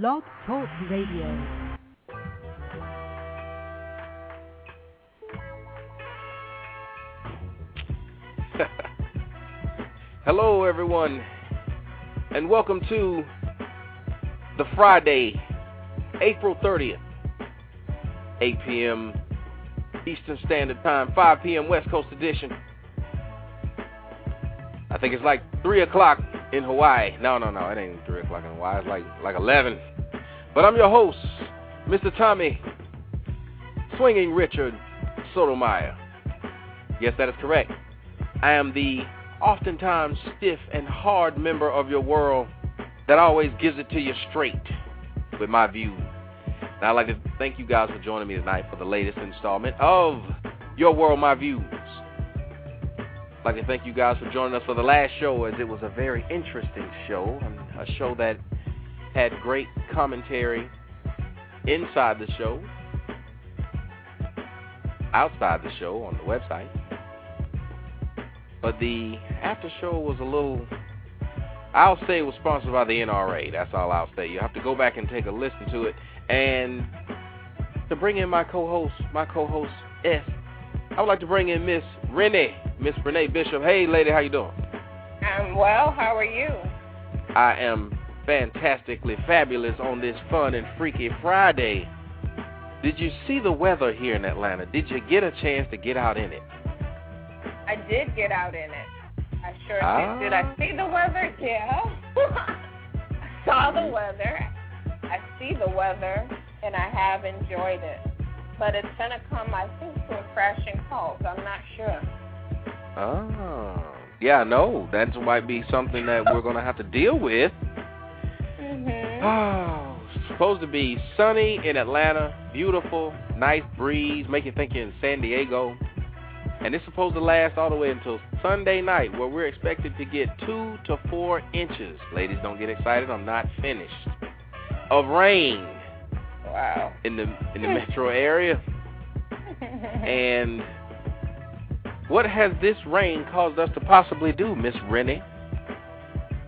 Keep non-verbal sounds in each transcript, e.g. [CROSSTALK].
Blog Talk Radio. [LAUGHS] Hello, everyone, and welcome to the Friday, April 30th, 8 p.m. Eastern Standard Time, 5 p.m. West Coast edition. I think it's like 3 o'clock in Hawaii. No, no, no, it ain't 3 o'clock in Hawaii. It's like, like 11. But I'm your host, Mr. Tommy Swinging Richard Sotomayor. Yes, that is correct. I am the oftentimes stiff and hard member of your world that always gives it to you straight with my views. And I'd like to thank you guys for joining me tonight for the latest installment of Your World, My Views. Like to thank you guys for joining us for the last show as it was a very interesting show, a show that had great commentary inside the show, outside the show on the website. But the after show was a little I'll say it was sponsored by the NRA. That's all I'll say. You have to go back and take a listen to it. And to bring in my co-host, my co-host S, I would like to bring in Miss Renee, Miss Renee Bishop. Hey, lady, how you doing? I'm well. How are you? I am fantastically fabulous on this fun and freaky Friday. Did you see the weather here in Atlanta? Did you get a chance to get out in it? I did get out in it. I sure ah. did. Did I see the weather? Yeah. [LAUGHS] I saw the weather. I see the weather, and I have enjoyed it. But it's going to come, I think, to a crashing halt. I'm not sure. Oh. Yeah, no. That might be something that we're going to have to deal with. Mm-hmm. Oh, supposed to be sunny in Atlanta, beautiful, nice breeze, make you think you're in San Diego. And it's supposed to last all the way until Sunday night, where we're expected to get two to four inches. Ladies, don't get excited. I'm not finished. Of rain. Wow. In the in the [LAUGHS] metro area. And what has this rain caused us to possibly do, Miss Rennie?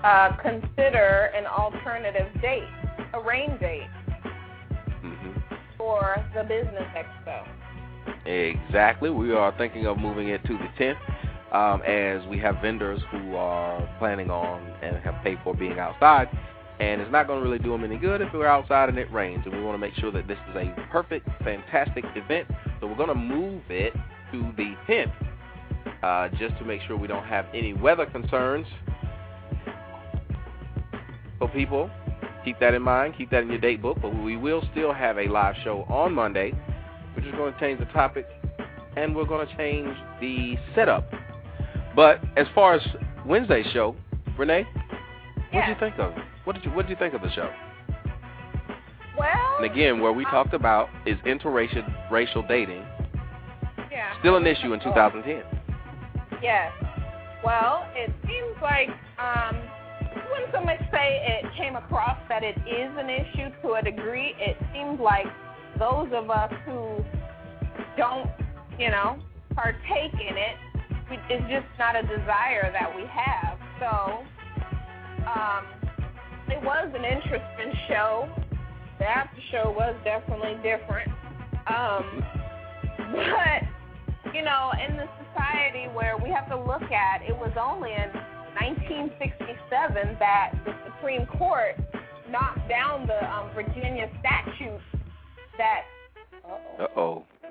Uh, consider an alternative date, a rain date mm-hmm. for the business expo. Exactly. We are thinking of moving it to the 10th um, as we have vendors who are planning on and have paid for being outside. And it's not going to really do them any good if we're outside and it rains. And we want to make sure that this is a perfect, fantastic event. So we're going to move it to the 10th uh, just to make sure we don't have any weather concerns. So people, keep that in mind. Keep that in your date book. But we will still have a live show on Monday we're just going to change the topic, and we're going to change the setup. But as far as Wednesday's show, Renee, what did you think of it? What did you What did you think of the show? Well, and again, where we um, talked about is interracial racial dating. Yeah. Still an issue in 2010. Yes. Well, it seems like um, when somebody say it came across that it is an issue to a degree, it seems like those of us who don't, you know, partake in it, it's just not a desire that we have. So, um, it was an interesting show. The after show was definitely different. Um, but, you know, in the society where we have to look at, it was only in 1967 that the Supreme Court knocked down the um, Virginia statute that. Uh oh. [LAUGHS]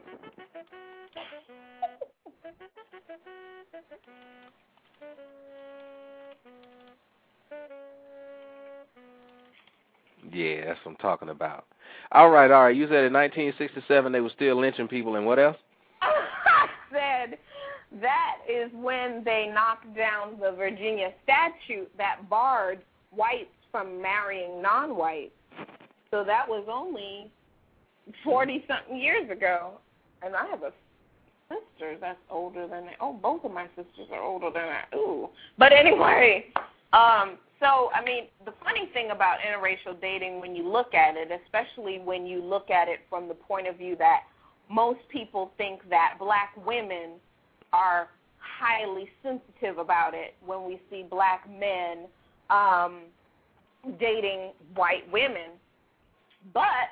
Yeah, that's what I'm talking about. All right, all right. You said in 1967 they were still lynching people, and what else? [LAUGHS] I said that is when they knocked down the Virginia statute that barred whites from marrying non-whites. So that was only forty something years ago, and I have a sister that's older than that. Oh, both of my sisters are older than that. Ooh, but anyway, um, so I mean, the funny thing about interracial dating, when you look at it, especially when you look at it from the point of view that most people think that black women are highly sensitive about it when we see black men um, dating white women But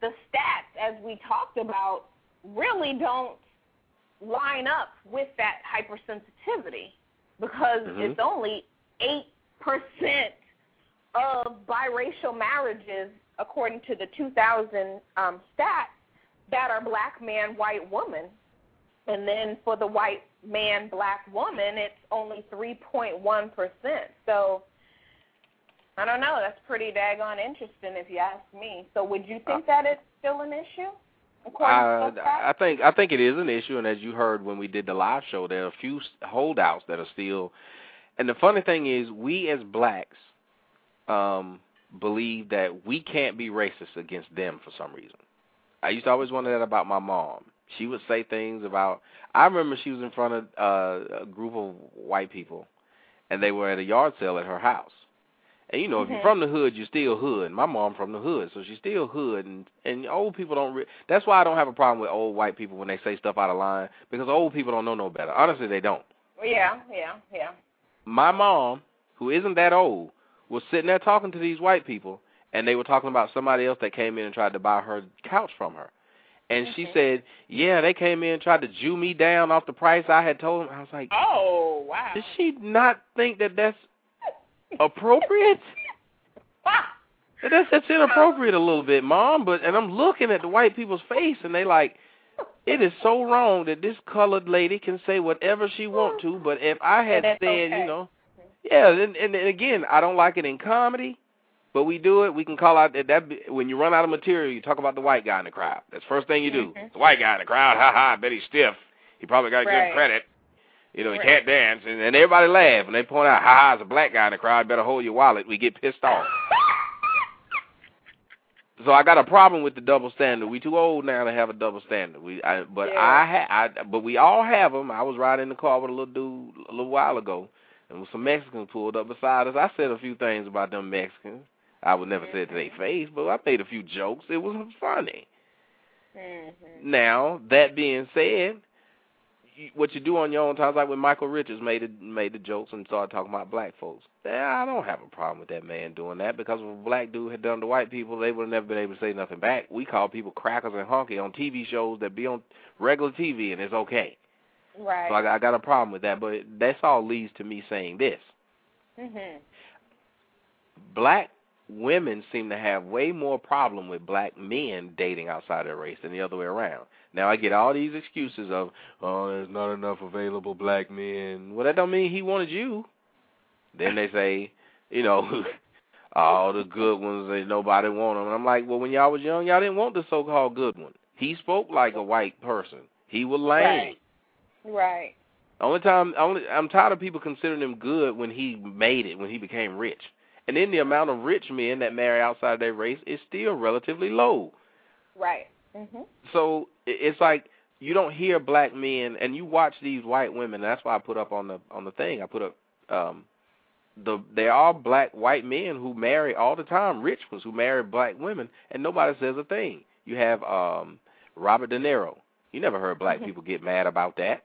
the stats, as we talked about, really don't line up with that hypersensitivity because Mhm. it's only 8% of biracial marriages, according to the 2000 um, stats, that are black man, white woman. And then for the white man, black woman, it's only 3.1%. So I don't know. That's pretty daggone interesting if you ask me. So would you think that it's still an issue? I. I think I think it is an issue, and as you heard when we did the live show, there are a few holdouts that are still. And the funny thing is, we as blacks um, believe that we can't be racist against them for some reason. I used to always wonder that about my mom. She would say things about. I remember she was in front of uh, a group of white people, and they were at a yard sale at her house. And you know, if you're from the hood, you're still hood. My mom from the hood, so she's still hood. And and old people don't. Re- That's why I don't have a problem with old white people when they say stuff out of line because old people don't know no better. Honestly, they don't. yeah, yeah, yeah. My mom, who isn't that old, was sitting there talking to these white people, and they were talking about somebody else that came in and tried to buy her couch from her. And she Mhm. said, "Yeah, they came in and tried to Jew me down off the price I had told them." I was like, Oh, wow. Did she not think that that's appropriate?" [LAUGHS] That's that's inappropriate a little bit, mom. But and I'm looking at the white people's face, and they like, it is so wrong that this colored lady can say whatever she want to. But if I had said, okay. you know, yeah, and, and again, I don't like it in comedy, but we do it. We can call out that that when you run out of material, you talk about the white guy in the crowd. That's the first thing you do. Mhm. The white guy in the crowd, ha ha. I bet he's stiff. He probably got Right. good credit. You know, he Right. can't dance, and, and everybody laugh, and they point out, ha ha, it's a black guy in the crowd. Better hold your wallet. We get pissed off. [LAUGHS] So I got a problem with the double standard. We too old now to have a double standard. We, I, but Yeah. I, ha, I, but we all have them. I was riding in the car with a little dude a little while ago, and some Mexicans pulled up beside us. I said a few things about them Mexicans. I would never say it to their face, but I made a few jokes. It was funny. Mhm. Now that being said, what you do on your own time, like when Michael Richards made it, made the jokes and started talking about black folks. Yeah, I don't have a problem with that man doing that because if a black dude had done to white people, they would have never been able to say nothing back. We call people crackers and honky on TV shows that be on regular TV, and it's okay. Right. So I, I got a problem with that, but that's all leads to me saying this: mhm. black women seem to have way more problem with black men dating outside their race than the other way around. Now I get all these excuses of, oh, there's not enough available black men. Well, that don't mean he wanted you. Then they say, you know, [LAUGHS] all the good ones, they nobody want them. And I'm like, well, when y'all was young, y'all didn't want the so-called good one. He spoke like a white person. He was lame. Right. Right. Only time, only I'm tired of people considering him good when he made it, when he became rich. And then the amount of rich men that marry outside their race is still relatively low. Right. Mhm. So it's like you don't hear black men, and you watch these white women. And that's why I put up on the on the thing. I put up um, the there are black white men who marry all the time, rich ones who marry black women, and nobody says a thing. You have um, Robert De Niro. You never heard black Mhm. people get mad about that.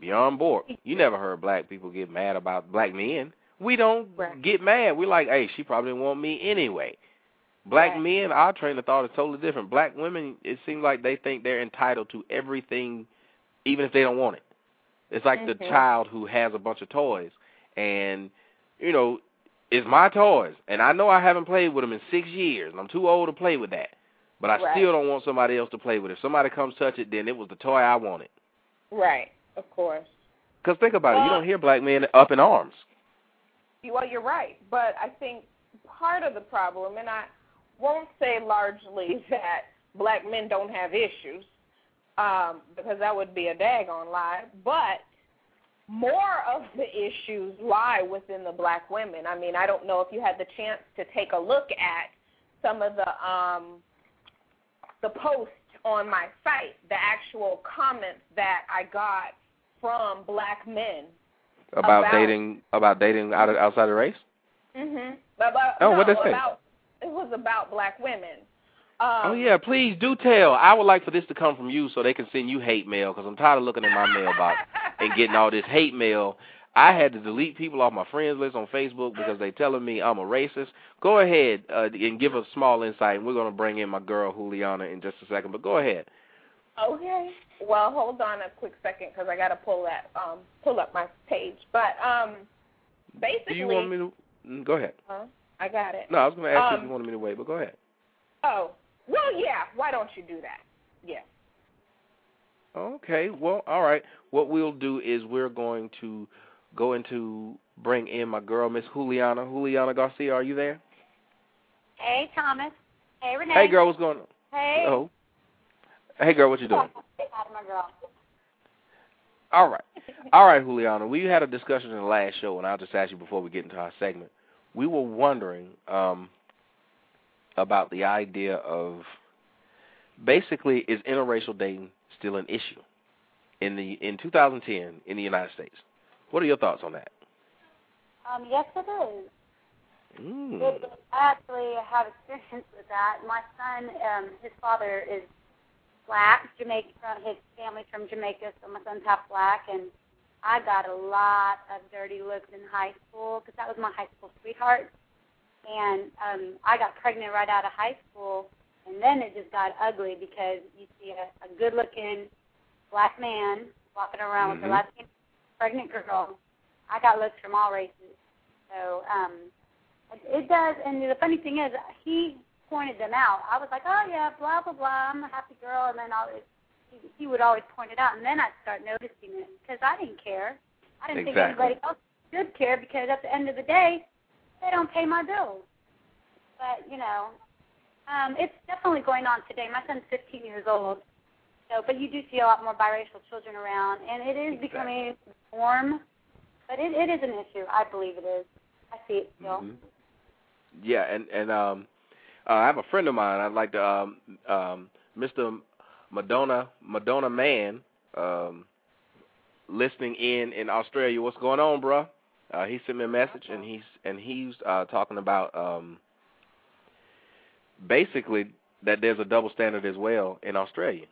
Beyond Bork, you never heard black people get mad about black men. We don't Right. get mad. We're like, hey, she probably didn't want me anyway. Black Right. men, our train of thought is totally different. Black women, it seems like they think they're entitled to everything, even if they don't want it. It's like the Mhm. child who has a bunch of toys, and you know, it's my toys, and I know I haven't played with them in six years, and I'm too old to play with that. But I Right. still don't want somebody else to play with it. If somebody comes touch it, then it was the toy I wanted. Right. Of course. Because think about it, you don't hear black men up in arms. Well, you're right, but I think part of the problem, and I won't say largely [LAUGHS] that black men don't have issues, um, because that would be a daggone lie, but more of the issues lie within the black women. I mean, I don't know if you had the chance to take a look at some of the um, the posts on my site, the actual comments that I got from black men About, About- dating about dating out of, outside the race? Mhm. About Oh, no, what'd they say? about it was about black women. Um, oh yeah, please do tell. I would like for this to come from you so they can send you hate mail because I'm tired of looking at my mailbox and getting all this hate mail. I had to delete people off my friends list on Facebook because they're telling me I'm a racist. Go ahead uh, and give a small insight, and we're going to bring in my girl Juliana in just a second. But go ahead. Okay. Well, hold on a quick second because I got to pull that um pull up my page. But um, basically. Do you want me to? Mm, go ahead. Huh? I got it. No, I was going to ask um, you if you wanted me to wait, but go ahead. Oh, well, yeah. Why don't you do that? Yeah. Okay. Well, all right. What we'll do is we're going to go into bring in my girl, Miss Juliana. Juliana Garcia, are you there? Hey, Thomas. Hey, Renee. Hey, girl, what's going on? Hey. Oh. Hey, girl, what you doing? Say hi to my girl. All right. All right, Juliana. We had a discussion in the last show, and I'll just ask you before we get into our segment. We were wondering um, about the idea of basically is interracial dating still an issue in the in 2010 in the United States? What are your thoughts on that? Um, yes, it is. Mm. It, I actually have experience with that. My son, um, his father is black, Jamaican. His family's from Jamaica, so my son's half black, and I got a lot of dirty looks in high school because that was my high school sweetheart. And um, I got pregnant right out of high school, and then it just got ugly because you see a, a good-looking black man walking around Mhm. with a Latin pregnant girl. I got looks from all races. So um, it, it does. And the funny thing is, he pointed them out. I was like, oh yeah, blah blah blah. I'm a happy girl, and then I'll, he, he would always point it out, and then I'd start noticing it because I didn't care. I didn't Exactly. think anybody else should care because at the end of the day, they don't pay my bills. But you know, um, it's definitely going on today. My son's 15 years old, so but you do see a lot more biracial children around, and it is Exactly. becoming norm. But it, it is an issue. I believe it is. I see it still. Mhm. Yeah, and and um, uh, I have a friend of mine. I'd like to um, um, Mr. Madonna Madonna Man, um, listening in in Australia. What's going on, bruh? Uh, he sent me a message, and he's and he's uh, talking about um, basically that there's a double standard as well in Australia,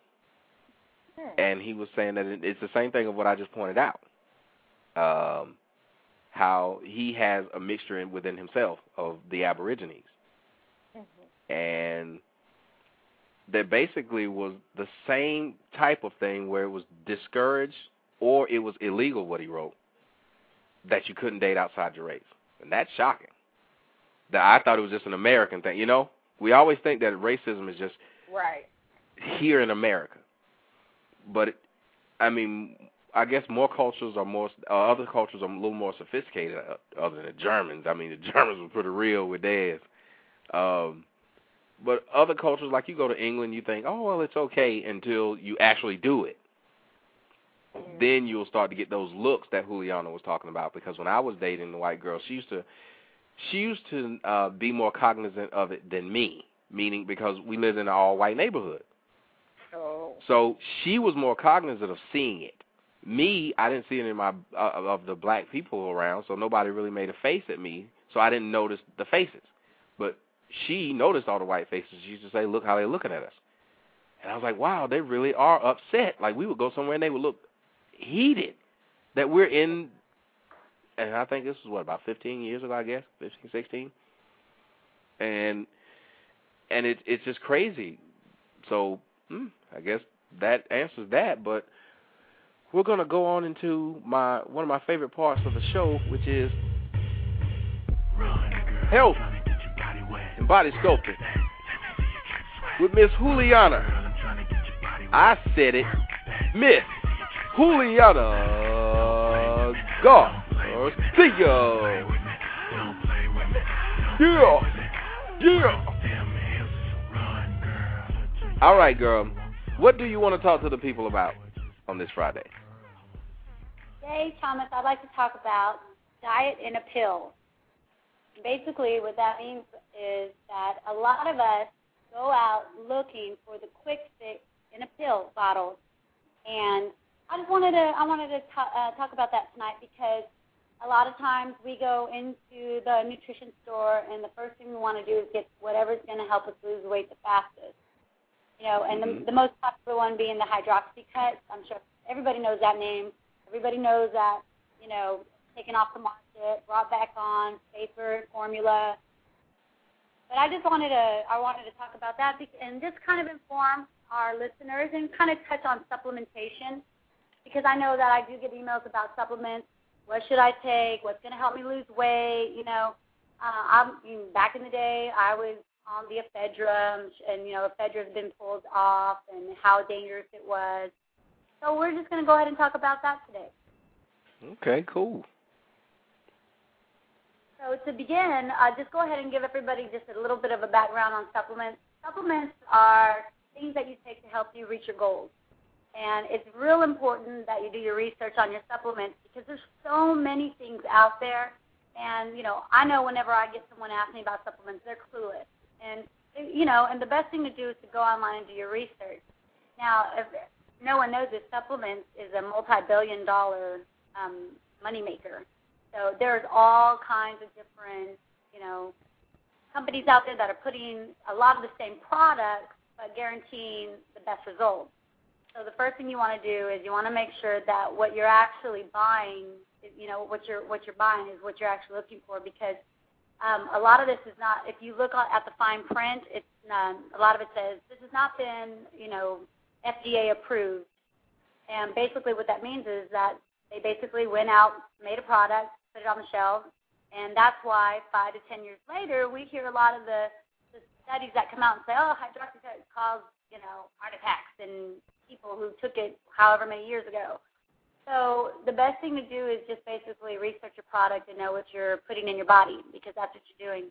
and he was saying that it's the same thing of what I just pointed out. Um, how he has a mixture in, within himself of the Aborigines, and that basically was the same type of thing where it was discouraged or it was illegal what he wrote that you couldn't date outside your race, and that's shocking. That I thought it was just an American thing. You know, we always think that racism is just Right. here in America, but it, I mean, I guess more cultures are more, uh, other cultures are a little more sophisticated, uh, other than the Germans. I mean, the [LAUGHS] Germans were pretty real with theirs. Um, but other cultures, like you go to England, you think, oh well, it's okay until you actually do it. Then you'll start to get those looks that Juliana was talking about. Because when I was dating the white girl, she used to, she used to uh, be more cognizant of it than me. Meaning, because we lived in an all-white neighborhood. So So she was more cognizant of seeing it. Me, I didn't see any of my uh, of the black people around, so nobody really made a face at me, so I didn't notice the faces. But she noticed all the white faces. She used to say, "Look how they're looking at us," and I was like, "Wow, they really are upset." Like we would go somewhere and they would look heated that we're in. And I think this was what about 15 years ago, I guess, 15, 16. And and it it's just crazy. So hmm, I guess that answers that. But we're gonna go on into my one of my favorite parts of the show, which is health and body sculpting with Miss Juliana. I said it, Miss Juliana Garcia. Yeah, yeah. All right, girl. What do you want to talk to the people about on this Friday? Today, Thomas, I'd like to talk about diet in a pill. Basically, what that means is that a lot of us go out looking for the quick fix in a pill bottle, and I just wanted to I wanted to ta- uh, talk about that tonight because a lot of times we go into the nutrition store and the first thing we want to do is get whatever's going to help us lose weight the fastest. You know, and Mhm. the, the most popular one being the Hydroxycut. I'm sure everybody knows that name. Everybody knows that, you know, taken off the market, brought back on, paper, formula. But I just wanted to I wanted to talk about that and just kind of inform our listeners and kind of touch on supplementation because I know that I do get emails about supplements. What should I take? What's going to help me lose weight? You know, uh, I'm you know, back in the day I was on the ephedra, and you know, ephedra has been pulled off, and how dangerous it was. So we're just going to go ahead and talk about that today. Okay, cool. So to begin, uh, just go ahead and give everybody just a little bit of a background on supplements. Supplements are things that you take to help you reach your goals. And it's real important that you do your research on your supplements because there's so many things out there. And, you know, I know whenever I get someone ask me about supplements, they're clueless. And, you know, and the best thing to do is to go online and do your research. Now, if no one knows this, supplements is a multi-billion dollar um, moneymaker. So there's all kinds of different, you know, companies out there that are putting a lot of the same products but guaranteeing the best results. So the first thing you want to do is you want to make sure that what you're actually buying, you know, what you're what you're buying is what you're actually looking for because um, a lot of this is not. If you look at the fine print, it's um, a lot of it says this has not been, you know, FDA approved. And basically, what that means is that they basically went out, made a product, put it on the shelf, and that's why five to ten years later, we hear a lot of the, the studies that come out and say, oh, hydroxycut caused, you know, heart attacks and people who took it however many years ago. So the best thing to do is just basically research your product and know what you're putting in your body because that's what you're doing.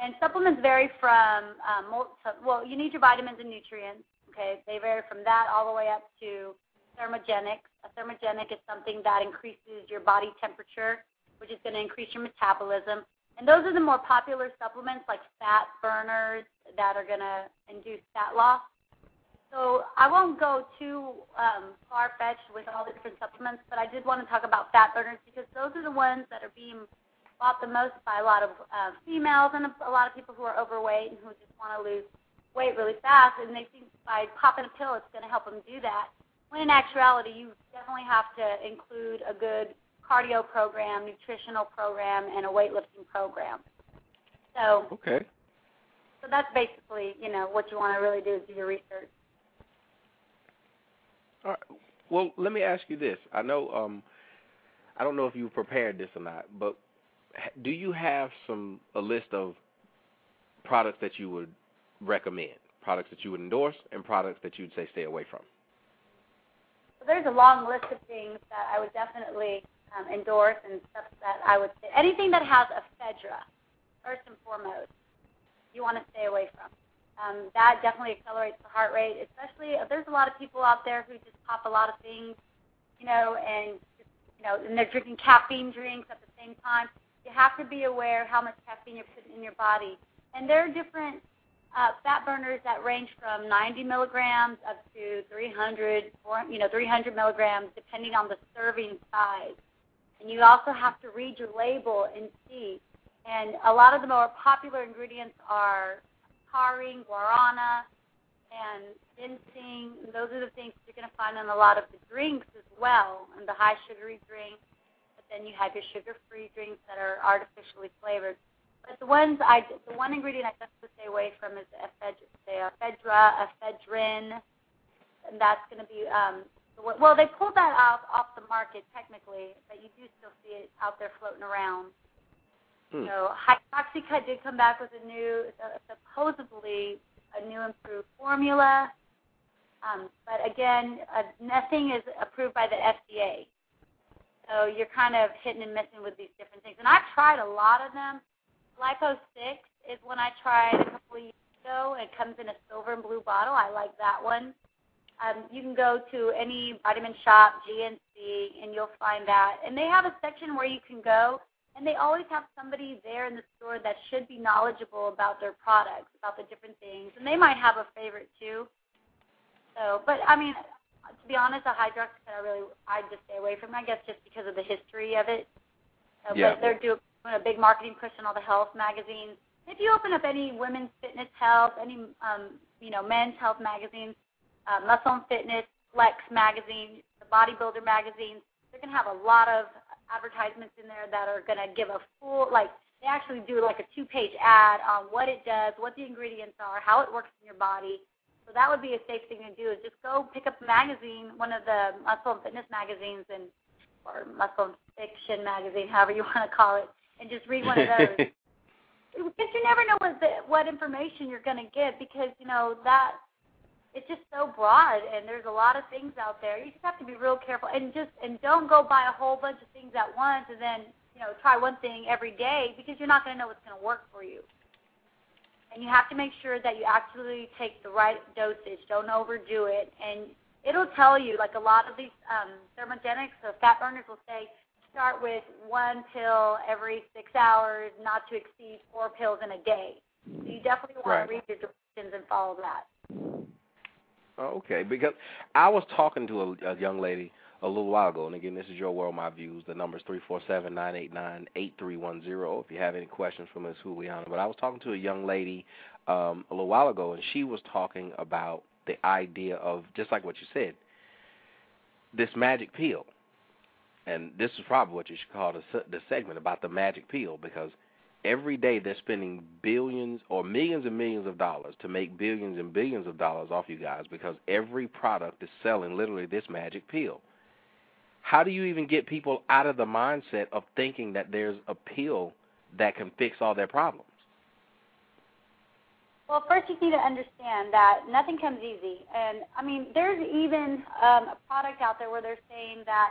And supplements vary from um, well, you need your vitamins and nutrients. Okay, they vary from that all the way up to thermogenics. A thermogenic is something that increases your body temperature, which is going to increase your metabolism. And those are the more popular supplements like fat burners that are going to induce fat loss. So I won't go too um, far fetched with all the different supplements, but I did want to talk about fat burners because those are the ones that are being bought the most by a lot of uh, females and a lot of people who are overweight and who just want to lose weight really fast, and they think by popping a pill it's going to help them do that. When in actuality, you definitely have to include a good cardio program, nutritional program, and a weightlifting program. So okay. So that's basically, you know, what you want to really do is do your research. All right. Well, let me ask you this. I know um, I don't know if you prepared this or not, but do you have some a list of products that you would recommend, products that you would endorse, and products that you'd say stay away from? Well, there's a long list of things that I would definitely um, endorse and stuff that I would say. Anything that has ephedra, first and foremost, you want to stay away from. Um, that definitely accelerates the heart rate, especially if there's a lot of people out there who just pop a lot of things, you know, and you know, and they're drinking caffeine drinks at the same time. You have to be aware how much caffeine you're putting in your body. And there are different uh, fat burners that range from 90 milligrams up to 300, or, you know, 300 milligrams, depending on the serving size. And you also have to read your label and see. And a lot of the more popular ingredients are taurine, guarana, and ginseng. Those are the things you're going to find in a lot of the drinks as well, and the high sugary drinks. But then you have your sugar-free drinks that are artificially flavored. But the ones I, the one ingredient I definitely stay away from is ephedra, ephedra, ephedrine, and that's going to be um, well, they pulled that off off the market technically, but you do still see it out there floating around. Hmm. So Hydroxycut did come back with a new, uh, supposedly a new improved formula. Um, but again, uh, nothing is approved by the FDA. So you're kind of hitting and missing with these different things. And I've tried a lot of them. Lipo 6 is one I tried a couple of years ago. It comes in a silver and blue bottle. I like that one. Um, you can go to any vitamin shop, GNC, and you'll find that. And they have a section where you can go and they always have somebody there in the store that should be knowledgeable about their products, about the different things, and they might have a favorite too. So, but I mean, to be honest, a hydroxycut I really I just stay away from. I guess just because of the history of it. Uh, yeah. But they're doing a big marketing push in all the health magazines. If you open up any women's fitness health, any um, you know men's health magazines, uh, Muscle and Fitness, Flex magazine, the Bodybuilder magazines, they're going to have a lot of advertisements in there that are going to give a full like they actually do like a two-page ad on what it does, what the ingredients are, how it works in your body. So that would be a safe thing to do is just go pick up a magazine, one of the muscle and fitness magazines and or muscle and fiction magazine, however you [LAUGHS] want to call it, and just read one of those. [LAUGHS] because you never know what the, what information you're going to get because you know that it's just so broad and there's a lot of things out there. You just have to be real careful and just and don't go buy a whole bunch of things at once and then you know try one thing every day because you're not going to know what's going to work for you. And you have to make sure that you actually take the right dosage. Don't overdo it. And it'll tell you like a lot of these um, thermogenics, the fat burners will say start with one pill every six hours, not to exceed four pills in a day. So you definitely want right. to read the directions and follow that. Okay, because I was talking to a, a young lady a little while ago, and again, this is your world, my views. The number is three four seven nine eight nine eight three one zero. If you have any questions for Ms. Juliana, but I was talking to a young lady um, a little while ago, and she was talking about the idea of just like what you said, this magic pill, and this is probably what you should call the the segment about the magic pill because every day they're spending billions or millions and millions of dollars to make billions and billions of dollars off you guys because every product is selling literally this magic pill. How do you even get people out of the mindset of thinking that there's a pill that can fix all their problems? Well, first you need to understand that nothing comes easy. And I mean, there's even um, a product out there where they're saying that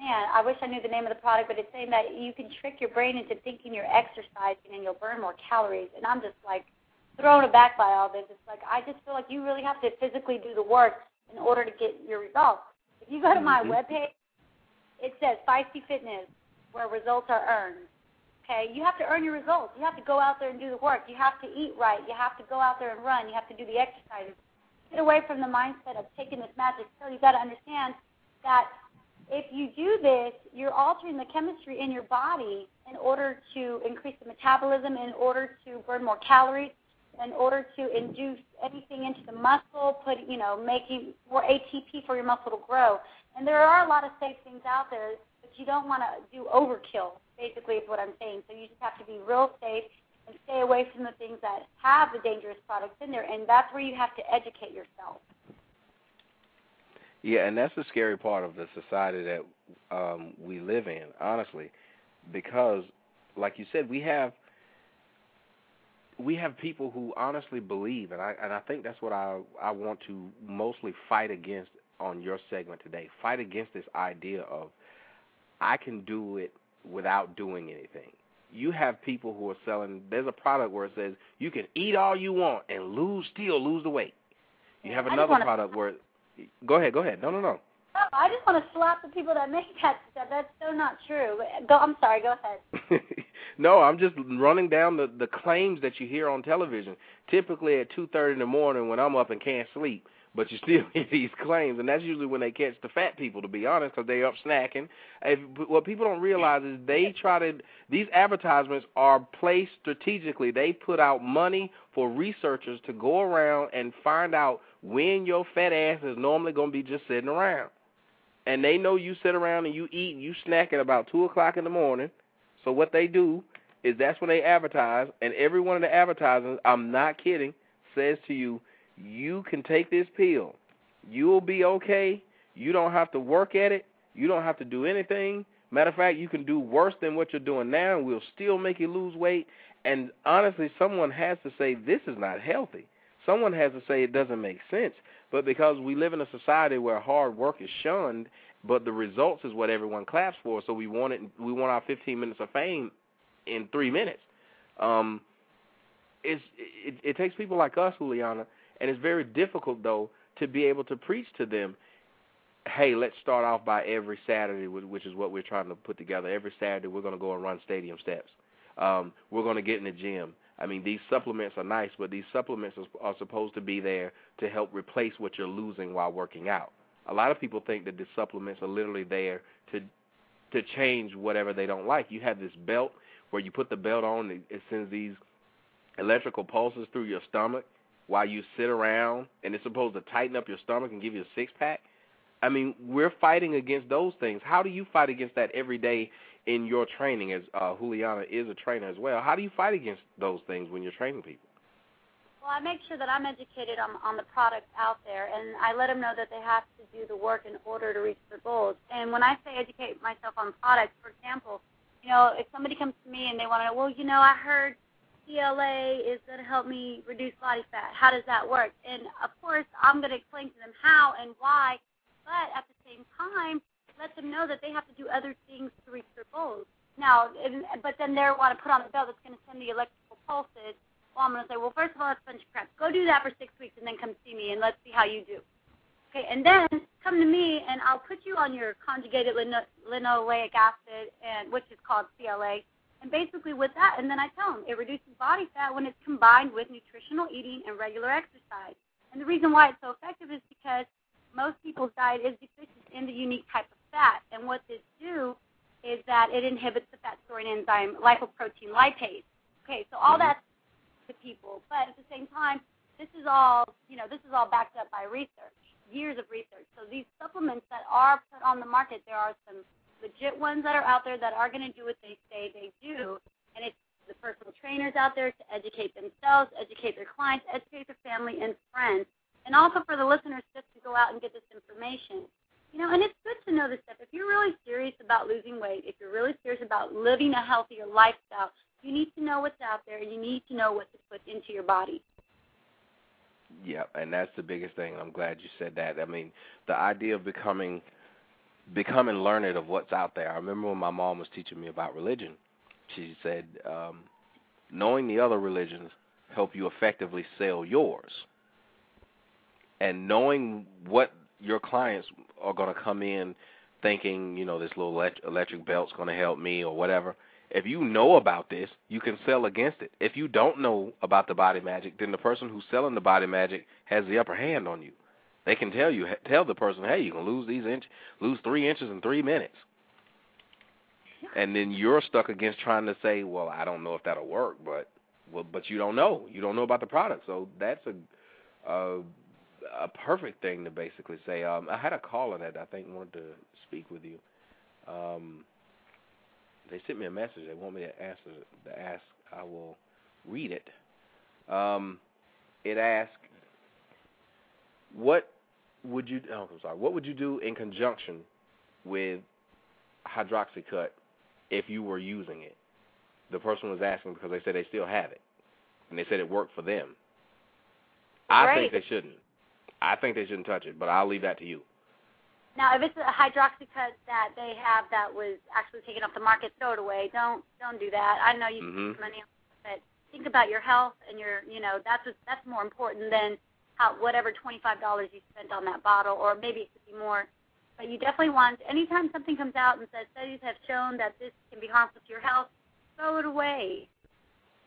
man, I wish I knew the name of the product, but it's saying that you can trick your brain into thinking you're exercising and you'll burn more calories. And I'm just like thrown aback by all this. It's like I just feel like you really have to physically do the work in order to get your results. If you go to my mm-hmm. webpage, it says Feisty Fitness, where results are earned. Okay, you have to earn your results. You have to go out there and do the work. You have to eat right. You have to go out there and run. You have to do the exercises. Get away from the mindset of taking this magic pill. You've got to understand that if you do this, you're altering the chemistry in your body in order to increase the metabolism, in order to burn more calories, in order to induce anything into the muscle, put you know, making more ATP for your muscle to grow. And there are a lot of safe things out there, but you don't want to do overkill. Basically, is what I'm saying. So you just have to be real safe and stay away from the things that have the dangerous products in there. And that's where you have to educate yourself. Yeah, and that's the scary part of the society that um, we live in, honestly, because, like you said, we have we have people who honestly believe, and I and I think that's what I I want to mostly fight against on your segment today. Fight against this idea of I can do it without doing anything. You have people who are selling. There's a product where it says you can eat all you want and lose still lose the weight. You have another product where Go ahead. Go ahead. No, no, no. No, I just want to slap the people that make that stuff. That's so not true. Go. I'm sorry. Go ahead. [LAUGHS] no, I'm just running down the the claims that you hear on television. Typically at two thirty in the morning when I'm up and can't sleep, but you still [LAUGHS] hear these claims, and that's usually when they catch the fat people. To be honest, because they're up snacking. If, what people don't realize is they try to. These advertisements are placed strategically. They put out money for researchers to go around and find out when your fat ass is normally going to be just sitting around. And they know you sit around and you eat and you snack at about 2 o'clock in the morning. So what they do is that's when they advertise, and every one of the advertisers, I'm not kidding, says to you, you can take this pill. You'll be okay. You don't have to work at it. You don't have to do anything. Matter of fact, you can do worse than what you're doing now, and we'll still make you lose weight. And honestly, someone has to say this is not healthy. Someone has to say it doesn't make sense. But because we live in a society where hard work is shunned, but the results is what everyone claps for, so we want it. We want our 15 minutes of fame in three minutes. Um, it's, it, it takes people like us, Juliana, and it's very difficult though to be able to preach to them. Hey, let's start off by every Saturday, which is what we're trying to put together. Every Saturday, we're going to go and run stadium steps. Um, we're going to get in the gym. I mean, these supplements are nice, but these supplements are, supposed to be there to help replace what you're losing while working out. A lot of people think that the supplements are literally there to to change whatever they don't like. You have this belt where you put the belt on, it sends these electrical pulses through your stomach while you sit around, and it's supposed to tighten up your stomach and give you a six pack. I mean, we're fighting against those things. How do you fight against that every day in your training? As uh, Juliana is a trainer as well, how do you fight against those things when you're training people? Well, I make sure that I'm educated on on the products out there, and I let them know that they have to do the work in order to reach their goals. And when I say educate myself on products, for example, you know, if somebody comes to me and they want to, well, you know, I heard CLA is going to help me reduce body fat. How does that work? And of course, I'm going to explain to them how and why, but at the same time, let them know that they have to do other things to reach their goals. Now, and, but then they want to put on the belt that's going to send the electrical pulses well, I'm going to say, well, first of all, that's a bunch of crap. Go do that for six weeks and then come see me and let's see how you do. Okay, and then come to me and I'll put you on your conjugated lino- linoleic acid, and which is called CLA. And basically with that, and then I tell them it reduces body fat when it's combined with nutritional eating and regular exercise. And the reason why it's so effective is because most people's diet is deficient in the unique type of fat. And what this do is that it inhibits the fat storing enzyme lipoprotein lipase. Okay, so all mm-hmm. that's to people. But at the same time, this is all you know. This is all backed up by research, years of research. So these supplements that are put on the market, there are some legit ones that are out there that are going to do what they say they do, and it's the personal trainers out there to educate themselves, educate their clients, educate their family and friends, and also for the listeners just to go out and get this information. You know, and it's good to know this stuff. If you're really serious about losing weight, if you're really serious about living a healthier lifestyle, you need to know what's out there. And you need to know what to put into your body. Yeah, and that's the biggest thing. I'm glad you said that. I mean, the idea of becoming becoming learned of what's out there. I remember when my mom was teaching me about religion. She said, um, knowing the other religions help you effectively sell yours. And knowing what your clients are going to come in thinking, you know, this little electric belt's going to help me or whatever – if you know about this, you can sell against it. If you don't know about the body magic, then the person who's selling the body magic has the upper hand on you. They can tell you, tell the person, hey, you can lose these inch, lose three inches in three minutes, and then you're stuck against trying to say, well, I don't know if that'll work, but well, but you don't know, you don't know about the product, so that's a a, a perfect thing to basically say. Um, I had a caller that I think wanted to speak with you. Um, they sent me a message. They want me to answer to ask. I will read it. Um, it asks, "What would you? Oh, I'm sorry. What would you do in conjunction with hydroxycut if you were using it?" The person was asking because they said they still have it, and they said it worked for them. I right. think they shouldn't. I think they shouldn't touch it, but I'll leave that to you. Now, if it's a hydroxycut that they have that was actually taken off the market, throw it away. Don't don't do that. I know you mm-hmm. spend money, but think about your health and your you know that's what, that's more important than how whatever twenty five dollars you spent on that bottle, or maybe it could be more. But you definitely want anytime something comes out and says studies have shown that this can be harmful to your health, throw it away.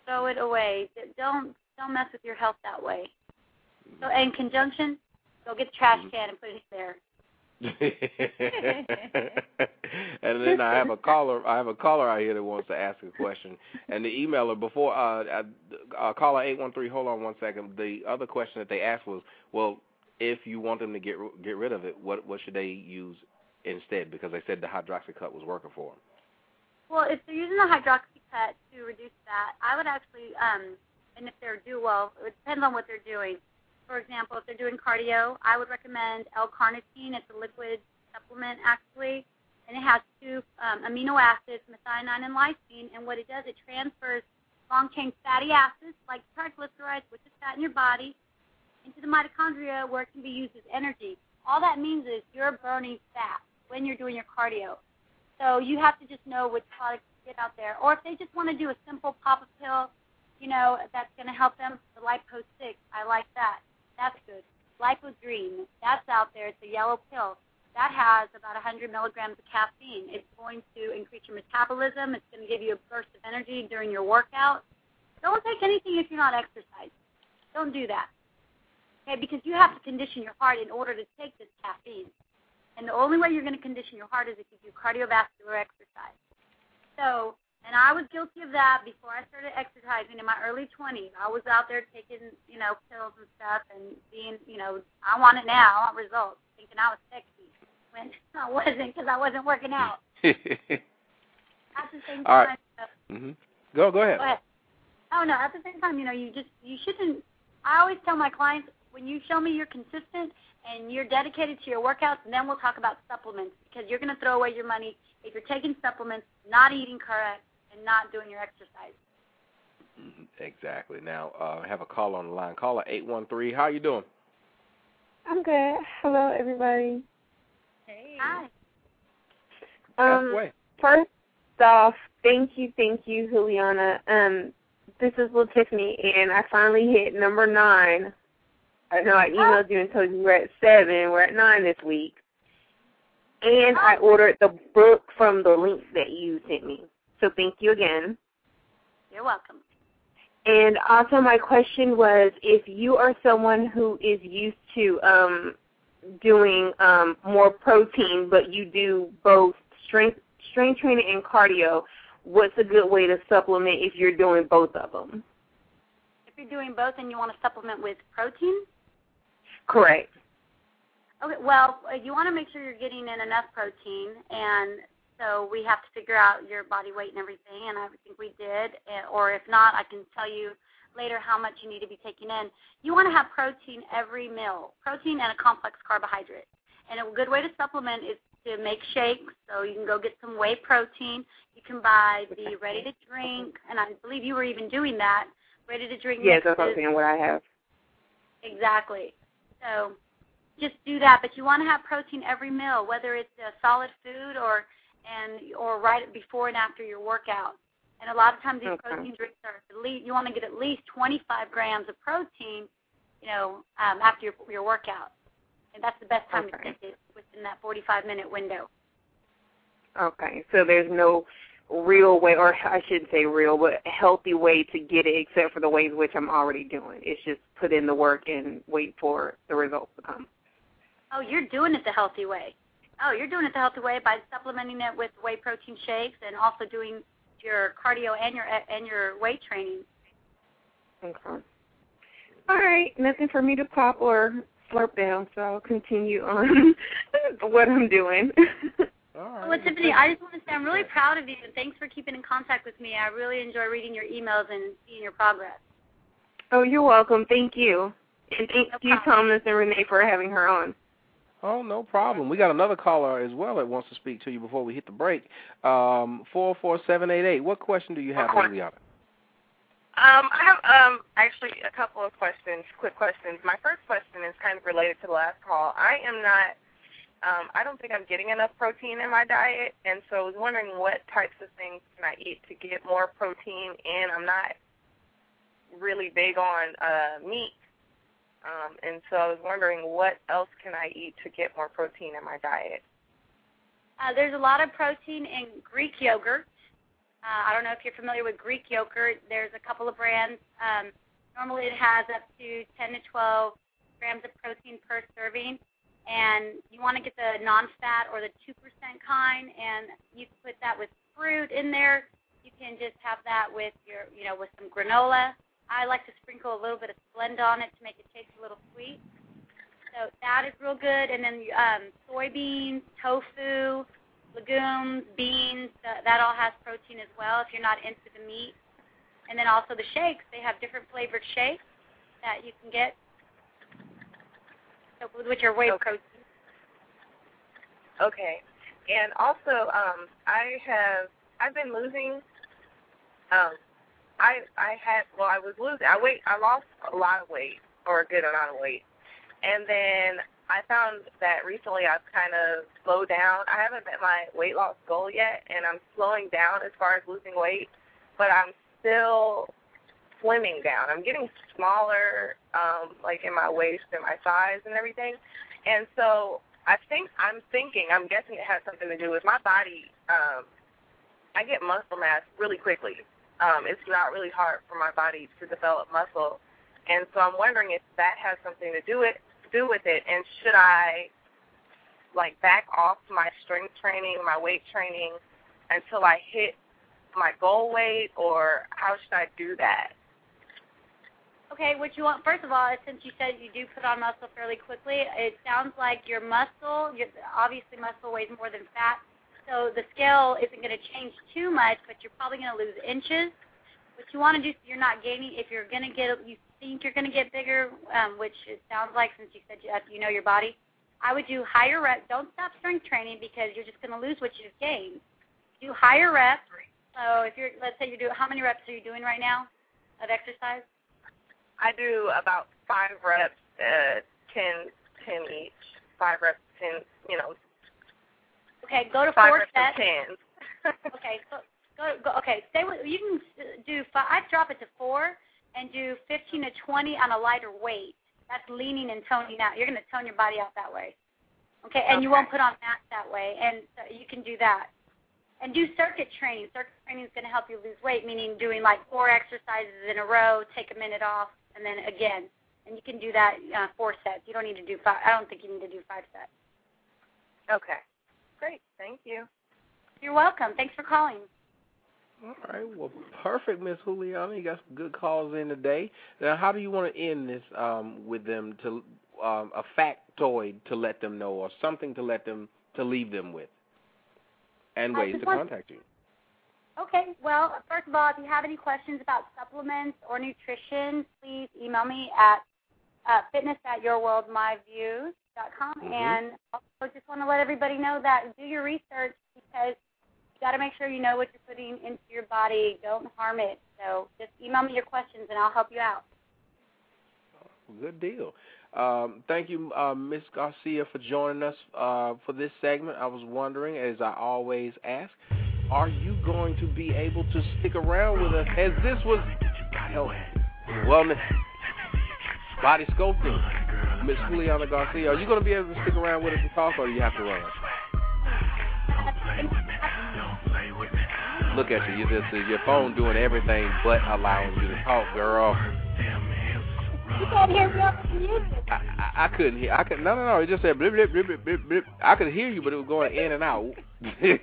Throw it away. Don't don't mess with your health that way. So in conjunction, go get the trash mm-hmm. can and put it there. [LAUGHS] and then I have a [LAUGHS] caller. I have a caller out here that wants to ask a question. And the emailer before uh, uh, uh caller eight one three. Hold on one second. The other question that they asked was, well, if you want them to get get rid of it, what what should they use instead? Because they said the hydroxycut was working for them. Well, if they're using the hydroxycut to reduce that, I would actually, um, and if they're do well, it depends on what they're doing for example, if they're doing cardio, I would recommend L-carnitine. It's a liquid supplement, actually, and it has two um, amino acids, methionine and lysine. And what it does, it transfers long-chain fatty acids like triglycerides, which is fat in your body, into the mitochondria where it can be used as energy. All that means is you're burning fat when you're doing your cardio. So you have to just know which products to get out there. Or if they just want to do a simple pop-up pill, you know, that's going to help them, the Lipo 6, I like that. That's good. Lipodrene, that's out there. It's a yellow pill. That has about 100 milligrams of caffeine. It's going to increase your metabolism. It's going to give you a burst of energy during your workout. Don't take anything if you're not exercising. Don't do that. Okay, because you have to condition your heart in order to take this caffeine. And the only way you're going to condition your heart is if you do cardiovascular exercise. So and I was guilty of that before I started exercising in my early 20s. I was out there taking, you know, pills and stuff and being, you know, I want it now, I want results, thinking I was sexy. when [LAUGHS] I wasn't because I wasn't working out. [LAUGHS] At the same time, All right. mm-hmm. Go go ahead. Go ahead. Oh no, at the same time, you know, you just you shouldn't. I always tell my clients when you show me you're consistent and you're dedicated to your workouts, then we'll talk about supplements because you're going to throw away your money if you're taking supplements, not eating correct, and not doing your exercise. Mm-hmm. Exactly. Now, uh, I have a call on the line. Caller 813. How are you doing? I'm good. Hello, everybody. Hey. Hi. Um, first off, thank you, thank you, Juliana. Um, this is Little Tiffany, and I finally hit number nine. I know I emailed you and told you we're at seven. We're at nine this week. And I ordered the book from the link that you sent me. So thank you again. You're welcome. And also, my question was if you are someone who is used to um, doing um, more protein, but you do both strength strength training and cardio, what's a good way to supplement if you're doing both of them? If you're doing both and you want to supplement with protein? Correct. Okay, well, you want to make sure you're getting in enough protein, and so we have to figure out your body weight and everything, and I think we did. Or if not, I can tell you later how much you need to be taking in. You want to have protein every meal, protein and a complex carbohydrate. And a good way to supplement is to make shakes. So you can go get some whey protein. You can buy the ready to drink, and I believe you were even doing that. Ready to drink. Yes, that's what I have. Exactly. So just do that. But you want to have protein every meal, whether it's a solid food or and or right before and after your workout. And a lot of times these okay. protein drinks are at least you want to get at least 25 grams of protein, you know, um, after your your workout, and that's the best time okay. to take it within that 45 minute window. Okay, so there's no real way, or I shouldn't say real, but healthy way to get it, except for the ways which I'm already doing. It's just put in the work and wait for the results to come. Oh, you're doing it the healthy way. Oh, you're doing it the healthy way by supplementing it with whey protein shakes and also doing your cardio and your and your weight training. Okay. All right, nothing for me to pop or slurp down, so I'll continue on [LAUGHS] what I'm doing. All right. Well, Tiffany, I just want to say I'm really proud of you, and thanks for keeping in contact with me. I really enjoy reading your emails and seeing your progress. Oh, you're welcome. Thank you. And thank no you, Thomas and Renee, for having her on. Oh, no problem. We got another caller as well that wants to speak to you before we hit the break. Um, four four seven eight eight. What question do you have, Liliana? Um, I have um, actually a couple of questions, quick questions. My first question is kind of related to the last call. I am not, um, I don't think I'm getting enough protein in my diet, and so I was wondering what types of things can I eat to get more protein, and I'm not really big on uh, meat um, and so I was wondering what else can I eat to get more protein in my diet? Uh, there's a lot of protein in Greek yogurt. Uh, I don't know if you're familiar with Greek yogurt. There's a couple of brands. Um, normally it has up to 10 to 12 grams of protein per serving. And you want to get the non-fat or the 2% kind, and you put that with fruit in there. You can just have that with your, you know, with some granola I like to sprinkle a little bit of Splenda on it to make it taste a little sweet. So that is real good. And then um, soybeans, tofu, legumes, beans, uh, that all has protein as well if you're not into the meat. And then also the shakes, they have different flavored shakes that you can get, so, which are whey okay. protein. Okay. And also, um, I have I've been losing um, I I had well I was losing I weight I lost a lot of weight or a good amount of weight, and then I found that recently I've kind of slowed down. I haven't met my weight loss goal yet, and I'm slowing down as far as losing weight, but I'm still slimming down. I'm getting smaller, um, like in my waist and my size and everything, and so I think I'm thinking I'm guessing it has something to do with my body. Um, I get muscle mass really quickly um, it's not really hard for my body to develop muscle. And so I'm wondering if that has something to do it do with it and should I like back off my strength training, my weight training until I hit my goal weight or how should I do that? Okay, what you want, first of all, since you said you do put on muscle fairly quickly, it sounds like your muscle, obviously muscle weighs more than fat, so the scale isn't going to change too much, but you're probably going to lose inches. What you want to do so you're not gaining, if you're going to get, you think you're going to get bigger, um, which it sounds like since you said you, you know your body, I would do higher reps. Don't stop strength training because you're just going to lose what you've gained. Do higher reps. So if you're, let's say you do, how many reps are you doing right now of exercise? I do about five reps, uh, ten, ten each. Five reps, ten, you know. Okay, go to five four sets. [LAUGHS] okay, so go, go. Okay, stay with. You can do. Five, I drop it to four and do 15 to 20 on a lighter weight. That's leaning and toning out. You're going to tone your body out that way. Okay, and okay. you won't put on mass that way, and so you can do that. And do circuit training. Circuit training is going to help you lose weight, meaning doing like four exercises in a row, take a minute off, and then again. And you can do that uh, four sets. You don't need to do five. I don't think you need to do five sets. Okay. Great. Thank you. You're welcome. Thanks for calling. All right. Well, perfect, Miss Juliana. You got some good calls in today. Now, how do you want to end this um, with them to um, a factoid to let them know, or something to let them to leave them with, and ways to contact you? Okay. Well, first of all, if you have any questions about supplements or nutrition, please email me at uh, fitness at yourworldmyviews.com. Mm-hmm. And also just want to let everybody know that do your research because you got to make sure you know what you're putting into your body. Don't harm it. So just email me your questions and I'll help you out. Good deal. Um, thank you, uh, Miss Garcia, for joining us uh, for this segment. I was wondering, as I always ask, are you going to be able to stick around with us as this was health, wellness, body sculpting, Miss Juliana Garcia? Are you going to be able to stick around with us and talk, or do you have to run? Look at you. You just your phone doing everything but allowing you to talk, girl. You can't hear me over the music. I, I, I couldn't hear. I could no no no. It just said blip blip blip blip blip. blip. I could hear you, but it was going in and out. [LAUGHS] you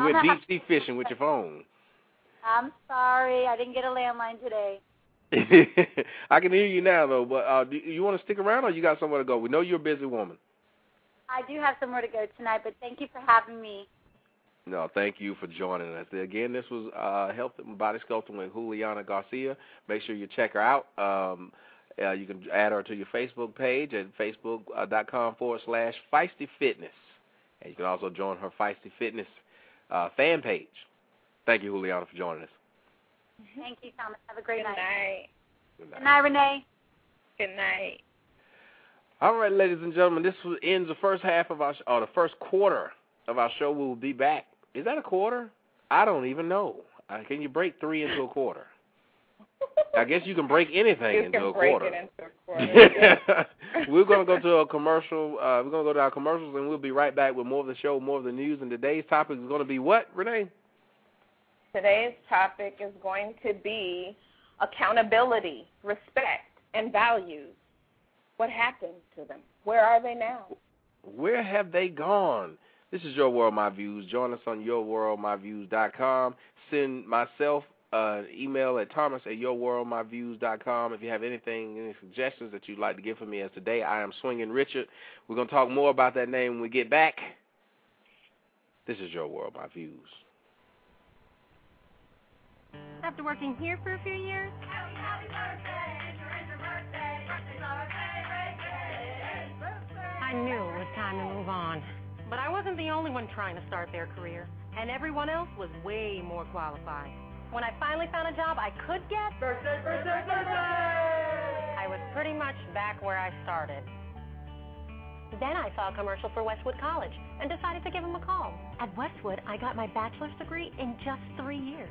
went [LAUGHS] deep sea fishing with your phone. I'm sorry. I didn't get a landline today. [LAUGHS] I can hear you now though. But uh, do you want to stick around, or you got somewhere to go? We know you're a busy woman. I do have somewhere to go tonight, but thank you for having me. No, thank you for joining us. Again, this was uh, Health and Body Sculpting with Juliana Garcia. Make sure you check her out. Um, uh, you can add her to your Facebook page at facebook.com forward slash Feisty Fitness. And you can also join her Feisty Fitness uh, fan page. Thank you, Juliana, for joining us. Thank you, Thomas. Have a great Good night. night. Good night. Good night, Renee. Good night. All right, ladies and gentlemen, this ends the first half of our, sh- or the first quarter of our show. We will be back. Is that a quarter? I don't even know. Uh, can you break three into a quarter? I guess you can break anything You into can a break quarter. it into a quarter. [LAUGHS] we're going to go to a commercial. Uh, we're going to go to our commercials, and we'll be right back with more of the show, more of the news. And today's topic is going to be what, Renee? Today's topic is going to be accountability, respect, and values. What happened to them? Where are they now? Where have they gone? This is Your World, My Views. Join us on yourworldmyviews.com. Send myself an email at thomas at yourworldmyviews.com. If you have anything, any suggestions that you'd like to give for me as today, I am Swinging Richard. We're going to talk more about that name when we get back. This is Your World, My Views. After working here for a few years, I knew it was time to move on. But I wasn't the only one trying to start their career, and everyone else was way more qualified. When I finally found a job I could get, birthday, birthday, birthday! I was pretty much back where I started. Then I saw a commercial for Westwood College and decided to give them a call. At Westwood, I got my bachelor's degree in just three years.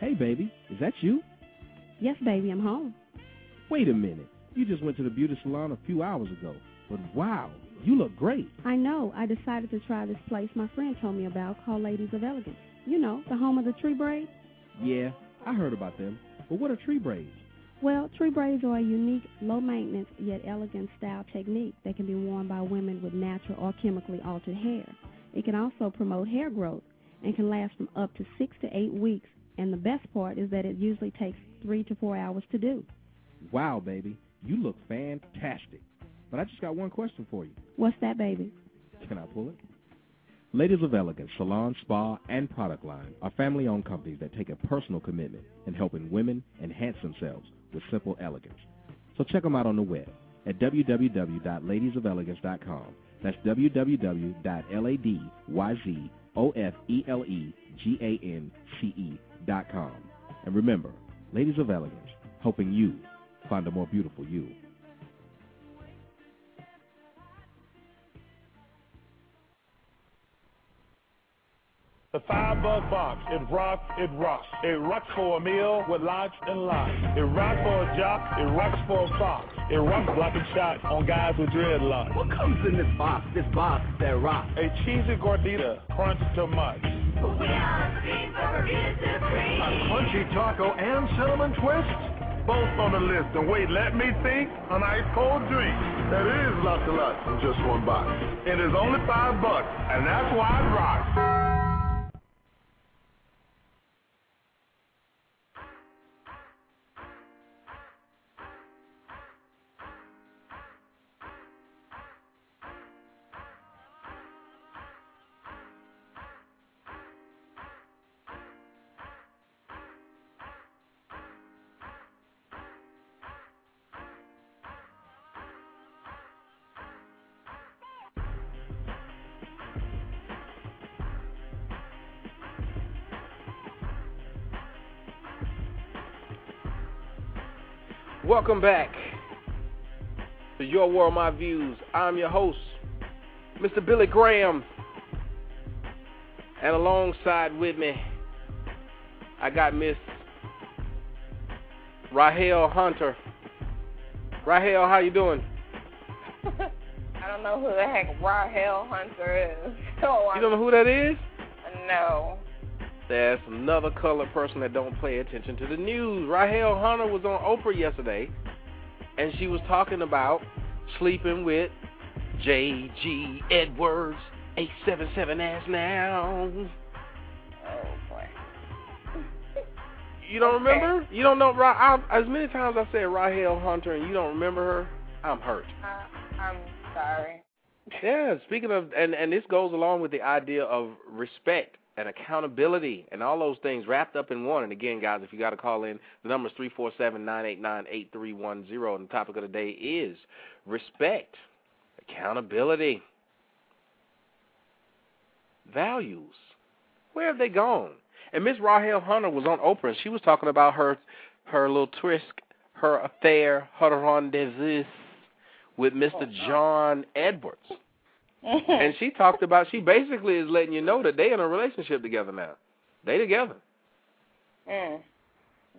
Hey, baby, is that you? Yes, baby, I'm home. Wait a minute. You just went to the beauty salon a few hours ago. But wow, you look great. I know. I decided to try this place my friend told me about called Ladies of Elegance. You know, the home of the tree braids. Yeah, I heard about them. But what are tree braids? Well, tree braids are a unique, low-maintenance yet elegant style technique that can be worn by women with natural or chemically altered hair. It can also promote hair growth and can last from up to six to eight weeks. And the best part is that it usually takes three to four hours to do. Wow, baby. You look fantastic. But I just got one question for you. What's that, baby? Can I pull it? Ladies of Elegance Salon, Spa, and Product Line are family-owned companies that take a personal commitment in helping women enhance themselves with simple elegance. So check them out on the web at www.ladiesofelegance.com. That's www.ladiesofelegance.com. And remember, Ladies of Elegance, helping you find a more beautiful you. The five buck box, it rocks, it rocks. It rocks for a meal with lots and lots. It rocks for a jock, it rocks for a fox. It rocks blocking shots on guys with dreadlocks. What comes in this box, this box that rocks? A cheesy gordita, crunch too much. A crunchy taco and cinnamon twist? Both on the list. And wait, let me think. An ice cold drink. That is lots and lots in just one box. It is only five bucks, and that's why it rocks. Welcome back to Your World, My Views. I'm your host, Mr. Billy Graham. And alongside with me, I got Miss Rielle Hunter. Rielle, how you doing? [LAUGHS] I don't know who the heck Rielle Hunter is. [LAUGHS] So you don't know who that is? No. That's another colored person that don't pay attention to the news. Rielle Hunter was on Oprah yesterday, and she was talking about sleeping with J.G. Edwards, 877 ass now. Oh, boy. You don't okay. remember? You don't know? I, as many times I said Rielle Hunter and you don't remember her, I'm hurt. Uh, I'm sorry. Yeah, speaking of, and, and this goes along with the idea of respect and accountability and all those things wrapped up in one. And again, guys, if you got to call in, the number is three four seven nine eight nine eight three one zero. And the topic of the day is respect, accountability, values. Where have they gone? And Miss Rielle Hunter was on Oprah, and she was talking about her her little tryst, her affair, her rendezvous with Mr. Oh, John Edwards. [LAUGHS] and she talked about she basically is letting you know that they in a relationship together now. They together. Mm.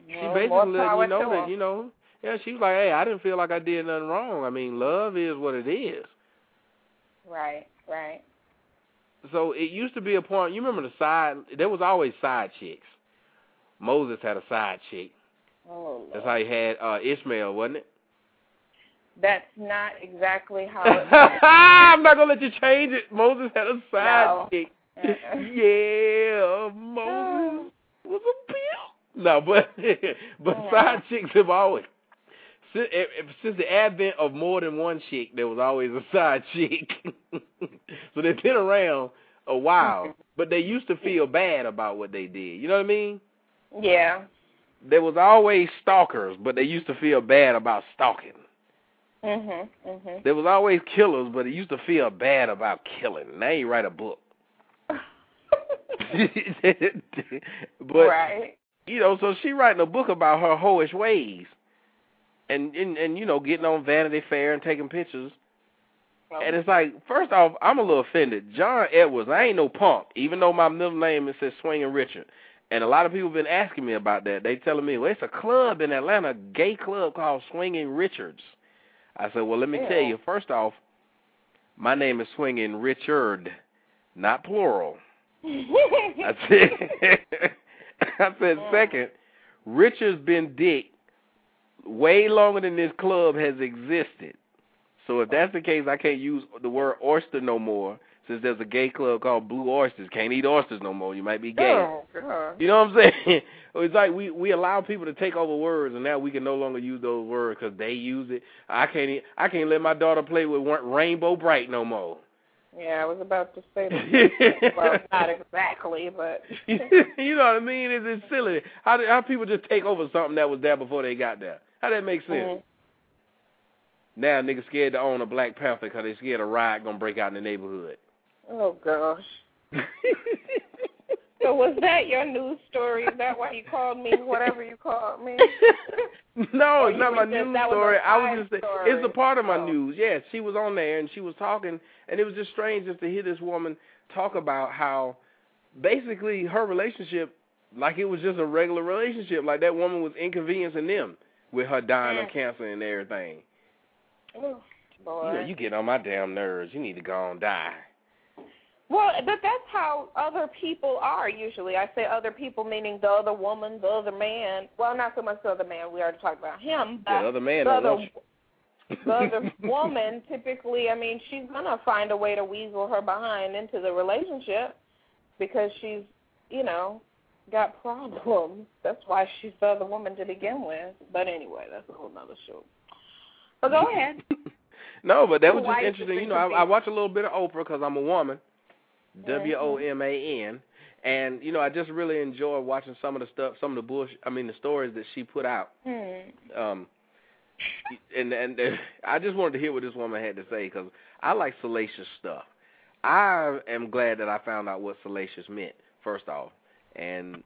She basically letting you know that you know. Yeah, she was like, "Hey, I didn't feel like I did nothing wrong. I mean, love is what it is." Right, right. So it used to be a point. You remember the side? There was always side chicks. Moses had a side chick. Oh, That's how he had uh Ishmael, wasn't it? That's not exactly how it [LAUGHS] I'm not gonna let you change it. Moses had a side no. chick. [LAUGHS] yeah, Moses was a pimp. No, but [LAUGHS] but Yeah. side chicks have always since, since the advent of more than one chick, there was always a side chick. so they've been around a while, mm-hmm. but they used to feel bad about what they did. You know what I mean? Yeah. There was always stalkers, but they used to feel bad about stalking. Mhm. Mhm. There was always killers, but it used to feel bad about killing. Now you write a book. [LAUGHS] but right. you know, so she writing a book about her hoish ways, and and and you know, getting on Vanity Fair and taking pictures. And it's like, first off, I'm a little offended. John Edwards, I ain't no punk, even though my middle name is says Swinging Richard. And a lot of people have been asking me about that. They telling me, well, it's a club in Atlanta, a gay club called Swinging Richards. I said, well, let me Yeah. tell you. First off, my name is Swinging Richard, not plural. [LAUGHS] I said, [LAUGHS] I said second, Richard's been dick way longer than this club has existed. So if that's the case, I can't use the word oyster no more since there's a gay club called Blue Oysters. Can't eat oysters no more. You might be gay. Oh, God. You know what I'm saying? [LAUGHS] It's like we we allow people to take over words, and now we can no longer use those words because they use it. I can't I can't let my daughter play with Rainbow Brite no more. Yeah, I was about to say that. [LAUGHS] well, not exactly, but [LAUGHS] [LAUGHS] you know what I mean? It's, it's silly. How do, how people just take over something that was there before they got there? How that make sense? Mhm. Now niggas scared to own a Black Panther because they scared a riot gonna break out in the neighborhood. oh gosh. So was that your news story? Is that why you called me? Whatever you called me. [LAUGHS] no, it's not my news that was a story. I was just saying story. it's a part of my Oh. news. Yes, she was on there and she was talking, and it was just strange just to hear this woman talk about how basically her relationship, like it was just a regular relationship, like that woman was inconveniencing them with her dying of Mm. cancer and everything. Oh, boy. You know, you get on my damn nerves. You need to go and die. Well, but that's how other people are usually. I say other people meaning the other woman, the other man. Well, not so much the other man. We already talked about him. But the other man the other, the other [LAUGHS] woman typically, I mean, she's gonna find a way to weasel her behind into the relationship because she's, you know, got problems. That's why she's the other woman to begin with. But anyway, that's a whole nother show. But go [LAUGHS] ahead. No, but that was just interesting. You know, I, I watch a little bit of Oprah because I'm a woman. Mm-hmm. W O M A N. And you know, I just really enjoy watching some of the stuff, some of the bush. I mean, the stories that she put out. Hmm. Um, and and uh, I just wanted to hear what this woman had to say because I like salacious stuff. I am glad that I found out what salacious meant first off, and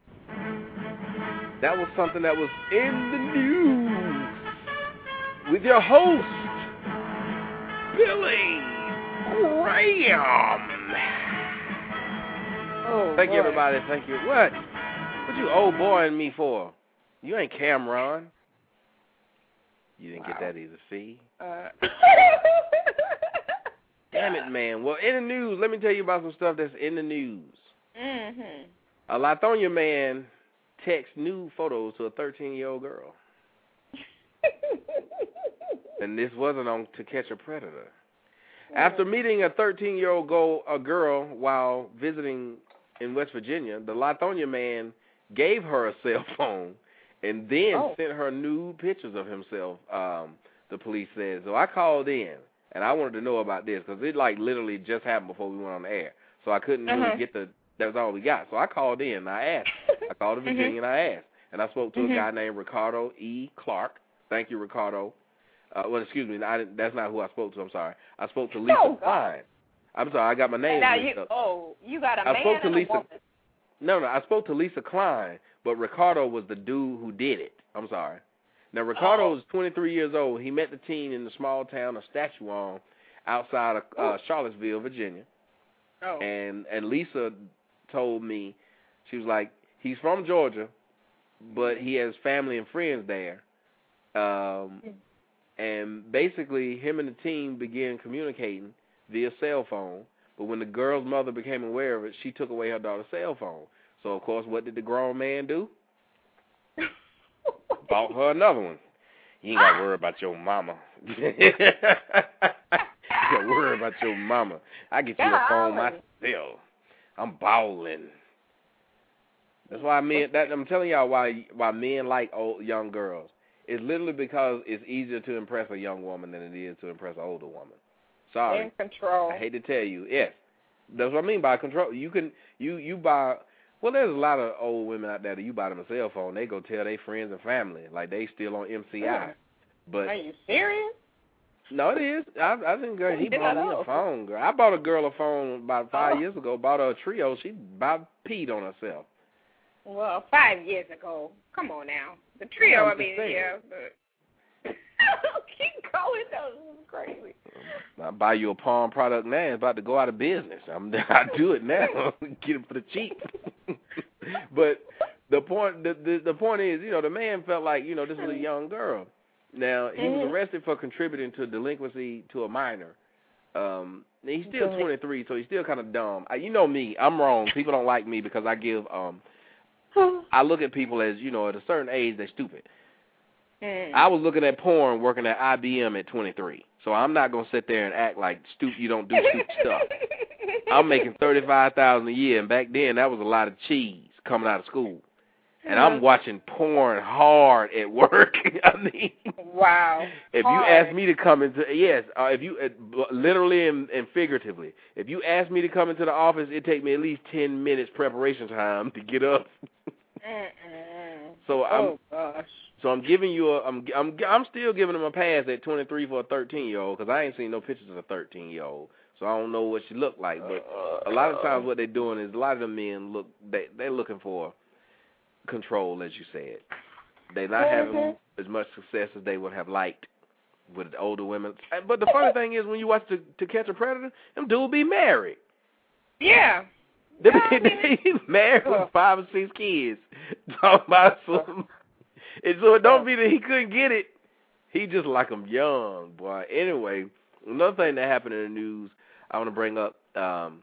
that was something that was in the news with your host Billy Graham. Oh, Thank you, everybody. Thank you. What? What you old boying me for? You ain't Cameron. You didn't get that either. See? Uh, [LAUGHS] Damn it, man. Well, in the news, let me tell you about some stuff that's in the news. mhm. A Lithonia man texts nude photos to a 13-year-old girl. [LAUGHS] And this wasn't on To Catch a Predator. After meeting a 13-year-old girl while visiting in West Virginia, the Lithonia man gave her a cell [LAUGHS] phone and then Oh. sent her nude pictures of himself. Um, the police said. So I called in and I wanted to know about this because it like literally just happened before we went on the air. So I couldn't Uh-huh. really get the. That was all we got. So I called in and I asked. I [LAUGHS] called to Mm-hmm. Virginia and I asked, and I spoke to Mhm. a guy named Ricardo E. Clark. Thank you, Ricardo. Uh, well, excuse me, I didn't, that's not who I spoke to. I'm sorry. I spoke to Lisa Oh. Klein. I'm sorry, I got my name now mixed you up. oh you got a I man spoke to Lisa- woman. No, no, I spoke to Lisa Klein, but Ricardo was the dude who did it. I'm sorry. Now Ricardo Oh. is 23 years old. He met the teen in the small town of Staunton, outside of uh, Charlottesville, Virginia. Oh. And and Lisa told me, she was like, he's from Georgia, but he has family and friends there. Um, and basically, him and the team began communicating via cell phone. But when the girl's mother became aware of it, she took away her daughter's cell phone. So of course, what did the grown man do? [LAUGHS] Bought her another one. You ain't got to worry about your mama. [LAUGHS] you got to worry about your mama. I get you a phone myself. I'm balling. That's why men. That I'm telling y'all why why men like old young girls. It's literally because it's easier to impress a young woman than it is to impress an older woman. Sorry. in control. I hate to tell you, yes. That's what I mean by control. You can you you buy well there's a lot of old women out there that you buy them a cell phone, they go tell their friends and family like they still on MCI. Yeah. But Are you serious? no it is. I I think girl he bought me a phone, girl. I bought a girl a phone about oh. five Oh. years ago, bought her a Treo, she about peed on herself. Well, five years ago. Come on now. The Treo, I mean, yeah, but [LAUGHS] keep going though. This is crazy. I buy you a Palm product now, it's about to go out of business. I'm [LAUGHS] I do it now. [LAUGHS] Get it for the cheap. but the point the, the the point is, you know, the man felt like, you know, this was a young girl. Now he was Mhm. arrested for contributing to delinquency to a minor. Um, he's still 23, so he's still kind of dumb. I, you know me, I'm wrong. People don't like me because I give um, [SIGHS] I look at people as you know at a certain age they're stupid. Mm. I was looking at porn working at IBM at 23, so I'm not gonna sit there and act like stupid. You don't do stupid stuff. I'm making [LAUGHS] thirty five thousand a year, and back then that was a lot of cheese coming out of school. And I'm watching porn hard at work. [LAUGHS] I mean, Wow. if you Hard. ask me to come into yes, uh, if you uh, literally and, and figuratively, if you ask me to come into the office, it take me at least ten minutes preparation time to get up. [LAUGHS] Mm-mm. So I'm oh gosh. So I'm giving you a I'm I'm I'm still giving him a pass at 23 for a 13 year old because I ain't seen no pictures of a 13 year old, so I don't know what she looked like. But a lot of times what they're doing is a lot of the men look they they're looking for control, as you said. They're not having Mhm. as much success as they would have liked with the older women. But the funny thing is, when you watch to, to Catch a Predator, them dudes be married. Yeah. They I [LAUGHS] be, mean, they married with five or six kids. [LAUGHS] Talking about some. And so it don't mean that he couldn't get it. He just like them young, boy. Anyway, another thing that happened in the news, I want to bring up, um,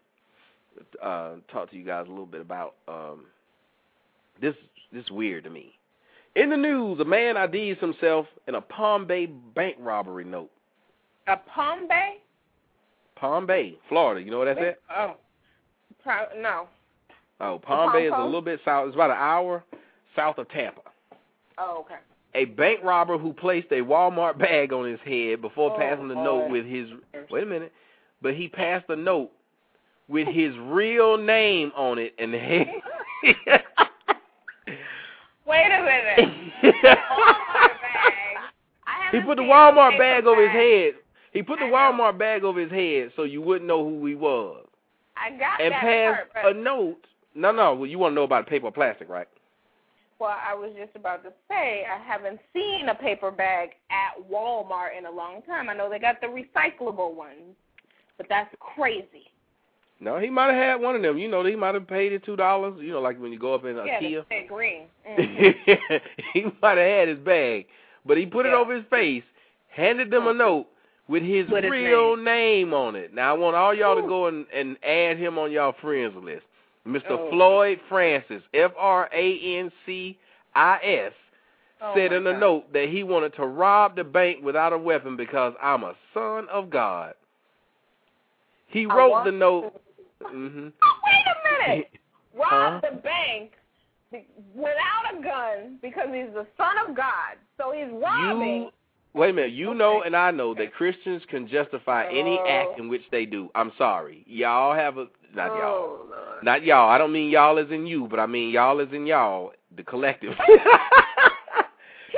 uh, talk to you guys a little bit about. Um, this this is weird to me. In the news, a man IDs himself in a Palm Bay bank robbery note. A Palm Bay? Palm Bay, Florida. You know where that's at? Oh. Pro- no. Oh, Palm Bay is a little bit south. It's about an hour south of Tampa. Oh, okay. A bank robber who placed a Walmart bag on his head before Oh, passing the note with his. Wait a minute, but he passed the note with his real name on it and the head. [LAUGHS] Wait a minute. [LAUGHS] Walmart bag. I he put the Walmart bag over his head. He put the Walmart bag over his head so you wouldn't know who he was, I got and that passed part, but a note. No, no, well, you want to know about paper or plastic, right? Well, I was just about to say I haven't seen a paper bag at Walmart in a long time. I know they got the recyclable ones, but that's crazy. No, he might have had one of them. You know, he might have paid it two dollars. You know, like when you go up in a yeah, they say green. [LAUGHS] Mhm. he might have had his bag, but he put it over his face, handed them a note with his With his real name. on it. Now I want all y'all to go and, and add him on y'all friends list. Mr. Oh. Floyd Francis, F R A N C I S, Oh, said in a God. note that he wanted to rob the bank without a weapon because I'm a son of God. He wrote the note. [LAUGHS] Mm-hmm. Wait a minute. [LAUGHS] Rob Huh? the bank without a gun because he's the son of God. So he's robbing. You wait a minute. You Okay. know, and I know that Christians can justify any Oh. act in which they do. I'm sorry, y'all have a not oh, y'all, Oh, Lord. not y'all. I don't mean y'all as in you, but I mean y'all as in y'all, the collective. [LAUGHS]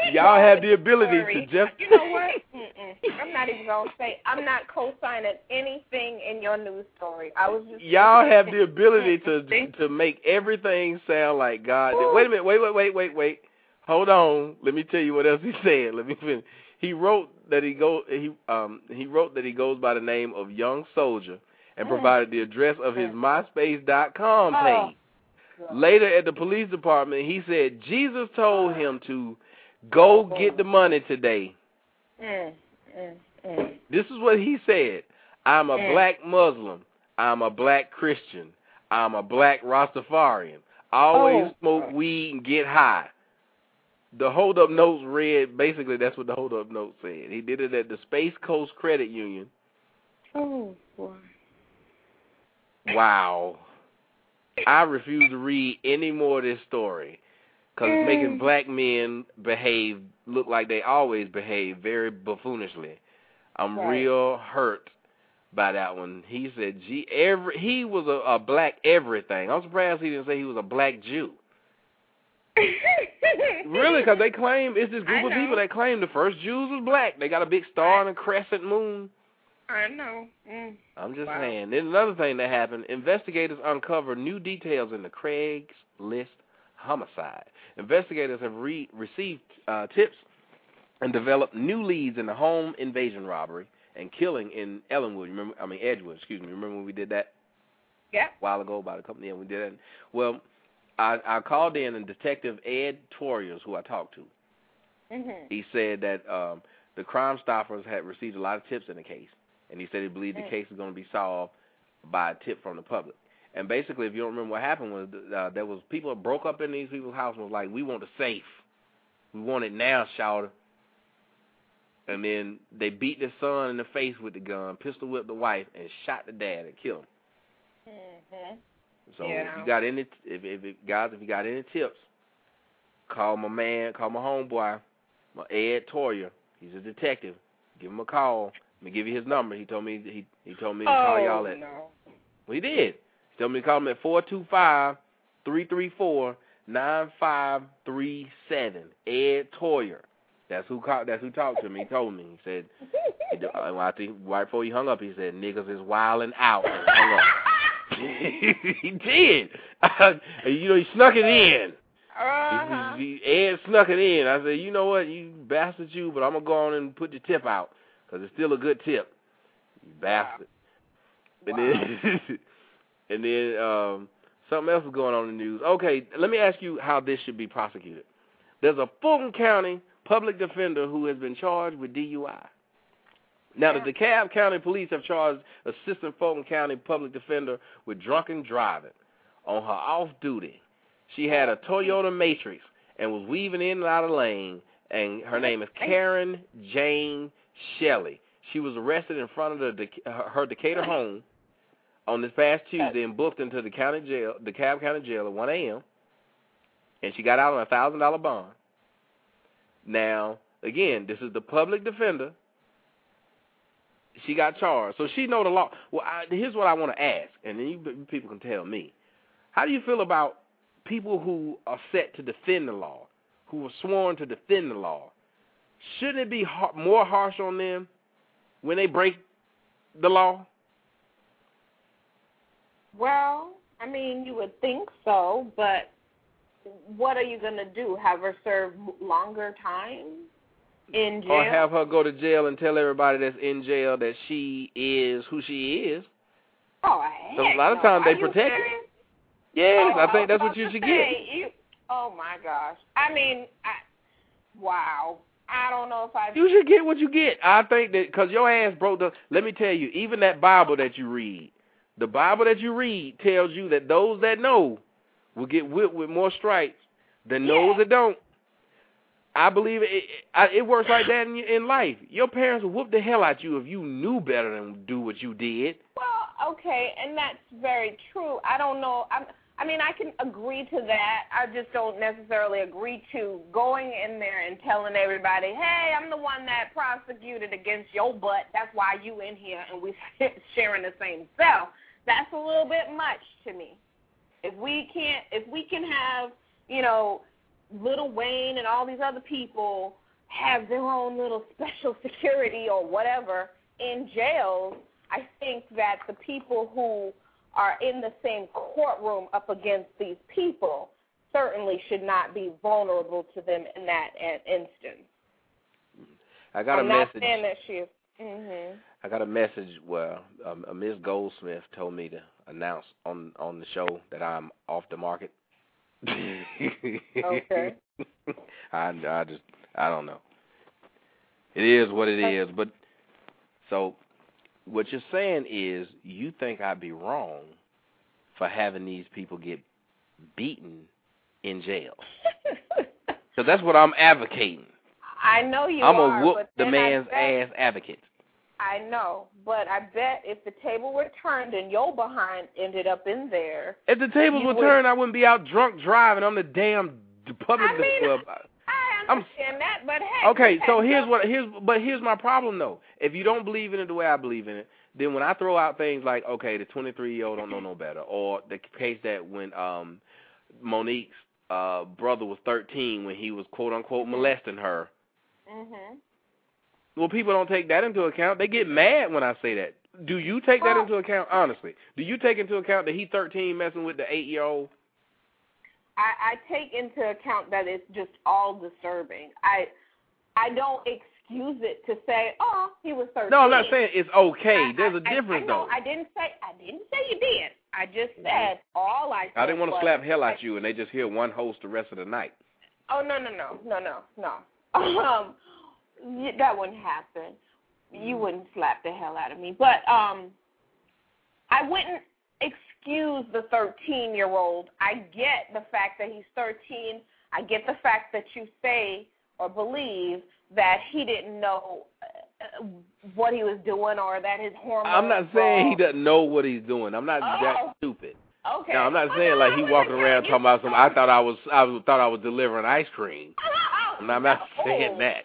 [LAUGHS] Y'all have the ability Corey. to just. You know what? Mm-mm. I'm not even gonna say. I'm not co-signing anything in your news story. I was just. Y'all have the ability to [LAUGHS] to make everything sound like God. did. Wait a minute. Wait, wait, wait, wait, wait. Hold on. Let me tell you what else he said. Let me finish. He wrote that he go he um he wrote that he goes by the name of Young Soldier and Mm. provided the address of his MySpace.com Oh. page. Later at the police department, he said Jesus told him to go get the money today. Mm, mm, mm. This is what he said. I'm a black Muslim. I'm a black Christian. I'm a black Rastafarian. I always Oh. smoke weed and get high. The hold up notes read basically that's what the hold up note said. He did it at the Space Coast Credit Union. Oh boy. Wow. I refuse to read any more of this story because it's making Mm. black men behave look like they always behave very buffoonishly. I'm Right. real hurt by that one. He said, "Gee, every he was a, a black everything." I'm surprised he didn't say he was a black Jew. Really, because they claim it's this group of people that claim the first Jews was black. They got a big star and a crescent moon. I know. Mm. I'm just Wow. saying. Then another thing that happened: investigators uncover new details in the Craigslist homicide. Investigators have re- received uh, tips and developed new leads in the home invasion robbery and killing in Ellenwood. Remember, I mean Edgewood. Excuse me. Remember when we did that Yeah. a while ago about a couple? Yeah, we did that. Well, I I called in and Detective Ed Toriers, who I talked to, Mhm. he said that um the Crime Stoppers had received a lot of tips in the case, and he said he believed the Mm. case is going to be solved by a tip from the public. And basically, if you don't remember what happened was uh, there was people that broke up in these people's house and was like, "We want the safe, we want it now, shouter." And then they beat the son in the face with the gun, pistol whipped the wife, and shot the dad and killed him. Mhm. So if you got any, if if it, guys, if you got any tips, call my man, call my homeboy, my Ed Toyer. He's a detective. Give him a call. Let me give you his number. He told me he he told me to call oh, y'all at. no. Well, he did. He told me to call him at four two five three three four nine five three seven. Ed Toyer. That's who called. That's who talked to me. He told me. He said. He, I think right before he hung up, he said, "Niggas is wilding out." And hung up. he did. [LAUGHS] you know, he snuck it in. Uh-huh. He, he, Ed snuck it in. I said, you know what, you bastard, you. But I'm gonna go on and put your tip out because it's still a good tip. You bastard. And then, [LAUGHS] and then um, something else is going on in the news. Okay, let me ask you how this should be prosecuted. There's a Fulton County public defender who has been charged with DUI. Now, the DeKalb County Police have charged Assistant Fulton County Public Defender with drunken driving. On her off duty, she had a Toyota Matrix and was weaving in and out of lane, and her name is Karen Jane Shelley. She was arrested in front of the her Decatur home on this past Tuesday and booked into the county jail, the DeKalb County Jail at 1 a.m. And she got out on a thousand dollar bond. Now, again, this is the public defender. She got charged, so she know the law. Well, I, here's what I want to ask, and then you, people can tell me. How do you feel about people who are set to defend the law, who are sworn to defend the law? Shouldn't it be more harsh on them when they break the law? Well, I mean, you would think so, but what are you going to do? Have her serve longer time in jail? Or have her go to jail and tell everybody that's in jail that she is who she is? oh, So a lot of times they protect her. Yes, Oh, I think was that's what you should say, get. You, oh my gosh! I mean, I, wow. I don't know if I. You should get what you get. I think that because your ass broke the. Let me tell you, even that Bible that you read, the Bible that you read tells you that those that know will get whipped with more stripes than those that don't. I believe it. It, works like that in, in life. Your parents would whoop the hell out you if you knew better than do what you did. Well, okay, and that's very true. I don't know. I'm, I mean, I can agree to that. I just don't necessarily agree to going in there and telling everybody, "Hey, I'm the one that prosecuted against your butt. That's why you in here and we [LAUGHS] sharing the same cell." That's a little bit much to me. If we can't, if we can have, you know, Little Wayne and all these other people have their own little [LAUGHS] special security or whatever in jails, I think that the people who are in the same courtroom up against these people certainly should not be vulnerable to them in that instance. I got I'm a message. that she. Mhm. I got a message where um, Miss Goldsmith told me to announce on on the show that I'm off the market. Okay. [LAUGHS] I I just I don't know. It is what it is, but so what you're saying is you think I'd be wrong for having these people get beaten in jail. [LAUGHS] Because that's what I'm advocating. I know you I'm are. a whoop the man's ass advocate. I know, but I bet if the table were turned and your behind ended up in there, If the tables were would- turned, I wouldn't be out drunk driving. I'm the damn public. I mean, well, I I'm- understand that. But hey, okay, so here's what here's but here's my problem though. If you don't believe in it the way I believe in it, then when I throw out things like okay, the 23 year old don't know no better, or the case that when um Monique's uh brother was 13 when he was quote unquote molesting her. Mhm. Well, people don't take that into account. They get mad when I say that. Do you take that into account honestly? Do you take into account that he 13 messing with the 8 year old? I, I take into account that it's just all disturbing. I I don't excuse it to say, oh, he was thirteen. No, I'm not saying it's okay. I- There's I- a difference I, though. I didn't say I didn't say you did. I just said all I. I didn't want to slap hell at you, and they just hear one host the rest of the night. Oh no no no no no no. [LAUGHS] Um, that wouldn't happen. You wouldn't slap the hell out of me, but um, I wouldn't excuse the 13 year old. I get the fact that he's 13. I get the fact that you say or believe that he didn't know uh, what he was doing or that his hormones. I'm not saying he doesn't know what he's doing. I'm not Oh. that stupid. Okay. No, I'm not saying like he walking around talking about some. I thought I was. I was thought I was delivering ice cream. And [LAUGHS] I'm not saying that.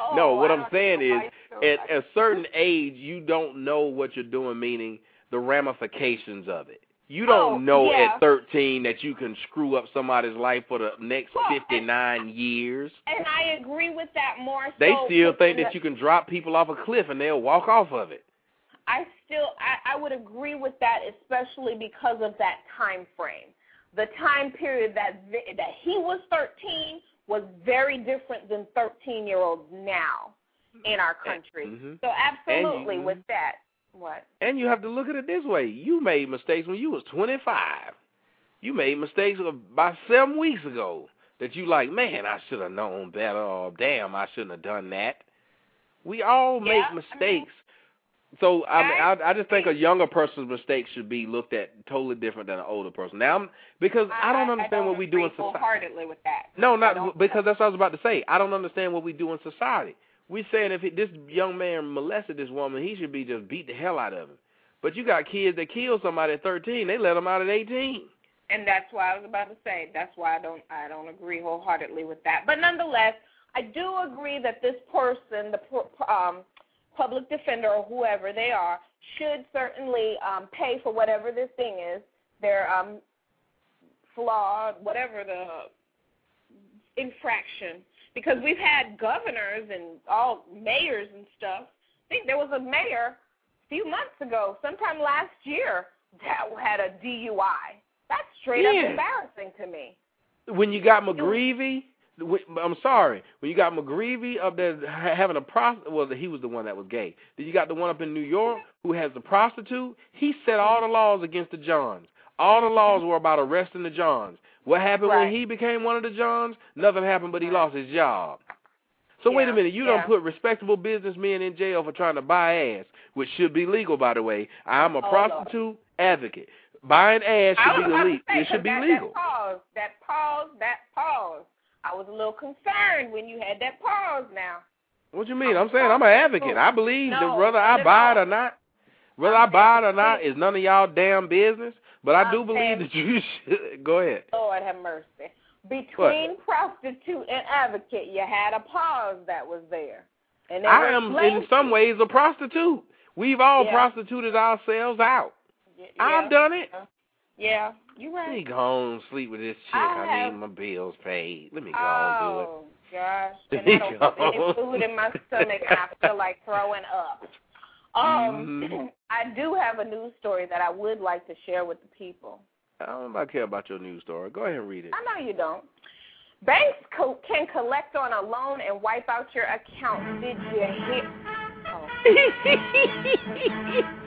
Oh, No, what I I'm saying is, at a certain age, you don't know what you're doing, meaning the ramifications of it. You oh, don't Oh, know yeah. at 13 that you can screw up somebody's life for the next Well, and- 59 years. And I agree with that more. They still think that you can drop people off a cliff and they'll walk off of it. I still I, I would agree with that, especially because of that time frame. The time period that that he was 13 was very different than 13 year olds now in our country. Mhm. So absolutely you- with that. What? And you have to look at it this way. You made mistakes when you was 25. You made mistakes about seven weeks ago that you like, man, I should have known better, or damn, I shouldn't have done that. We all Yeah, make mistakes. So I, mean, I- I I just think a younger person's mistake should be looked at totally different than an older person. Now, I'm, because I, don't understand what we do in society. Wholeheartedly with that. No, not because that's what I was about to say. I don't understand what we do in society. We saying if he, this young man molested this woman, he should be just beat the hell out of him. But you got kids that kill somebody at 13, they let them out at 18. and that's why I was about to say. That's why I don't I don't agree wholeheartedly with that. But nonetheless, I do agree that this person, the um, public defender or whoever they are, should certainly um, pay for whatever this thing is. Their um, flawed, whatever the infraction. Because we've had governors and all mayors and stuff. I think there was a mayor a few months ago, sometime last year, that had a DUI. That's straight Yeah. up embarrassing to me. When you got McGreevy, I'm sorry, when you got McGreevy up there having a prostitute, well, he was the one that was gay. Then you got the one up in New York who has the prostitute. He set all the laws against the Johns. All the laws were about arresting the Johns. What happened when he became one of the Johns? Nothing happened, but he lost his job. So wait a minute, you yeah. don't put respectable businessmen in jail for trying to buy ass, which should be legal, by the way. I'm a Oh, Lord. prostitute advocate. Buying ass should be illegal. It should be that, legal. That pause, that pause, that pause. I was a little concerned when you had that pause now. What you mean? I'm saying I'm an advocate. I believe that whether I buy it or not, whether I buy it or not is none of y'all damn business. But I I'm do believe that you [LAUGHS] should. Go ahead. Lord have mercy. Between prostitute and advocate, you had a pause that was there. And I am in some ways a prostitute. We've all Yeah. prostituted ourselves out. Yeah, I've done it. Uh-huh. Yeah, you Let me go home and sleep with this chick. I I, have- need my bills paid. Let me go home and do it. Oh gosh, and I don't put any food in my stomach. I feel like throwing up. Um, Mhm. [CLEARS THROAT] I do have a news story that I would like to share with the people. I don't know care about your news story. Go ahead and read it. I know you don't. Banks co- can collect on a loan and wipe out your account. Did you hear? Oh. [LAUGHS]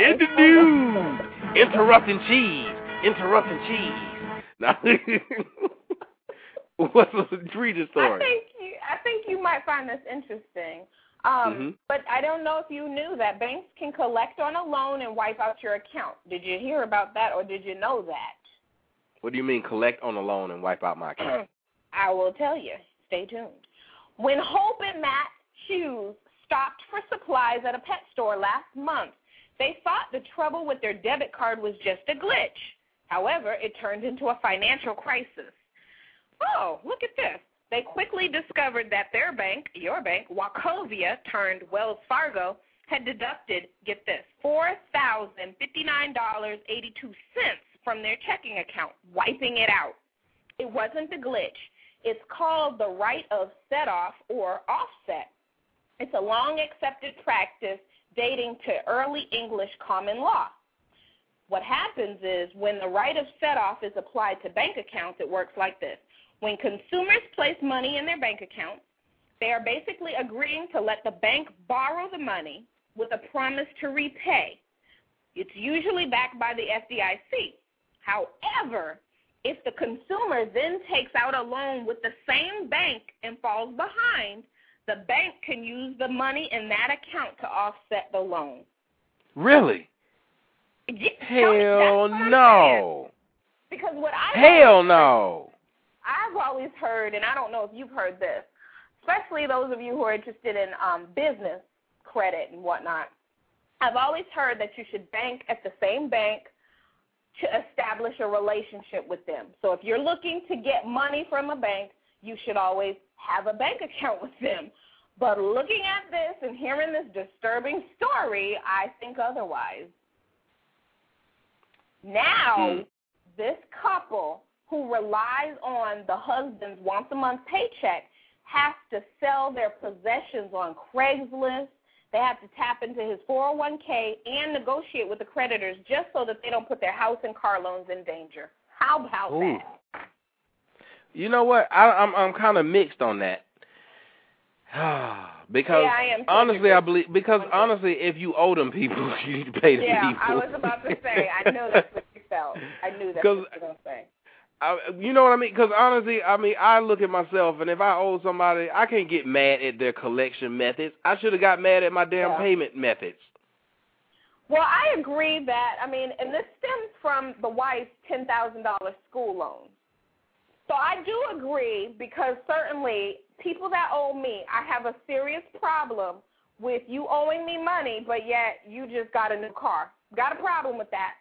In the news, interrupting cheese, interrupting cheese. Now, [LAUGHS] what's the read the I think you. I think you might find this interesting. Um, Mhm. But I don't know if you knew that banks can collect on a loan and wipe out your account. Did you hear about that, or did you know that? What do you mean collect on a loan and wipe out my account? [CLEARS THROAT] I will tell you. Stay tuned. When Hope and Matt Hughes stopped for supplies at a pet store last month, they thought the trouble with their debit card was just a glitch. However, it turned into a financial crisis. Oh, look at this. They quickly discovered that their bank, your bank, Wachovia turned Wells Fargo, had deducted, get this, $4,059.82 from their checking account, wiping it out. It wasn't a glitch. It's called the right of set off or offset. It's a long accepted practice dating to early English common law. What happens is when the right of set off is applied to bank accounts, it works like this. When consumers place money in their bank account, they are basically agreeing to let the bank borrow the money with a promise to repay. It's usually backed by the FDIC. However, if the consumer then takes out a loan with the same bank and falls behind, the bank can use the money in that account to offset the loan. Really? Yeah, Hell no. Because what I Hell no. I've always heard, and I don't know if you've heard this, especially those of you who are interested in um, business credit and whatnot. I've always heard that you should bank at the same bank to establish a relationship with them. So if you're looking to get money from a bank, you should always have a bank account [LAUGHS] with them. But looking at this and hearing this disturbing story, I think otherwise. Now, hmm. this couple who relies on the husband's once a month paycheck has to sell their possessions on Craigslist. They have to tap into his 401k and negotiate with the creditors just so that they don't put their house and car loans in danger. How about Ooh. that? You know what? I, I'm I'm kind of mixed on that. [SIGHS] because Yeah, I am honestly, I believe because honestly, if you owe them people, [LAUGHS] you need to pay them Yeah, people. I was about to say. I know that's what you felt. I knew that's what you were to say. [LAUGHS] I, you know what I mean? Because honestly, I mean, I look at myself, and if I owe somebody, I can't get mad at their collection methods. I should have got mad at my damn Yeah. payment methods. Well, I agree that, I mean, and this stems from the wife's $10,000 school loan. So I do agree because certainly people that owe me, I have a serious problem with you owing me money, but yet you just got a new car. Got a problem with that.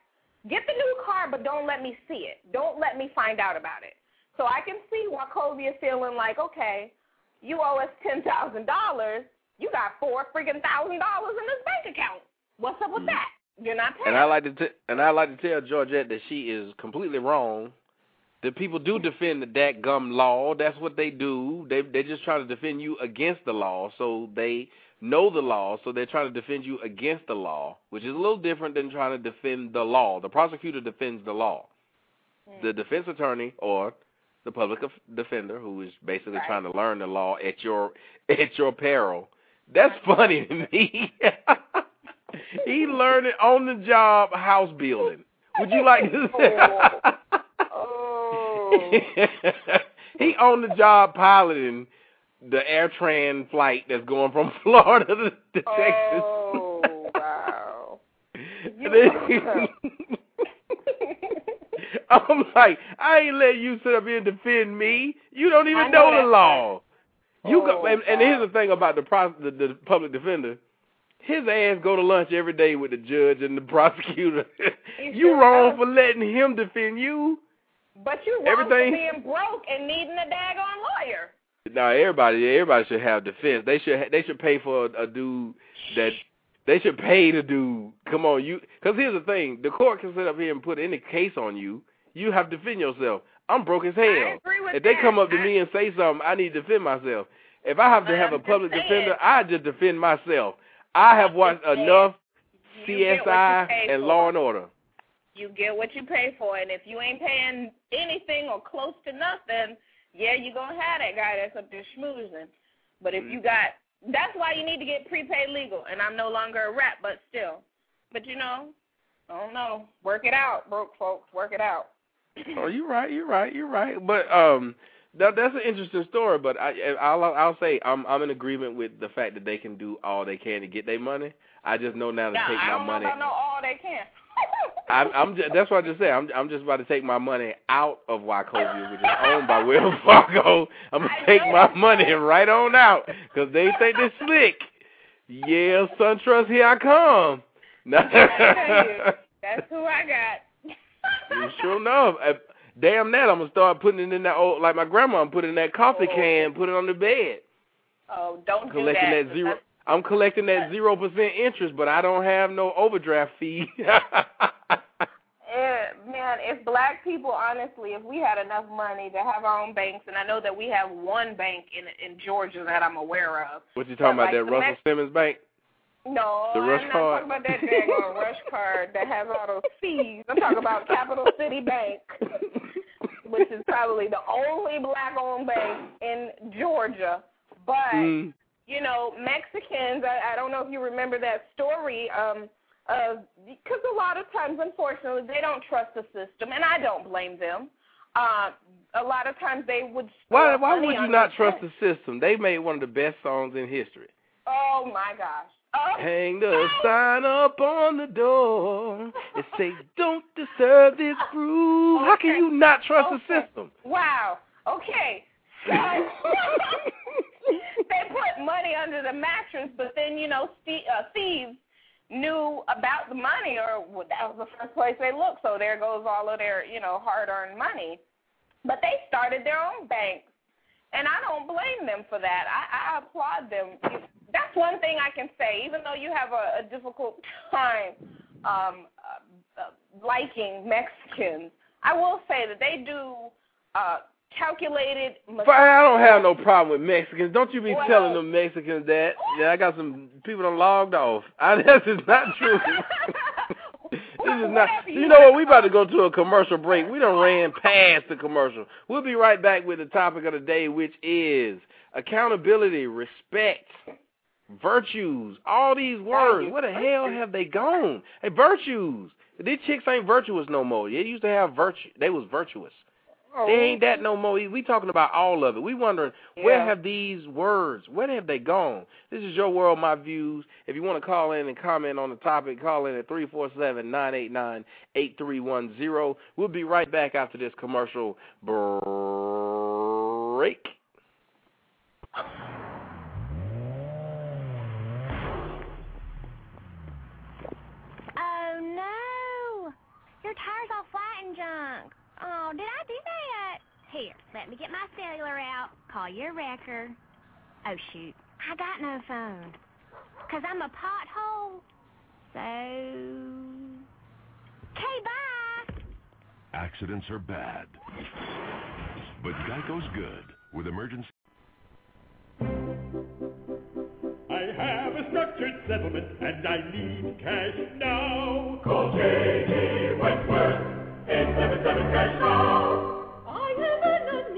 Get the new car, but don't let me see it. Don't let me find out about it. So I can see why Kobe is feeling like, okay, you owe us ten thousand dollars. You got four freaking thousand dollars in this bank account. What's up with mm. that? You're not paying. And I like to t- and I like to tell Georgette that she is completely wrong. That people do defend the dat gum law. That's what they do. They they just try to defend you against the law. So they know the law, so they're trying to defend you against the law, which is a little different than trying to defend the law. The prosecutor defends the law. Hmm. The defense attorney or the public defender, who is basically Right. trying to learn the law at your [LAUGHS] at your peril. That's funny to me. [LAUGHS] he learned it on the job house building. Would you like to say? [LAUGHS] Oh. Oh. [LAUGHS] he on the job piloting the AirTran flight that's going from [LAUGHS] Florida to, to Texas. Oh wow. [LAUGHS] Then- I'm like, I ain't let you sit up here and defend me. You don't I even know know, the law. You Oh, go, and, and here's the thing about the, pros, the the public defender. His ass go to lunch every day with the judge and the prosecutor. You sure wrong does. for letting him defend you. But you wrong Everything- for being broke and needing a daggone lawyer. Now everybody, everybody should have defense. They should they should pay for a, a dude that they should pay the dude. Come on, you. Because here's the thing: the court can sit up here and put any case on you. You have to defend yourself. I'm broke as hell. I agree with if they come up to I- me and say something, I need to defend myself. If I have to have a I'm public defender, I just defend myself. I have watched enough You get what you CSI and. Law and Order. You get what you pay for, and if you ain't paying anything or close to nothing, yeah, you're gonna have that guy that's up there schmoozing. But if you got, that's why you need to get prepaid legal. And I'm no longer a rep, but still. But you know, I don't know. Work it out, broke folks. Work it out. Oh, you're right. You're right. You're right. But um, that that's an interesting story. But I, I'll I'll say I'm I'm in agreement with the fact that they can do all they can to get their money. I just know now to Now, take I my don't money. know about no all they can. I'm I'm just, that's what I just said. I'm I'm just about to take my money out of Wachovia, which is owned by Wells Fargo. [LAUGHS] I'm gonna take my money right on out because they think they're slick. Yeah, SunTrust, here I come. [LAUGHS] I that's who I got. You sure enough. Uh, damn that, I'm gonna start putting it in that old like my grandma. I'm putting in that coffee Oh. can, put it on the bed. Oh, don't do collecting that. that zero. I'm collecting that zero percent interest, but I don't have no overdraft fee. [LAUGHS] Man, if black people, honestly, if we had enough money to have our own banks, and I know that we have one bank in in Georgia that I'm aware of. what you talking But, about? like, that Russell Mex- Simmons Bank? No, The rush I'm not card? talking about that daggone [LAUGHS] rush card that has all those fees. I'm talking about Capital City Bank, [LAUGHS] which is probably the only black-owned bank in Georgia. But Mm. You know, Mexicans. I, I don't know if you remember that story. Um, because uh, a lot of times, unfortunately, they don't trust the system, and I don't blame them. Uh, a lot of times they would. Why? Why would you not trust the system? They made one of the best songs in history. Oh my gosh. Oh. Hang the sign up on the door. It says, "Don't disturb this groove." Okay. How can you not trust okay. the system? Wow. Okay. So [LAUGHS] [LAUGHS] [LAUGHS] they put money under the mattress, but then you know, uh, thieves knew about the money, or that was the first place they looked. So there goes all of their, you know, hard-earned money. But they started their own banks, and I don't blame them for that. I, I applaud them. That's one thing I can say. Even though you have a, a difficult time um, uh, uh, liking Mexicans, I will say that they do uh, calculated. I don't have no problem with Mexicans. Don't you be well, telling them Mexicans that. Yeah, I got some people that logged off. I, [LAUGHS] [LAUGHS] this is not true. this is not. You know what? We about to go to a commercial break. We done ran past the commercial. We'll be right back with the topic of the day, which is accountability, respect, virtues. All these words. Where the hell have they gone? Hey, virtues. These chicks ain't virtuous no more. They used to have virtue. They was virtuous. Oh. They ain't that no more. We talking about all of it. We wondering yeah. where have these words, where have they gone? This is your world, my views. If you want to call in and comment on the topic, call in at three four seven nine eight nine eight three one zero. We'll be right back after this commercial break. Oh no! Your tire's all flat and junk. Oh, did I do that? Here, let me get my cellular out. Call your wrecker. Oh, shoot. I got no phone. Because I'm a pothole. So... Okay, bye. Accidents are bad. But Geico's good with emergency... I have a structured settlement and I need cash now. Call J.G. Wentworth. 877 cash now. I have an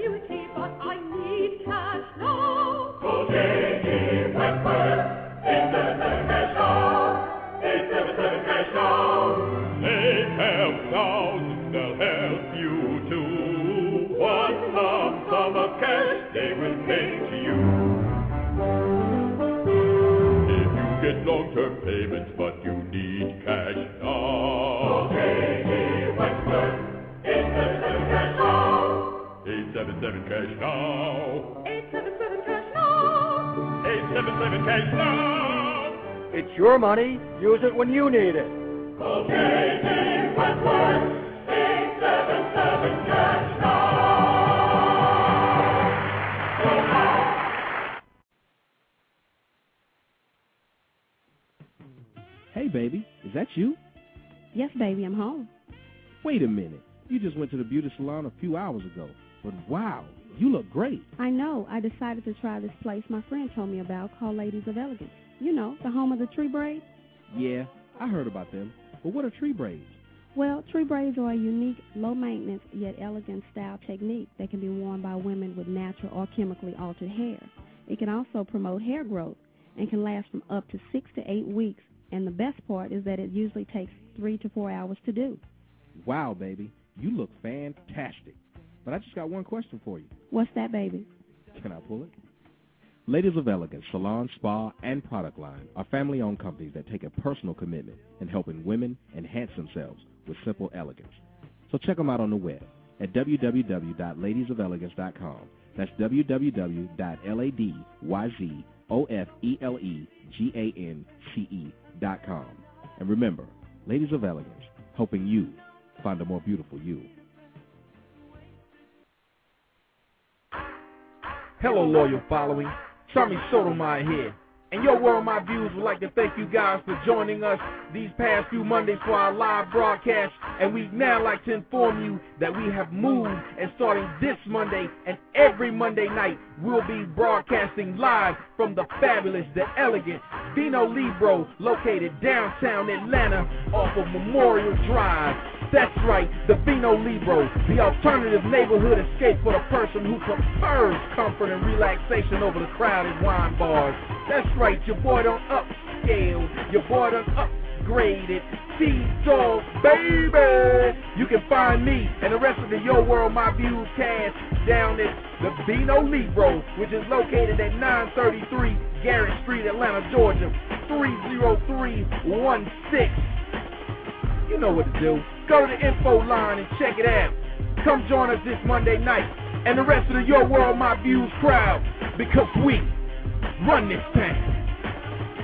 but I need cash now. Call J.G. Wentworth. 877 cash now. 877 cash now. They have thousands, they'll help you too. One lump sum of cash they will pay to you. If you get long-term payments, but you need cash 877 cash now. 877 cash now. 877 cash now. It's your money. Use it when you need it. Call J.G. Wentworth. 877 cash now. Hey, baby, is that you? Yes, baby, I'm home. Wait a minute. You just went to the beauty salon a few hours ago. But wow, you look great. I know. I decided to try this place my friend told me about called Ladies of Elegance. You know, the home of the tree braids. Yeah, I heard about them. But what are tree braids? Well, tree braids are a unique, low-maintenance yet elegant style technique that can be worn by women with natural or chemically altered hair. It can also promote hair growth and can last from up to six to eight weeks. And the best part is that it usually takes three to four hours to do. Wow, baby. You look fantastic. But I just got one question for you. What's that, baby? Can I pull it? Ladies of Elegance Salon, Spa, and Product Line are family-owned companies that take a personal commitment in helping women enhance themselves with simple elegance. So check them out on the web at www.ladiesofelegance.com. That's www.ladiesofelegance.com. And remember, Ladies of Elegance, helping you find a more beautiful you. Hello, loyal following. Tommy Sotomayor here. And your world, my views would like to thank you guys for joining us these past few Mondays for our live broadcast. And we'd now like to inform you that we have moved and starting this Monday and every Monday night, we'll be broadcasting live from the fabulous, the elegant Vino Libro located downtown Atlanta off of Memorial Drive. That's right, the Vino Libro, the alternative neighborhood escape for the person who prefers comfort and relaxation over the crowded wine bars. That's right, your boy don't upscale, your boy don't upgraded. T-Dog, baby. You can find me and the rest of the Yo World My Views cast down at the Vino Libro, which is located at 933 Garrett Street, Atlanta, Georgia, 30316. You know what to do. Go to the info line and check it out. Come join us this Monday night and the rest of the Your World My Views crowd because we run this town.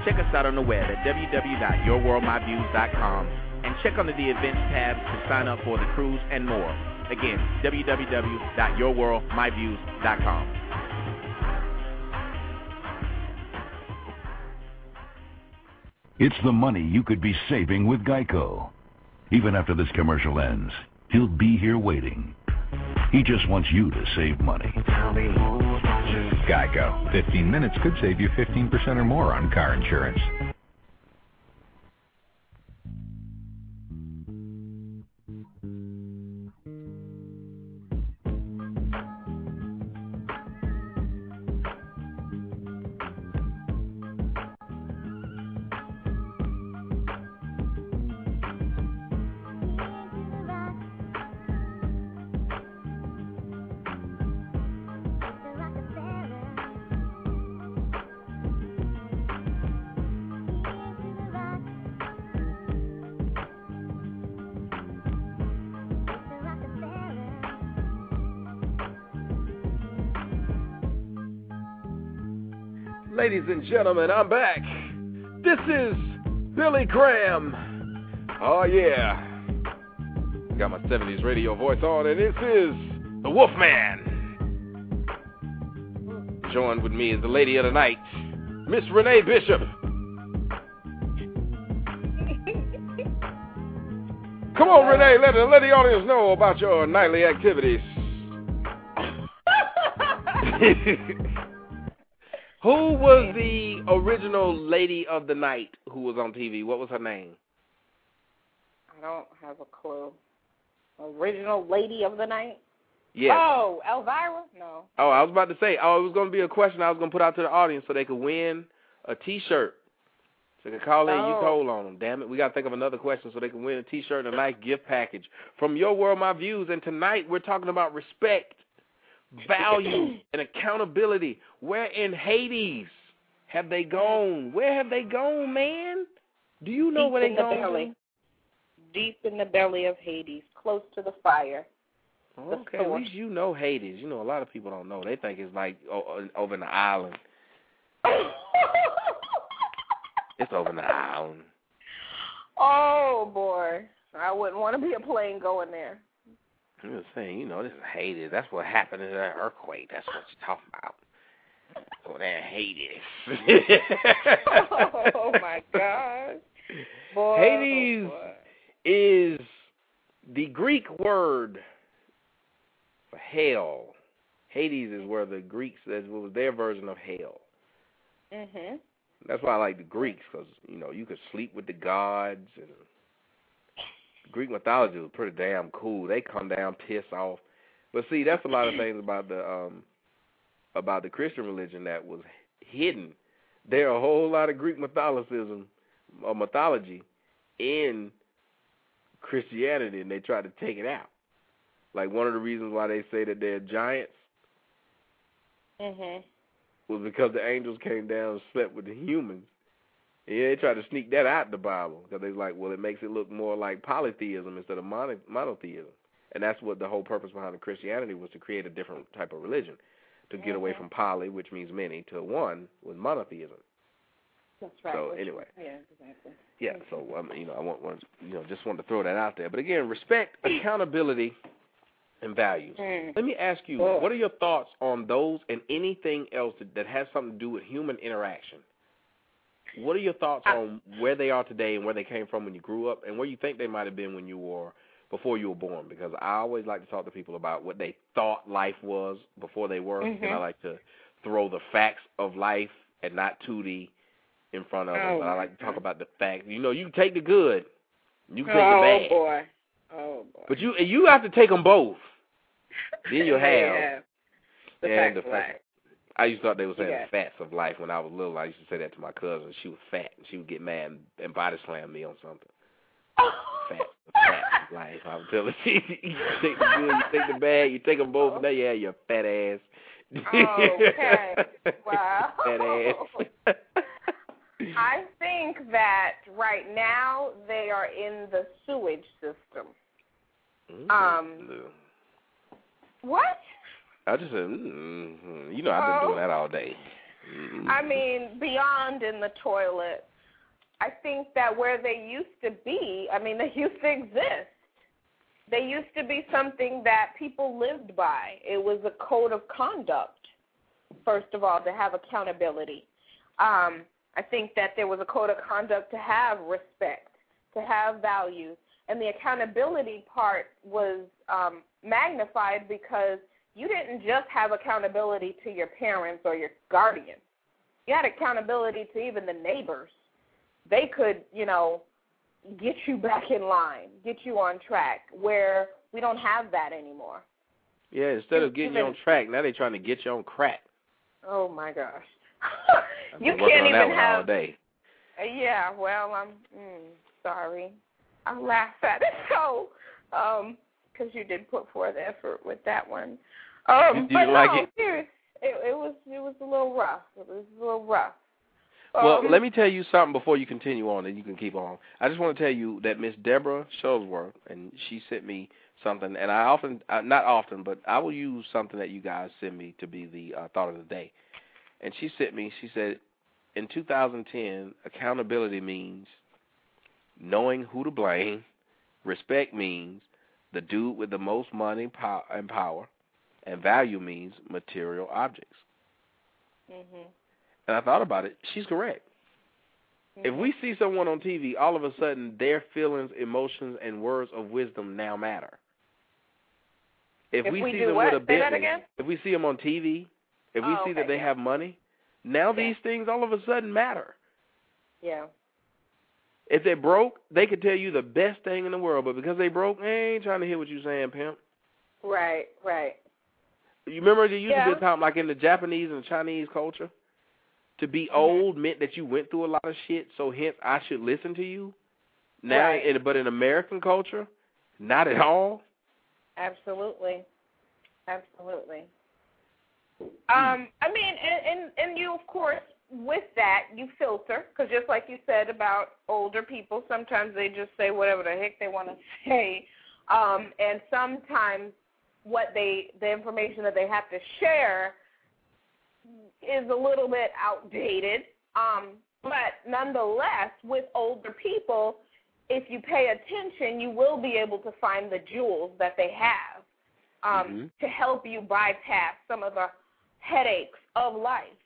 Check us out on the web at www.yourworldmyviews.com and check under the events tab to sign up for the cruise and more. Again, www.yourworldmyviews.com. It's the money you could be saving with Geico. Even after this commercial ends, he'll be here waiting. He just wants you to save money. Geico. 15 minutes could save you 15% or more on car insurance. Ladies and gentlemen, I'm back. This is Billy Graham. Oh, yeah. Got my 70s radio voice on, and this is the Wolfman. Joined with me is the lady of the night, Miss Renee Bishop. Come on, Renee, let, let the audience know about your nightly activities. [LAUGHS] Who was the original lady of the night who was on TV? What was her name? I don't have a clue. Original lady of the night? Yes. Oh, Elvira? No. Oh, I was about to say, oh, it was going to be a question I was going to put out to the audience so they could win a T-shirt. So they could call in, Oh. you told on them. Damn it, we got to think of another question so they can win a T-shirt and a nice gift package from Your World, My Views. And tonight we're talking about respect, value, and accountability. Where in Hades have they gone? Where have they gone, man? Do you know Deep where they the gone? belly. Deep in the belly of Hades, close to the fire. The Okay, at least you know Hades. You know, a lot of people don't know. They think it's like over in the island. [LAUGHS] It's over in the island. Oh boy, I wouldn't want to be a plane going there. I'm just saying, you know, this is Hades. That's what happened in that earthquake. That's what you're talking about. So there, Hades. [LAUGHS] oh my God, boy. Hades oh, is the Greek word for hell. Hades is where the Greeks, that was their version of hell. Mhm. That's why I like the Greeks, because you know you could sleep with the gods, and Greek mythology was pretty damn cool. They come down, piss off, but see, that's a lot of [CLEARS THROAT] things about the um about the Christian religion that was hidden. There are a whole lot of Greek Catholicism or mythology in Christianity, and they tried to take it out. Like one of the reasons why they say that they're giants Mhm. was because the angels came down and slept with the humans. Yeah, they tried to sneak that out the Bible because they like, well, it makes it look more like polytheism instead of mono- monotheism. And that's what the whole purpose behind the Christianity was to create a different type of religion, to get away Mhm. from poly, which means many, to one with monotheism. That's right. So anyway. Yeah, exactly. Yeah, so um, you know, I want, want you know, just wanted to throw that out there. But again, respect, [CLEARS THROAT] accountability, and values. Mm. Let me ask you, Sure. what are your thoughts on those and anything else that, that has something to do with human interaction? What are your thoughts on where they are today and where they came from when you grew up, and where you think they might have been when you were before you were born? Because I always like to talk to people about what they thought life was before they were, and I Mhm. like to throw the facts of life and not Tootie in front of them. Oh, But I like to talk about the facts. You know, you can take the good, you can take oh the bad, Oh boy. Oh boy. but you you have to take them both. [LAUGHS] Then you'll have Yeah. The and fact the fact. I used to thought they were saying Yeah. the fats of life when I was little. I used to say that to my cousin. She was fat, and she would get mad and, and body slam me on something. [LAUGHS] Fat, fat of life. I would tell her, you take the good, you take the bad, you take them both, and you have your fat ass. Okay. [LAUGHS] Wow. fat ass. [LAUGHS] I think that right now they are in the sewage system. Um, what? I just said, mm, you know, I've been doing that all day. [LAUGHS] I mean, beyond in the toilet. I think that where they used to be, I mean, [LAUGHS] they used to exist. They used to be something that people lived by. It was a code of conduct, first of all, to have accountability. Um, I think that there was a code of conduct to have respect, to have values. And the accountability part was um, magnified because you didn't just have accountability to your parents or your guardians. You had accountability to even the neighbors. They could, you know, get you [LAUGHS] back in line, get you on track, where we don't have that anymore. Yeah, instead of getting you on track, now they're trying to get you on crack. Oh my gosh. [LAUGHS] You can't even have all day. Uh, Yeah, well, I'm mm, sorry. I laugh at it [LAUGHS] so, um, because you did put forth effort with that one. Um, but you like no, it? serious, it, it was it was a little rough. It was a little rough. Well, Um, let me tell you something before you continue on, and you can keep on. I just want to tell you that Miss Deborah Shuttlesworth, and she sent me something, and I often, not often, but I will use something that you guys send me to be the uh, thought of the day. And she sent me, she said, in 2010, accountability means knowing who to blame. Respect means the dude with the most money and power, and value means material objects. Mhm. And I thought about it. She's correct. If we see someone on TV, all of a sudden their feelings, emotions, and words of wisdom now matter. If, If we, we see them what? with a Bentley, if we see them on TV, if we Oh, see that they yeah. have money, now these things all of a sudden matter. Yeah. If they're broke, they could tell you the best thing in the world, but because they broke, they ain't trying to hear what you're saying, pimp. Right. Right. You remember there used to be time like in the Japanese and Chinese culture, to be old meant that you went through a lot of shit, so hence I should listen to you. Now, Right. in, but in American culture, not at all. Absolutely. Absolutely. Um, I mean, and, and and you of course with that you filter because just like you said about older people, sometimes they just say whatever the heck they want to [LAUGHS] say, um, and sometimes what they the information that they have to share is a little bit outdated. Um, but nonetheless, with older people, if you pay attention, you will be able to find the jewels that they have um, Mhm. to help you bypass some of the headaches of life.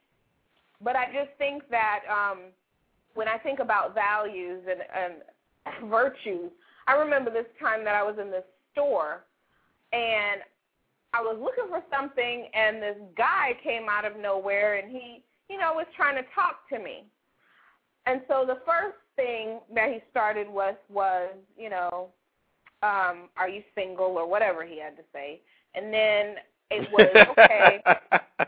But I just think that um, when I think about values and, and virtues, I remember this time that I was in this store and I was looking for something, and this guy came out of nowhere, and he, you know, was trying to talk to me. And so the first thing that he started with was, you know, um, are you single or whatever he had to say. And then it [LAUGHS] was okay. [LAUGHS]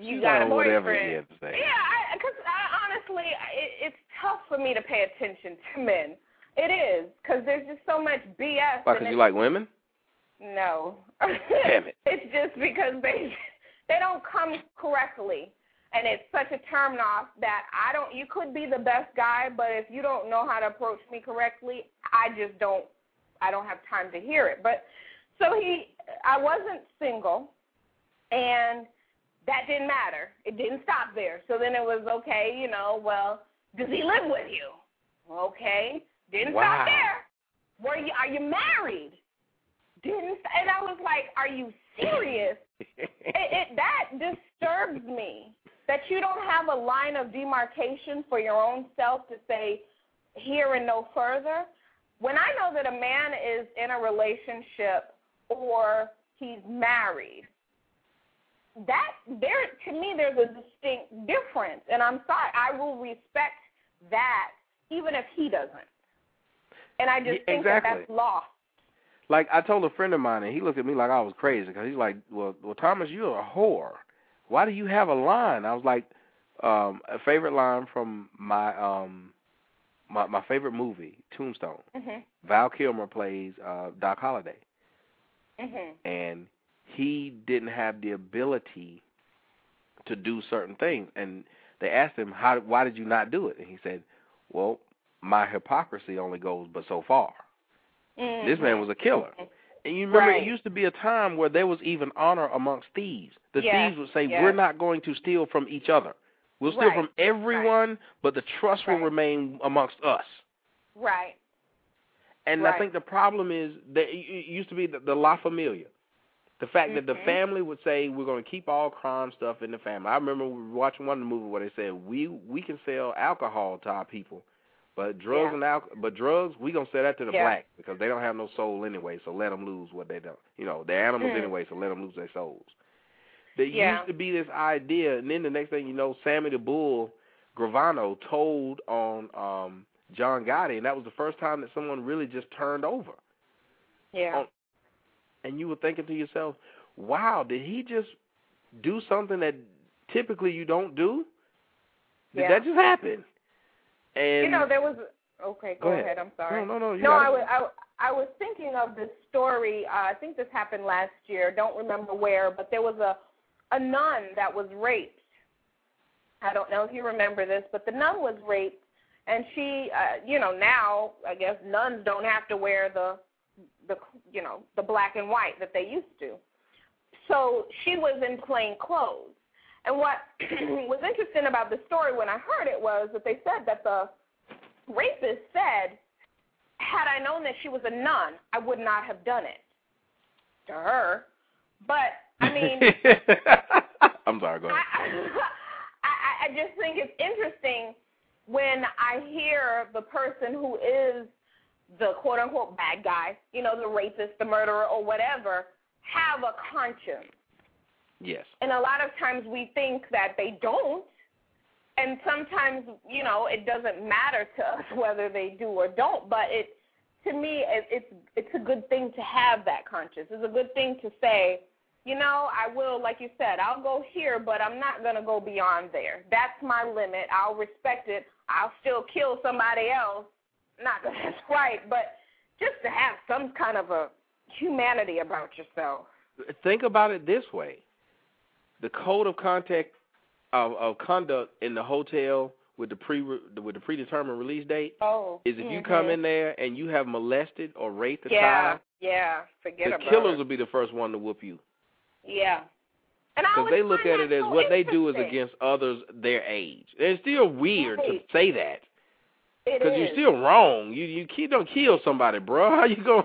You got a whatever boyfriend. he had to say. Yeah, because I, honestly, it, it's tough for me to pay attention to men. It is because there's just so much BS. Why? Because you like women? No. Damn it. [LAUGHS] It's just because they they don't come correctly, and it's such a turn off that I don't. You could be the best guy, but if you don't know how to approach me correctly, I just don't. I don't have time to hear it. But so he, I wasn't single, and that didn't matter. It didn't stop there. So then it was okay. You know, well, does he live with you? Okay. Didn't Wow. stop there. Were you? Are you married? Didn't. And I was like, are you serious? [LAUGHS] it, it that disturbs me that you don't have a line of demarcation for your own self to say here and no further. When I know that a man is in a relationship or he's married, that there to me there's a distinct difference, and I'm sorry, I will respect that even if he doesn't. And I just Yeah, think that that's lost. Like I told a friend of mine, and he looked at me like I was crazy because he's like, "Well, well, Thomas, you're a whore." why do you have a line? I was like, um, a favorite line from my um my my favorite movie, Tombstone. Mhm. Val Kilmer plays uh Doc Holliday, Mhm. and he didn't have the ability to do certain things. And they asked him, "How? Why did you not do it?" And he said, "Well, my hypocrisy only goes but so far. This man was a killer." And you remember, Mm-hmm. Right. it used to be a time where there was even honor amongst thieves. The Yes, thieves would say, yes. "We're not going to steal from each other. We'll steal Right, from everyone, but the trust will remain amongst us." Right. And I think the problem is that it used to be the, the La Familia. The fact that the Mhm. family would say we're going to keep all crime stuff in the family. I remember watching one of the movies where they said we we can sell alcohol to our people, but drugs Yeah. and alcohol, but drugs we gonna sell that to the Yeah. black because they don't have no soul anyway. So let them lose what they don't. You know, they're animals Mm. anyway, so let them lose their souls. There Yeah. used to be this idea, and then the next thing you know, Sammy the Bull Gravano told on um John Gotti, and that was the first time that someone really just turned over. Yeah. On- and you were thinking to yourself, "Wow, did he just do something that typically you don't do? Did Yeah. that just happen?" And you know, there was. Okay, go, Go ahead. I'm sorry. No, no, no, you no, I was. I, I was thinking of this story. Uh, I think this happened last year. Don't remember where, but there was a a nun that was raped. I don't know if you remember this, but the nun was raped, and she, uh, you know, now I guess nuns don't have to wear the the you know the black and white that they used to. So she was in plain clothes. And what [CLEARS THROAT] was interesting about the story when I heard it was that they said that the rapist said, had I known that she was a nun, I would not have done it to her. But I mean, [LAUGHS] I'm sorry. Go ahead. [LAUGHS] I, I just think it's interesting when I hear the person who is the quote unquote bad guy, you know, the rapist, the murderer, or whatever, have a conscience. Yes. And a lot of times we think that they don't. And sometimes, you know, it doesn't matter to us [LAUGHS] whether they do or don't. But it, to me, it, it's it's a good thing to have that conscience. It's a good thing to say, you know, I will, like you said, I'll go here, but I'm not going to go beyond there. That's my limit. I'll respect it. I'll still kill somebody else. Not that that's [LAUGHS] right, but just to have some kind of a humanity about yourself. Think about it this way: the code of contact of, of conduct in the hotel with the pre with the predetermined release date Oh, is if you come mhm. in there and you have molested or raped a yeah, child, yeah, forget the about killers it. will be the first one to whoop you Yeah. And I because they look at it as so what they do is against others their age. It's still weird to say that because you're still wrong. You you don't kill somebody, bro. [LAUGHS] How you gonna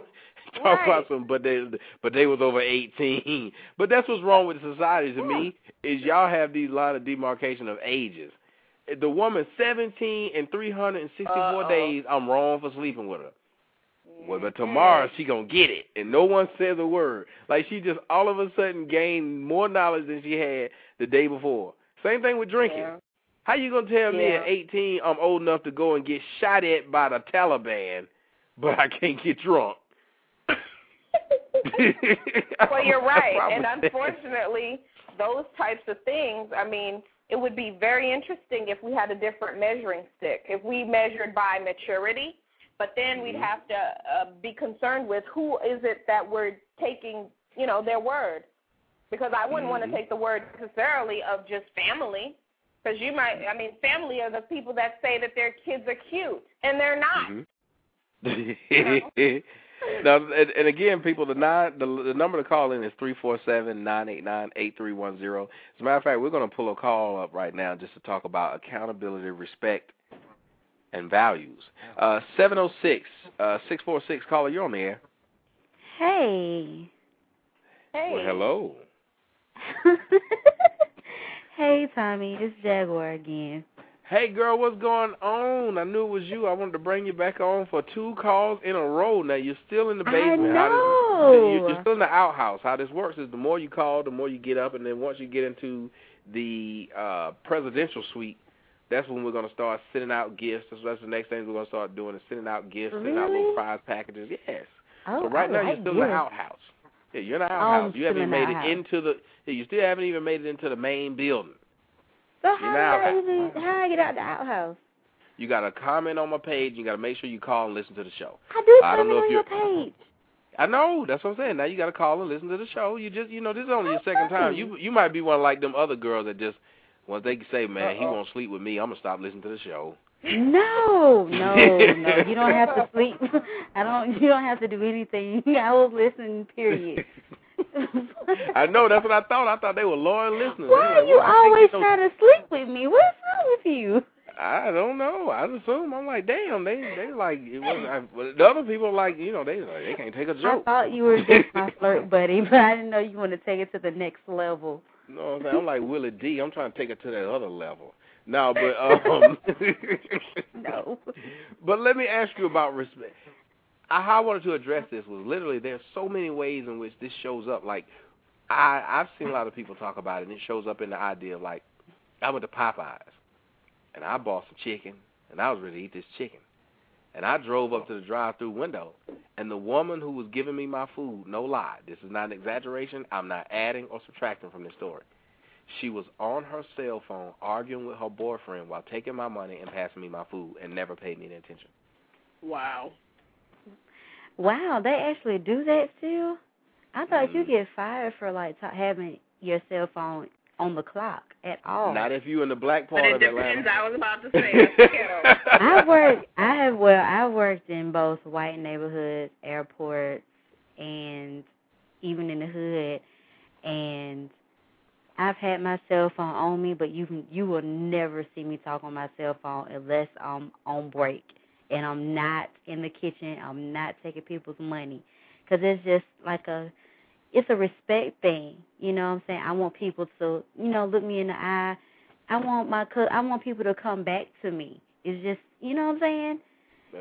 [LAUGHS] talk Right. about some? But they but they was over eighteen. But that's what's wrong with society to me is y'all have these line of demarcation of ages. The woman seventeen and three hundred and sixty four days, I'm wrong for sleeping with her. Well, but tomorrow she gonna get it, and no one says a word. Like she just all of a sudden gained more knowledge than she had the day before. Same thing with drinking. Yeah. How you gonna tell me at 18 I'm old enough to go and get shot at by the Taliban, but I can't get drunk? Well, you're right. And unfortunately, those types of things, I mean, it would be very interesting if we had a different measuring stick. If we measured by maturity, but then we'd Mhm. have to uh, be concerned with who is it that we're taking, you know, their word. Because I wouldn't want Mhm. to take the word necessarily of just family. Because you might, I mean, family are the people that say that their kids are cute, and they're not. Mhm. [LAUGHS] now, and, and again, people, the nine, the, the number to call in is three four seven nine eight nine eight three one zero. As a matter of fact, we're going to pull a call up right now just to talk about accountability, respect, and values. Uh, seven zero six uh six four six caller, you're on the air. Hey. Hey. Well, hello. [LAUGHS] hey, Tommy. It's Jaguar again. Hey girl, what's going on? I knew it was you. I wanted to bring you back on for two calls in a row. Now you're still in the I basement. How know. you're still in the outhouse. How this works is the more you call, the more you get up, and then once you get into the uh presidential suite, that's when we're gonna start sending out gifts. That's, that's the next thing we're gonna start doing is sending out gifts, sending out little prize packages. Yes. Oh, so right I now you're still in the outhouse. Yeah, you're in the I'm outhouse. You haven't made it outhouse. into the. Yeah, you still haven't even made it into the main building. So You're how now- do I even, how I get out the outhouse? You got to comment on my page. You got to make sure you call and listen to the show. I do I don't comment know if on your you're- page. I know. That's what I'm saying. Now you got to call and listen to the show. You just, you know, this is only your second time. You you might be one like them other girls that just once they say, man, he Uh-oh. won't sleep with me. I'm gonna stop listening to the show. No, no, no. You don't have to [LAUGHS] sleep. [LAUGHS] I don't. You don't have to do anything. [LAUGHS] I was listening. Period. I know. That's what I thought. I thought they were loyal listeners. Why are like, you well, I think always trying to sleep with me? What's wrong with you? I don't know. I assume I'm like, damn, they they like it was. I, the other people like, you know, they like, they can't take a joke. I thought you were just my [LAUGHS] flirt buddy, but I didn't know you want to take it to the next level. No, I'm saying? I'm like Willie D. I'm trying to take it to that other level. No, but um, [LAUGHS] no. [LAUGHS] But let me ask you about respect. I, how I wanted to address this was literally there's so many ways in which this shows up. Like I I've seen a lot of people talk about it, and it shows up in the idea of like I went to Popeyes and I bought some chicken and I was ready to eat this chicken. And I drove up to the drive-through window, and the woman who was giving me my food, no lie, this is not an exaggeration. I'm not adding or subtracting from this story. She was on her cell phone arguing with her boyfriend while taking my money and passing me my food, and never paid me any attention. Wow. Wow, they actually do that still? I thought you Mm-hmm. get fired for like t- having your cell phone on the clock at all. Not if you in the black But part it of depends. Atlanta. I was about to say that's [LAUGHS] the. I worked. I have well. I worked in both white neighborhoods, airports, and even in the hood. And I've had my cell phone on me, but you you will never see me talk on my cell phone unless I'm on break and I'm not in the kitchen. I'm not taking people's money because it's just like a it's a respect thing. You know what I'm saying? I want people to you know look me in the eye. I want my co- I want people to come back to me. It's just you know what I'm saying?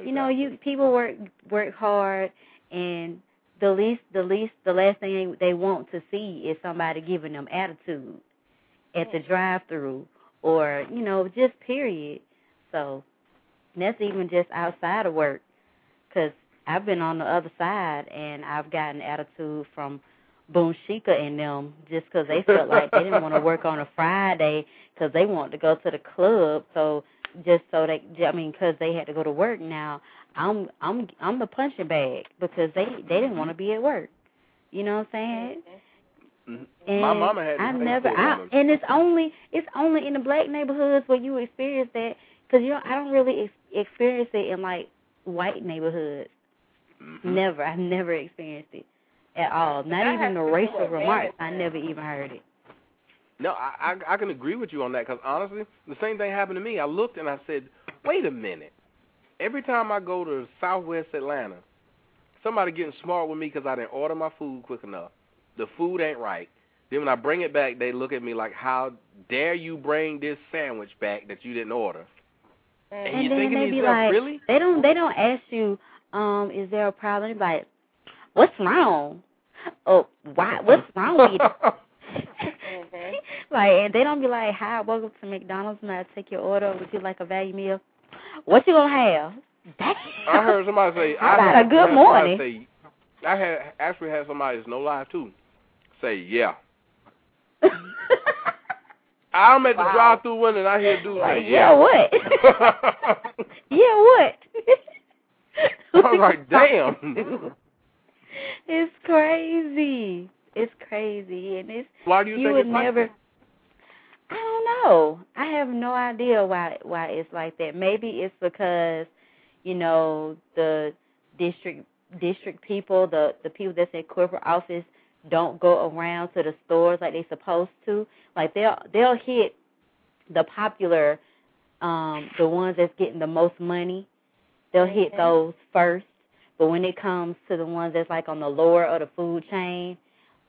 You know, you people work work hard, and the least the least the last thing they, they want to see is somebody giving them attitude at the drive-through or you know just period. So that's even just outside of work, because I've been on the other side and I've gotten attitude from Boom Chica and them just because they felt like they didn't want to work on a Friday because they wanted to go to the club. So just so they, I mean, because they had to go to work now. I'm I'm I'm the punching bag because they they didn't want to be at work. You know what I'm saying? Mhm. And My mama had. I never. I, and it's only it's only in the black neighborhoods where you experience that because you know I don't really ex- experience it in like white neighborhoods. Mhm. Never. I've never experienced it at all. Not even the racial remarks. I never even heard it. No, I, I I can agree with you on that because honestly, the same thing happened to me. I looked and I said, "Wait a minute." Every time I go to Southwest Atlanta, somebody getting smart with me because I didn't order my food quick enough. The food ain't right. Then when I bring it back, they look at me like, "How dare you bring this sandwich back that you didn't order?" And, And then they to be like, "Really?" they don't they don't ask you, um, is there a problem? They be like, what's wrong? Oh, why? What's wrong with you? Mm-hmm. [LAUGHS] like, and they don't be like, hi, welcome to McDonald's. May I take your order? Would you like a value meal? What you gonna have? I heard somebody say, [LAUGHS] I about had, a good morning? Say, I had actually had somebody that's no lie too say, "Yeah." [LAUGHS] I'm at the Wow. drive-through window and I hear dude Like, say, yeah, what? [LAUGHS] yeah, what? I was like, damn. [LAUGHS] It's crazy. It's crazy, and it's Why do you, you think would it's like never. that? I don't know. I have no idea why why it's like that. Maybe it's because, you know, the district district people, the the people that's in corporate office don't go around to the stores like they're supposed to. Like they'll they'll hit the popular um the ones that's getting the most money. They'll hit those first. But when it comes to the ones that's like on the lower of the food chain,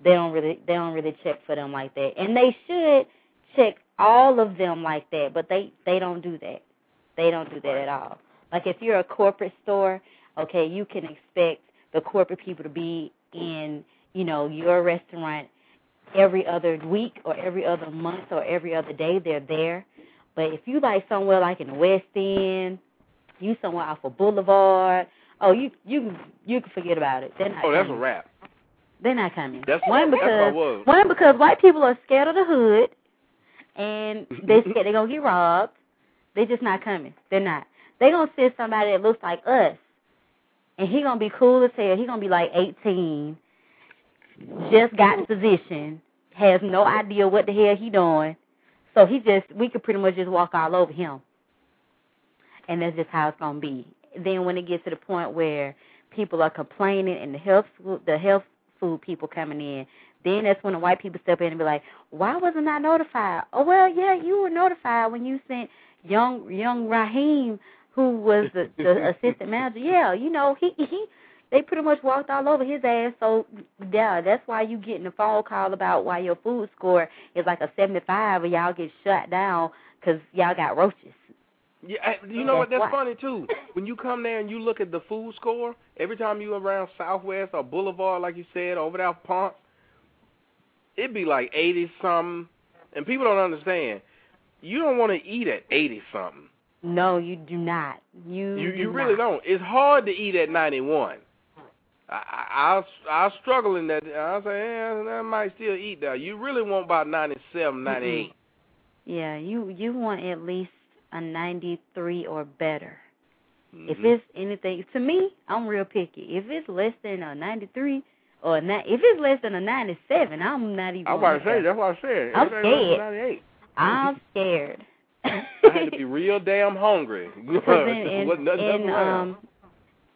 they don't really they don't really check for them like that. And they should check all of them like that, but they they don't do that. They don't do that at all. Like if you're a corporate store, okay, you can expect the corporate people to be in, you know, your restaurant every other week or every other month or every other day they're there. But if you like somewhere like in the West End, you somewhere off of Boulevard, oh you you can you can forget about it. They're not Oh, that's a wrap. They're not coming. That's one that's because what I was. one because white people are scared of the hood, and they scared they're gonna get robbed. They're just not coming. They're not. They're gonna send somebody that looks like us, and he gonna be cool as hell. He gonna be like 18, just got in position, has no idea what the hell he doing. So he just we could pretty much just walk all over him, and that's just how it's gonna be. Then when it gets to the point where people are complaining and the health food, the health food people coming in, then that's when the white people step in and be like, "Why wasn't I notified?" Oh well, yeah, you were notified when you sent young young Raheem, who was the, the [LAUGHS] assistant manager. Yeah, you know he he they pretty much walked all over his ass. So yeah, that's why you getting a phone call about why your food score is like a seventy five, and y'all get shut down because y'all got roaches. Yeah, you know what? That's why. funny too. When you come there and you look at the food score, every time you around Southwest or Boulevard, like you said, over there Ponce, it'd be like eighty something, and people don't understand. You don't want to eat at eighty something. No, you do not. You You do really not. don't. It's hard to eat at ninety one. I I I'll struggle in that. I'll say, yeah, I might still eat that. You really want about ninety seven, ninety eight. Yeah, you you want at least a 93 or better. If Mhm. it's anything to me, I'm real picky. If it's less than a 93 or a if it's less than a 97, I'm not even. I was about to say that's what I said. I'm scared. I'm [LAUGHS] scared. I had to be real damn hungry. Because in in, Wasn't nothing else in around. um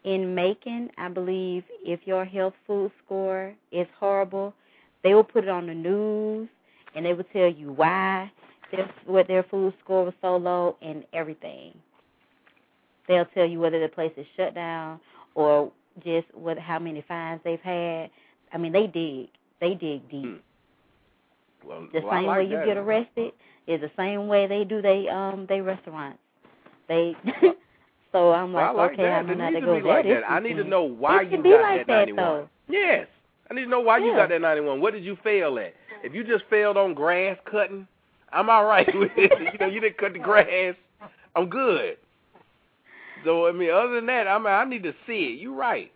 in Macon, I believe if your health food score is horrible, they will put it on the news and they will tell you why their what their food score was so low and everything. They'll tell you whether the place is shut down or just what how many fines they've had. I mean, they dig. They dig deep. Well, The well, same like way you that. get arrested is the same way they do they um they restaurants. They so I'm like, I like okay, that. I'm It gonna have needs to to be like that. I need to know why you got like that that 91. though. Yes. I need to know why you got that 91. What did you fail at? If you just failed on grass cutting, I'm all right [LAUGHS] with it. You know, you didn't cut the grass. I'm good. So I mean, other than that, I mean, I need to see it. You're right.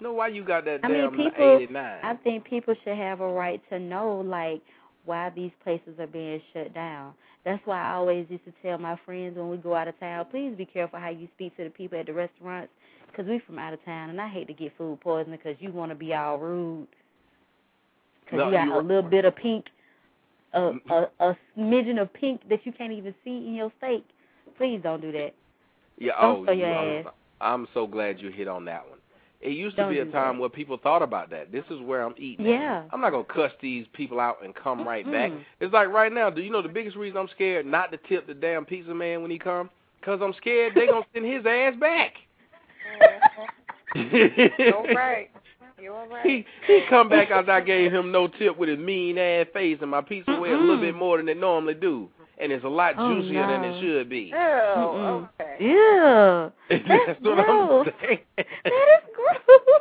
Know why you got that I mean, damn people. 89? I think people should have a right to know, like, why these places are being shut down. That's why I always used to tell my friends when we go out of town, please be careful how you speak to the people at the restaurants, because we from out of town, and I hate to get food poisoning because you want to be all rude, because No, you got you're a little bit of pink, a, a a smidgen of pink that you can't even see in your steak. Please don't do that. Yeah, Don't oh, your I'm, ass. I'm so glad you hit on that one. It used to Don't be a time that. where people thought about that. This is where I'm eating. at. Yeah. I'm not gonna cuss these people out and come right back. Mm-mm. It's like right now. Do you know the biggest reason I'm scared not to tip the damn pizza man when he come? Cause I'm scared they gonna send his ass back. You're [LAUGHS] right. You're right. He he come back after I gave him no tip with his mean ass face and my pizza weigh a little bit more than it normally do, and it's a lot Oh, juicier than it should be. Oh, okay. Yeah. [LAUGHS] That's what gross. I'm saying. That is gross.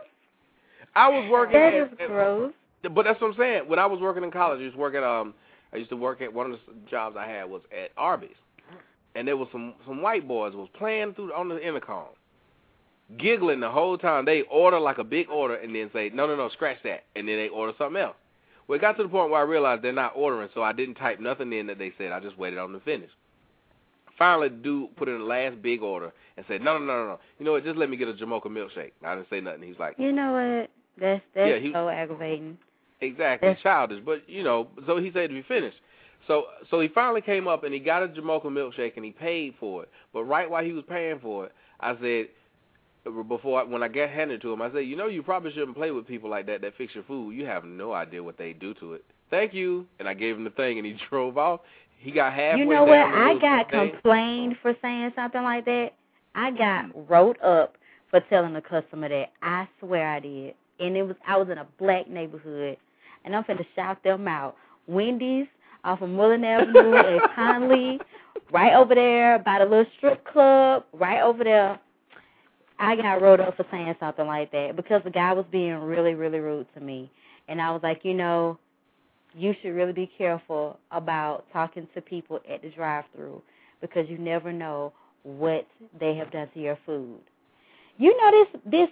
I was working. That at, is at- gross. But that's what I'm saying. When I was working in college, I used to work at um, I used to work at one of the jobs I had was at Arby's, and there was some some white boys was playing through on the intercom, giggling the whole time. They order like a big order and then say, no, no, no, scratch that, and then they order something else. Well, it got to the point where I realized they're not ordering, so I didn't type nothing in that they said. I just waited on them to finish. Finally, the dude put in the last big order and said, no, no, no, no, no. You know what? Just let me get a Jamocha milkshake. I didn't say nothing. He's like, You know what? That's that's Yeah, he- so aggravating. Exactly, That's- childish. But you know, so he said to be finished. So so he finally came up and he got a Jamocha milkshake and he paid for it. But right while he was paying for it, I said before I, when I got handed to him, I said, you know, you probably shouldn't play with people like that that fix your food. You have no idea what they do to it. Thank you. And I gave him the thing and he [LAUGHS] drove off. He got halfway You know what? I got complained for saying something like that. I got wrote up for telling a customer that. I swear I did. And it was I was in a black neighborhood and I'm finna shout them out. Wendy's off of Mullen Avenue and [LAUGHS] Conley, right over there by the little strip club, right over there. I got wrote up for saying something like that because the guy was being really, really rude to me. And I was like, you know, you should really be careful about talking to people at the drive through because you never know what they have done to your food. You know this this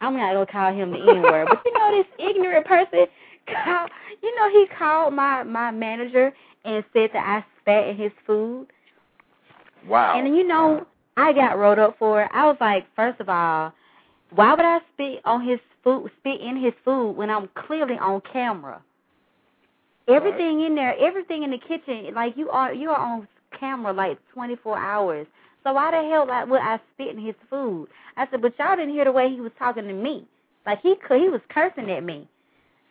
I'm not gonna call him the N word, but you know this ignorant person, call, you know he called my my manager and said that I spat in his food. Wow. And you know I got wrote up for it. I was like, first of all, why would I spit on his food, spit in his food when I'm clearly on camera? Everything in there, everything in the kitchen, like you are, you are on camera like 24 hours. So why the hell like would I spit in his food? I said, but y'all didn't hear the way he was talking to me. Like he could, he was cursing at me.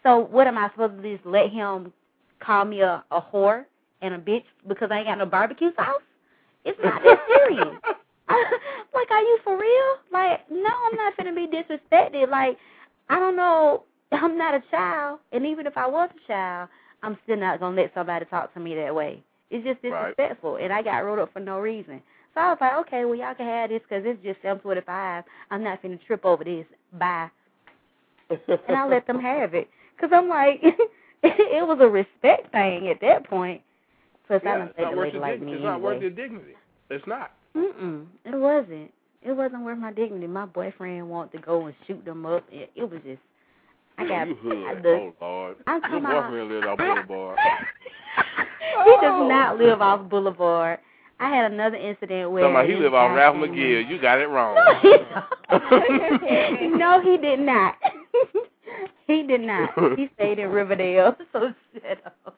So what am I supposed to do? Just let him call me a, a whore and a bitch because I ain't got no barbecue sauce? It's not that serious. [LAUGHS] [LAUGHS] like, are you for real? Like, no, I'm not gonna be disrespected. Like, I don't know. I'm not a child, and even if I was a child, I'm still not gonna let somebody talk to me that way. It's just disrespectful, right. and I got rolled up for no reason. So I was like, okay, well, y'all can have this because it's just 725. I'm not going to trip over this. Bye. and I let them have it. Because I'm like, [LAUGHS] it was a respect thing at that point. Plus, yeah, I don't think a lady like me It's anyway. not worth your dignity. It's not. Mm-mm. It wasn't. It wasn't worth my dignity. My boyfriend wanted to go and shoot them up. It, it was just. I got. you hood. I, the, oh Lord. I'm Your boyfriend lived off Boulevard. [LAUGHS] he does not live off Boulevard. I had another incident where Somebody he live off Ralph McGill. You got it wrong. no, he [LAUGHS] did not. [LAUGHS] he did not. He stayed in Riverdale. So shut up.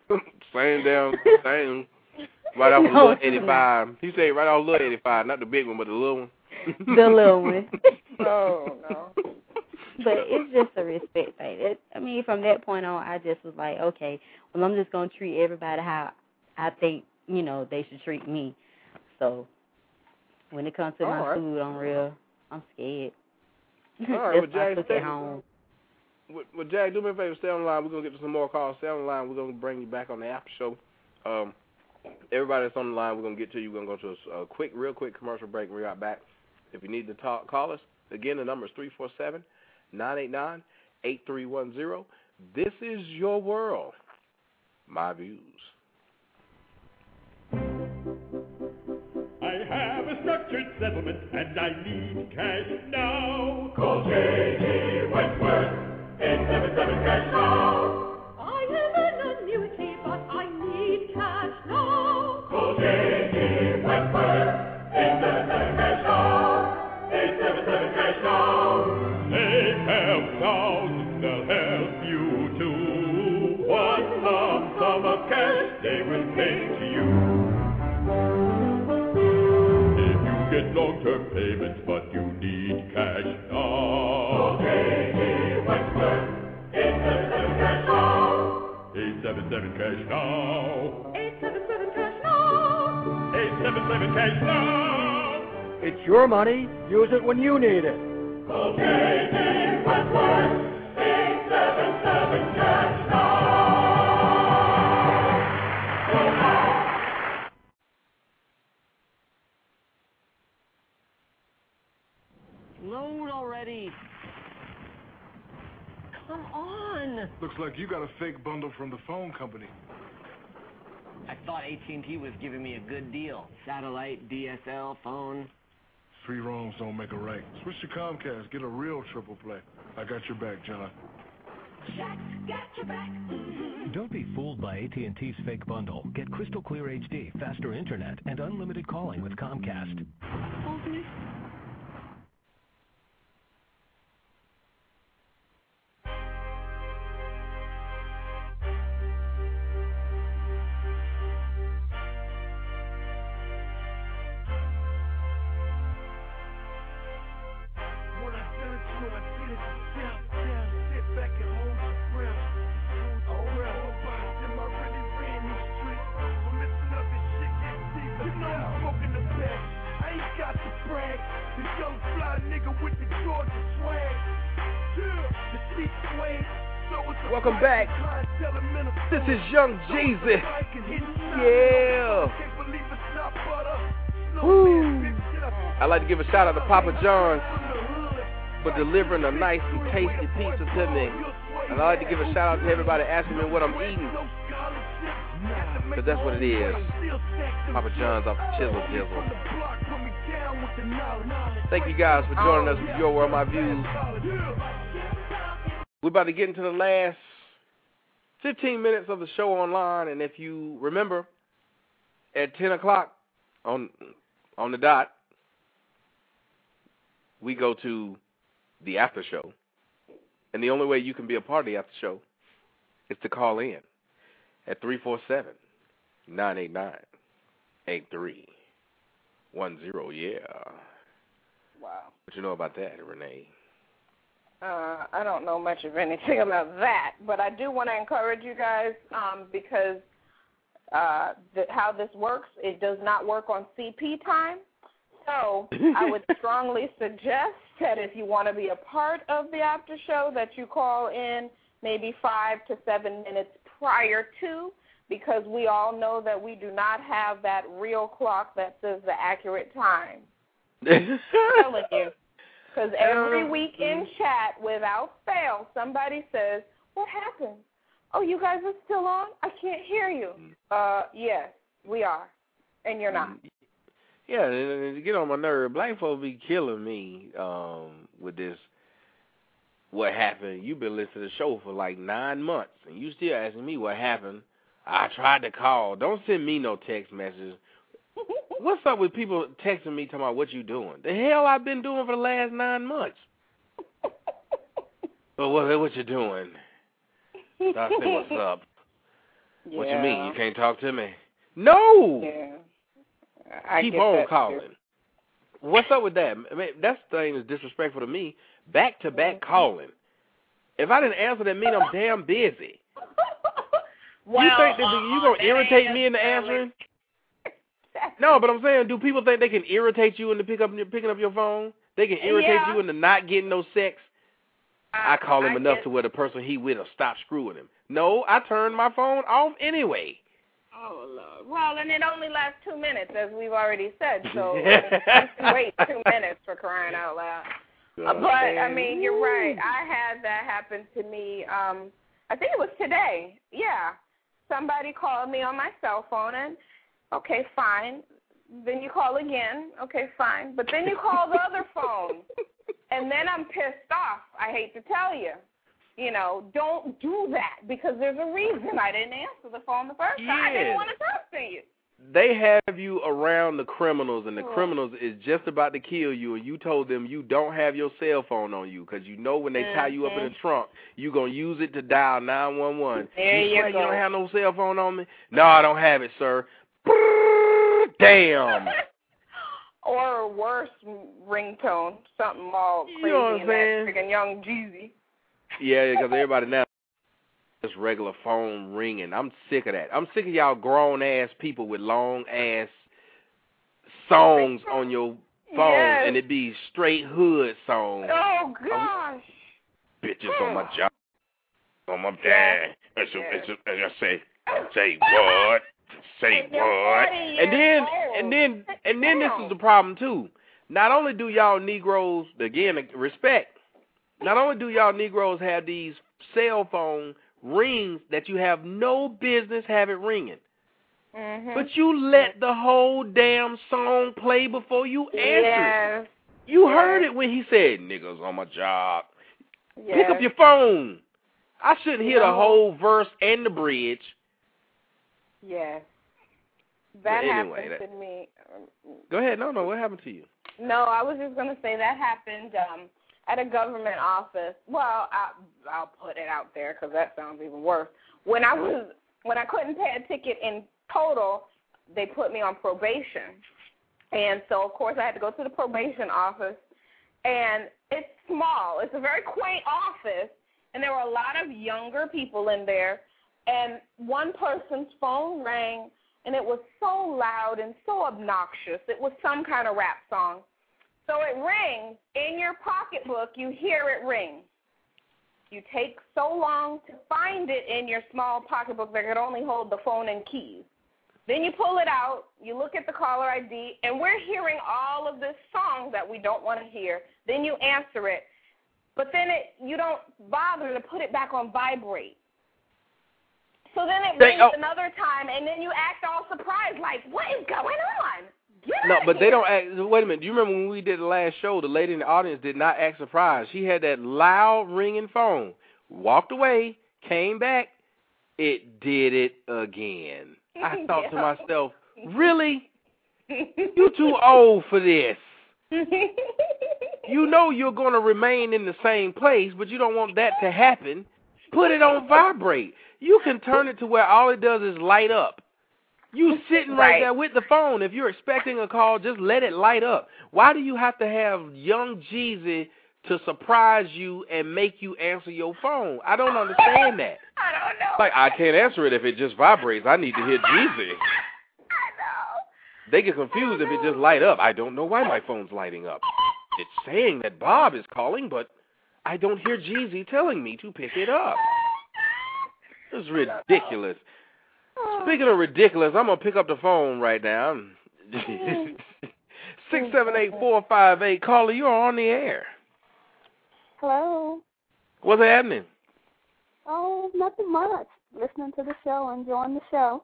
same down, same. Right off [LAUGHS] No, of little 85. He said right off little 85, not the big one, but the little one. The little one. [LAUGHS] Oh no. But it's just a respect thing. It, I mean, from that point on, I just was like, okay, well, I'm just gonna treat everybody how I think you know they should treat me. So when it comes to All my right. food, I'm real. I'm scared. [LAUGHS] All right, well, That's I Jack, took stay, it home. well, well, Jack, do me a favor, stay on the line. We're gonna get to some more calls. Stay on the line. We're gonna bring you back on the after show. Um, everybody that's on the line, we're gonna get to you. We're gonna go to a, a quick, real quick commercial break. When we got back. If you need to talk, call us. Again, the number is three four seven nine eight nine eight three one zero. This is your world. My views. I have a structured settlement and I need cash now. Call J.G. Wentworth, 877 cash now. Cash now. Okay, 877 cash now. 877 cash now. 877 cash now. 877 cash now. It's your money. Use it when you need it. Okay, already. Come on. Looks like you got a fake bundle from the phone company. I thought AT&T was giving me a good deal. Satellite, DSL, phone. Three wrongs don't make a right. Switch to Comcast. Get a real triple play. I got your back, John. Don't be fooled by AT&T's fake bundle. Get crystal clear HD, faster internet, and unlimited calling with Comcast. Jeezy. Yeah. Yeah. Can't believe it's not butter. Woo. I'd like to give a shout out to Papa John's for delivering a nice and tasty pizza to me. And I'd like to give a shout out to everybody asking me what I'm eating. Because that's what it is. Papa John's off the chisel jizzle. Thank you guys for joining us with Your World, My Views. We're about to get into the last 15 minutes of the show online, and if you remember, at 10 o'clock on on the dot, we go to the after show. And the only way you can be a part of the after show is to call in at 347 989 8310. Yeah. Wow. What you know about that, Renee? Uh, I don't know much of anything [LAUGHS] about that, but I do want to encourage you guys um, because uh, the, how this works, it does not work on CP time. So I would [LAUGHS] strongly suggest that if you want to be a part of the after show, that you call in maybe five to seven minutes prior to, because we all know that we do not have that real clock that says the accurate time. [LAUGHS] I'm telling you. Because every week in chat, without fail, somebody says, What happened? Oh, you guys are still on? I can't hear you. Uh, yes, we are. And you're not. Yeah, and, get on my nerve, black folks be killing me um, with this. What happened? You've been listening to the show for like nine months, and you still asking me what happened. I tried to call. Don't send me no text messages. [LAUGHS] What's up with people texting me talking about what you doing? The hell I've been doing for the last nine months. [LAUGHS] but what what you doing? So I said, what's [LAUGHS] up? Yeah. What you mean? You can't talk to me? No. Yeah. I Keep on that, too. calling. What's up with that? I mean, that thing is disrespectful to me. Back to back Mm-hmm. calling. If I didn't answer, that mean I'm damn busy. Well, [LAUGHS] you think that uh, you gonna that irritate me into answering? [LAUGHS] No, but I'm saying, do people think they can irritate you into pick up picking up your phone? They can irritate Yeah. you into not getting no sex. I call him I enough get- to where the person he with will stop screwing him. No, I turned my phone off anyway. Oh Lord. Well, and it only lasts two minutes, as we've already said. So [LAUGHS] wait two minutes for crying out loud. Uh, but I mean, you're right. I had that happen to me. Um, I think it was today. Yeah, somebody called me on my cell phone, and okay, fine. Then you call again. Okay, fine. But then you call the other [LAUGHS] phone, and then I'm pissed off. I hate to tell you. You know, don't do that because there's a reason I didn't answer the phone the first time. I didn't want to talk to you. They have you around the criminals, and the Oh. criminals is just about to kill you, and you told them you don't have your cell phone on you because you know when they tie you up in the Mhm. trunk, you're gonna use it to dial nine one one. There you swear go. You don't have no cell phone on me? No, I don't have it, sir. Damn. [LAUGHS] Or a worse ringtone, something all You crazy know what and that freaking young Jeezy. Yeah, because [LAUGHS] everybody now just regular phone ringing. I'm sick of that. I'm sick of y'all grown ass people with long ass songs on your phone, Yes. and it be straight hood songs. Oh gosh. Bitches on my job, on my dad. It's a, it's a, I say, oh. say what? Say You're what? And then, years old. and then, and then this is the problem too. Not only do y'all Negroes, again, respect. Not only do y'all Negroes have these cell phone rings that you have no business having ringing, Mhm. but you let the whole damn song play before you answer. yes. You heard it when he said, "Niggas on my job." yes. Pick up your phone. I shouldn't hear the whole verse and the bridge. Yes. That But anyway, happened that- to me. Go ahead. No, no. What happened to you? No, I was just going to say that happened um at a government office. Well, I, I'll put it out there because that sounds even worse. When I was when I couldn't pay a ticket in total, they put me on probation, and so of course I had to go to the probation office, and it's small. It's a very quaint office, and there were a lot of younger people in there, and one person's phone rang and it was so loud and so obnoxious. It was some kind of rap song. So it rings in your pocketbook, you hear it ring. You take so long to find it in your small pocketbook that could only hold the phone and keys. Then you pull it out, you look at the caller ID, and we're hearing all of this song that we don't want to hear. Then you answer it, but then it you don't bother to put it back on vibrate. So then it They- rings oh. another time, and then you act all surprised, like, what is going on? No, but they don't act. Wait a minute. Do you remember when we did the last show? The lady in the audience did not act surprised. She had that loud ringing phone, walked away, came back. It did it again. I [LAUGHS] thought to myself, really? You too [LAUGHS] old for this. [LAUGHS] You know you're going to remain in the same place, but you don't want that to happen. Put it on vibrate. You can turn it to where all it does is light up. You sitting right, Right. there with the phone. If you're expecting a call, just let it light up. Why do you have to have young Jeezy to surprise you and make you answer your phone? I don't understand that. [LAUGHS] I don't know. Like I can't answer it if it just vibrates. I need to hear Jeezy. [LAUGHS] I know. They get confused if it just light up. I don't know why my phone's lighting up. It's saying that Bob is calling, but I don't hear Jeezy telling me to pick it up. This is ridiculous. Speaking of ridiculous, I'm gonna pick up the phone right now. [LAUGHS] Six seven eight four five eight. Caller, you are on the air. Hello. What's happening? Oh, nothing much. Listening to the show, enjoying the show.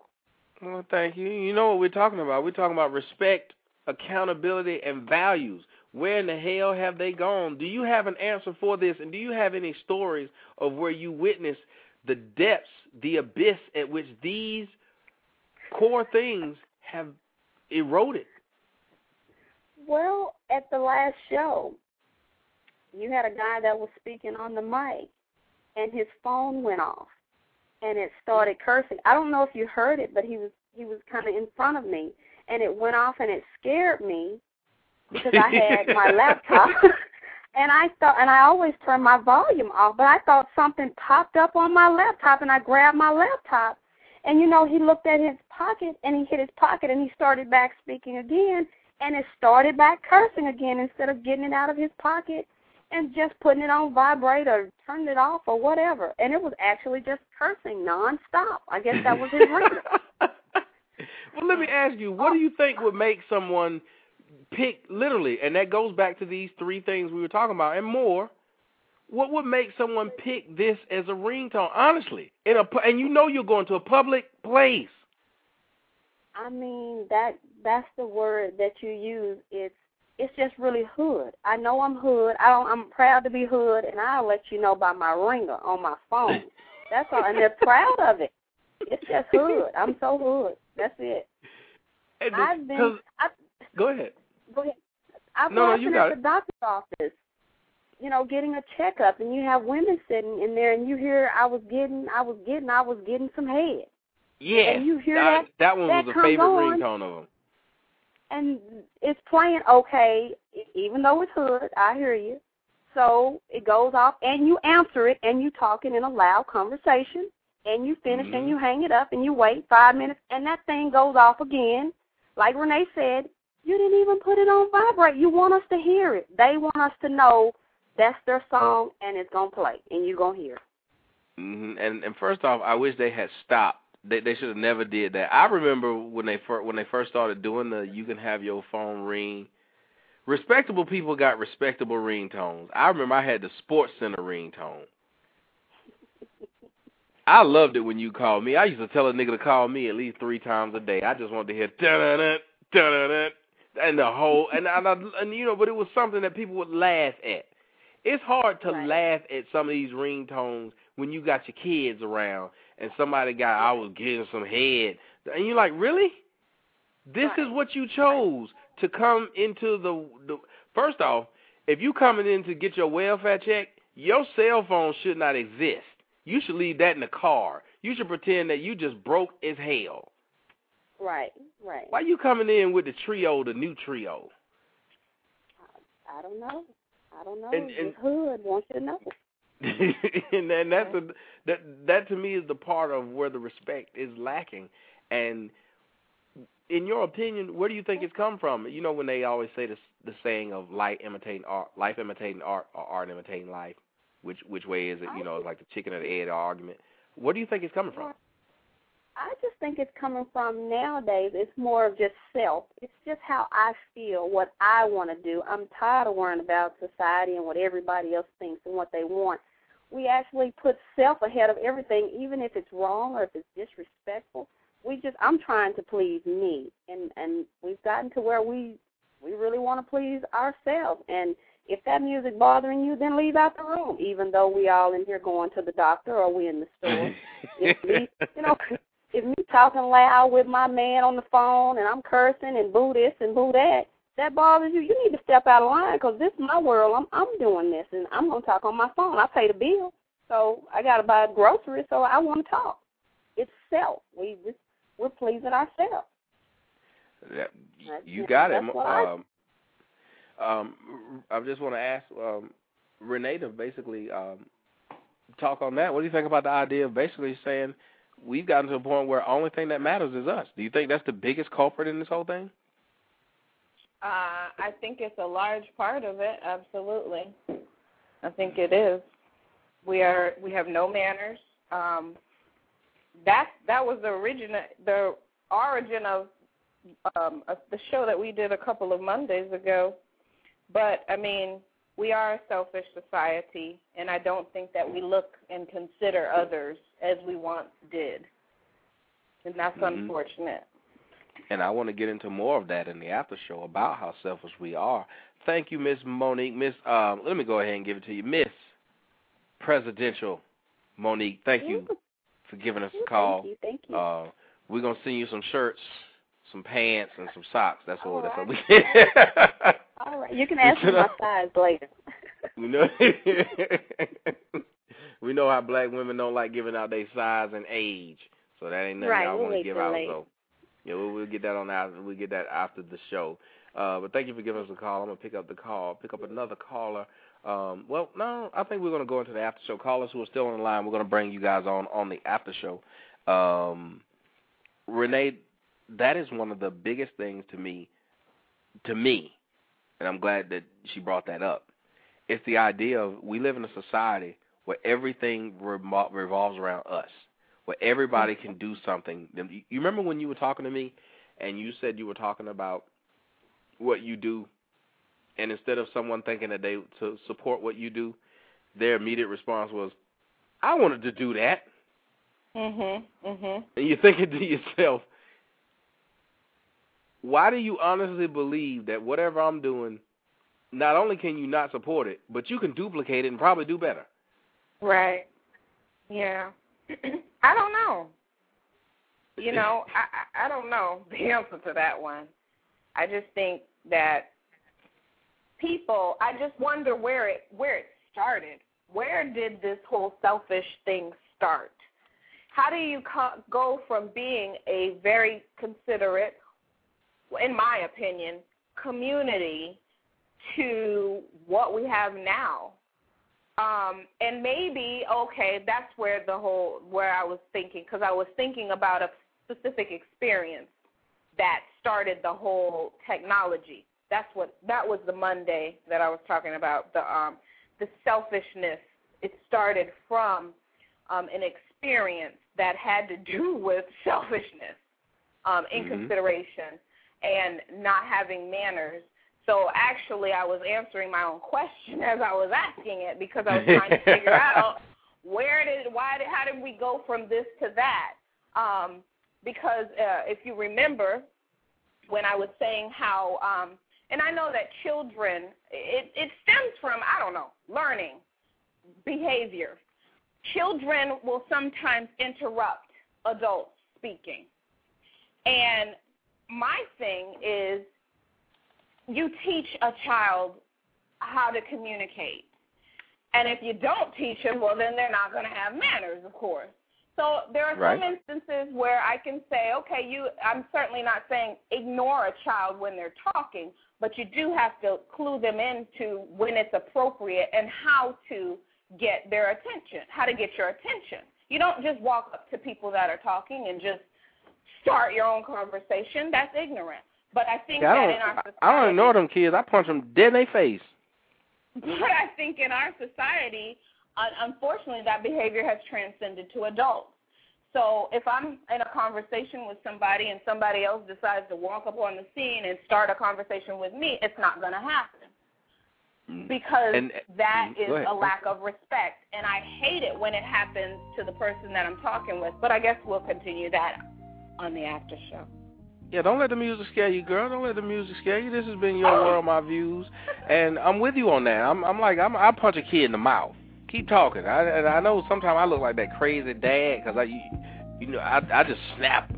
Well, thank you. You know what we're talking about. We're talking about respect, accountability, and values. Where in the hell have they gone? Do you have an answer for this? And do you have any stories of where you witnessed the depths, the abyss at which these core things have eroded? Well, at the last show, you had a guy that was speaking on the mic, and his phone went off, and it started cursing. I don't know if you heard it, but he was he was kind of in front of me, and it went off, and it scared me because I had my [LAUGHS] laptop. [LAUGHS] And I thought, and I always turn my volume off, but I thought something popped up on my laptop, and I grabbed my laptop, and you know, he looked at his pocket, and he hit his pocket, and he started back speaking again, and it started back cursing again instead of getting it out of his pocket and just putting it on vibrate or turning it off or whatever. And it was actually just cursing nonstop. I guess that was his ringer. [LAUGHS] Well, let me ask you, what do you think would make someone pick literally, and that goes back to these three things we were talking about and more. What would make someone pick this as a ringtone? Honestly, in a and you know you're going to a public place. I mean that that's the word that you use. It's it's just really hood. I know I'm hood. I don't I'm proud to be hood and I'll let you know by my ringer on my phone. [LAUGHS] That's all and they're proud of it. It's just hood. I'm so hood. That's it. And I've been I, go ahead. Go ahead. I've No, no, you got at it. the doctor's office, you know, getting a checkup and you have women sitting in there and you hear I was getting I was getting I was getting some head. Yes, And you hear that, that- that one that was a favorite on. ringtone of them. and it's playing okay, even though it's hood. I hear you. So it goes off, and you answer it, and you talking in a loud conversation, and you finish, Mm-hmm. and you hang it up, and you wait five minutes, and that thing goes off again. Like Renee said, you didn't even put it on vibrate. You want us to hear it. They want us to know that's their song, and it's gonna play, and you're gonna hear. it. hmm And and first off, I wish they had stopped. They they should have never did that. I remember when they first when they first started doing the you can have your phone ring. Respectable people got respectable ringtones. I remember I had the Sports Center ringtone. I loved it when you called me. I used to tell a nigga to call me at least three times a day. I just wanted to hear da da da da da and the whole and and, I, and you know, but it was something that people would laugh at. It's hard to laugh at some of these ringtones when you got your kids around and somebody got I was getting some head and you're like, really? This is what you chose to come into the the. First off, if you coming in to get your welfare check, your cell phone should not exist. You should leave that in the car. You should pretend that you just broke as hell. Right, right. Why you coming in with the Treo, the new Treo? I don't know. I don't know. And- and- It's hood. Want you to know. [LAUGHS] and then that's a, that that to me is the part of where the respect is lacking. And in your opinion, where do you think it's come from? You know when they always say the the saying of life imitating art, life imitating art, or art imitating life. Which which way is it? You know, it's like the chicken or the egg argument. Where do you think it's coming from? I just think it's coming from nowadays. It's more of just self. It's just how I feel, what I want to do. I'm tired of worrying about society and what everybody else thinks and what they want. We actually put self ahead of everything, even if it's wrong or if it's disrespectful. we just I'm trying to please me, and and we've gotten to where we we really want to please ourselves. And if that music bothering you, then leave out the room. Even though we all in here going to the doctor or we in the store, [LAUGHS] if me, you know, if me talking loud with my man on the phone and I'm cursing and boo this and boo that, that bothers you, you need to step out of line because this is my world. I'm I'm doing this and I'm gonna talk on my phone. I pay the bill, so I gotta buy groceries, so I want to talk. It's self. We just we're pleasing ourselves. That's- you got it. what I- Um, um, I just want to ask um, Renee to basically um, talk on that. What do you think about the idea of basically saying we've gotten to a point where only thing that matters is us? Do you think that's the biggest culprit in this whole thing? Uh, I think it's a large part of it. Absolutely, I think it is. We are we have no manners. Um, that that was the origin the origin of um, of the show that we did a couple of Mondays ago. But I mean, we are a selfish society, and I don't think that we look and consider others as we once did, and that's Mhm. unfortunate. And I want to get into more of that in the after show about how selfish we are. Thank you, Miss Monique. Miss, um, let me go ahead and give it to you, Miss Presidential Monique. Thank you for giving us a call. Thank you. Thank you. Uh, we're gonna send you some shirts, some pants, and some socks. That's all. That's all we. All [LAUGHS] right, you can ask me my size later. we know. [LAUGHS] [LAUGHS] we know how black women don't like giving out their size and age, so that ain't nothing Right, y'all we'll want to give out. So, yeah, we'll, we'll get that on after. We'll get that after the show. Uh, but thank you for giving us a call. I'm gonna pick up the call. Pick up another caller. Um, well, no, I think we're gonna go into the after show. Callers who are still on the line, we're gonna bring you guys on on the after show. Um, Renee, that is one of the biggest things to me. To me, and I'm glad that she brought that up. It's the idea of we live in a society where everything revol- revolves around us, where everybody can do something. You remember when you were talking to me, and you said you were talking about what you do, and instead of someone thinking that they to support what you do, their immediate response was, "I wanted to do that," Mhm. Mhm. and you're thinking to yourself, why do you honestly believe that whatever I'm doing, not only can you not support it, but you can duplicate it and probably do better? Right. Yeah. [CLEARS THROAT] I don't know. You know, I I don't know [LAUGHS] the answer to that one. I just think that people. I just wonder where it where it started. Where did this whole selfish thing start? How do you co- go from being a very considerate, in my opinion, community to what we have now? Um, and maybe okay, that's where the whole where I was thinking because I was thinking about a specific experience that started the whole technology. That's what that was the Monday that I was talking about the um, the selfishness. It started from um, an experience that had to do [LAUGHS] with selfishness, um, Mm-hmm. inconsideration, and not having manners. So actually, I was answering my own question [LAUGHS] as I was asking it because I was trying to figure [LAUGHS] out where did, why did, how did we go from this to that? Um, because uh, if you remember, when I was saying how, um, and I know that children, it, it stems from I don't know, learning, behavior. Children will sometimes interrupt adults speaking, and my thing is you teach a child how to communicate. And if you don't teach them, well, then they're not going to have manners, of course. So there are some instances where I can say, okay, you. I'm certainly not saying ignore a child when they're talking, but you do have to clue them into when it's appropriate and how to get their attention, how to get your attention. You don't just walk up to people that are talking and just start your own conversation. That's ignorant. But I think Yeah, that don't, in our society, I don't ignore them kids. I punch them dead in their face. [LAUGHS] but I think in our society, unfortunately, that behavior has transcended to adults. So if I'm in a conversation with somebody and somebody else decides to walk up on the scene and start a conversation with me, it's not going to happen because And- that mm, is go ahead. a lack of respect, and I hate it when it happens to the person that I'm talking with. But I guess we'll continue that on the after show. Yeah, don't let the music scare you, girl. Don't let the music scare you. This has been your world, my views, and I'm with you on that. I'm, I'm like, I'm, I punch a kid in the mouth. Keep talking. I, and I know sometimes I look like that crazy dad because I, you, you know, I, I just snap.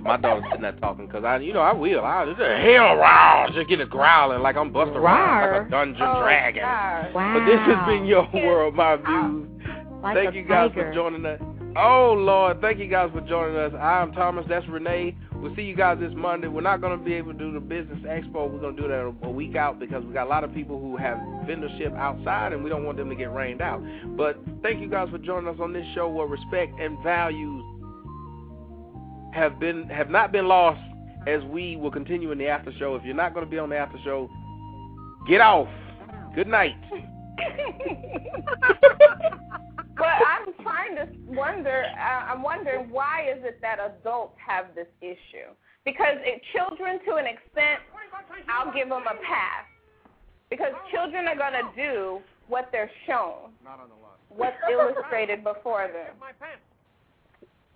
My daughter's sitting there talking because I, you know, I will. I just hell round, just get a growling like I'm busting around like a dungeon Oh, dragon. God. But this has been your world, my views. Like thank you guys tiger. for joining us. Oh Lord, thank you guys for joining us. I'm Thomas. That's Renee. We'll see you guys this Monday. We're not going to be able to do the business expo. We're going to do that a, week out because we got a lot of people who have vendorship outside, and we don't want them to get rained out. But thank you guys for joining us on this show where respect and values have been have not been lost as we will continue in the after show. If you're not going to be on the after show, get off. Good night. [LAUGHS] But I'm trying to wonder. Uh, I'm wondering why is it that adults have this issue? Because it, children, to an extent, I'll give them a pass. Because children are going to do what they're shown, what's illustrated before them.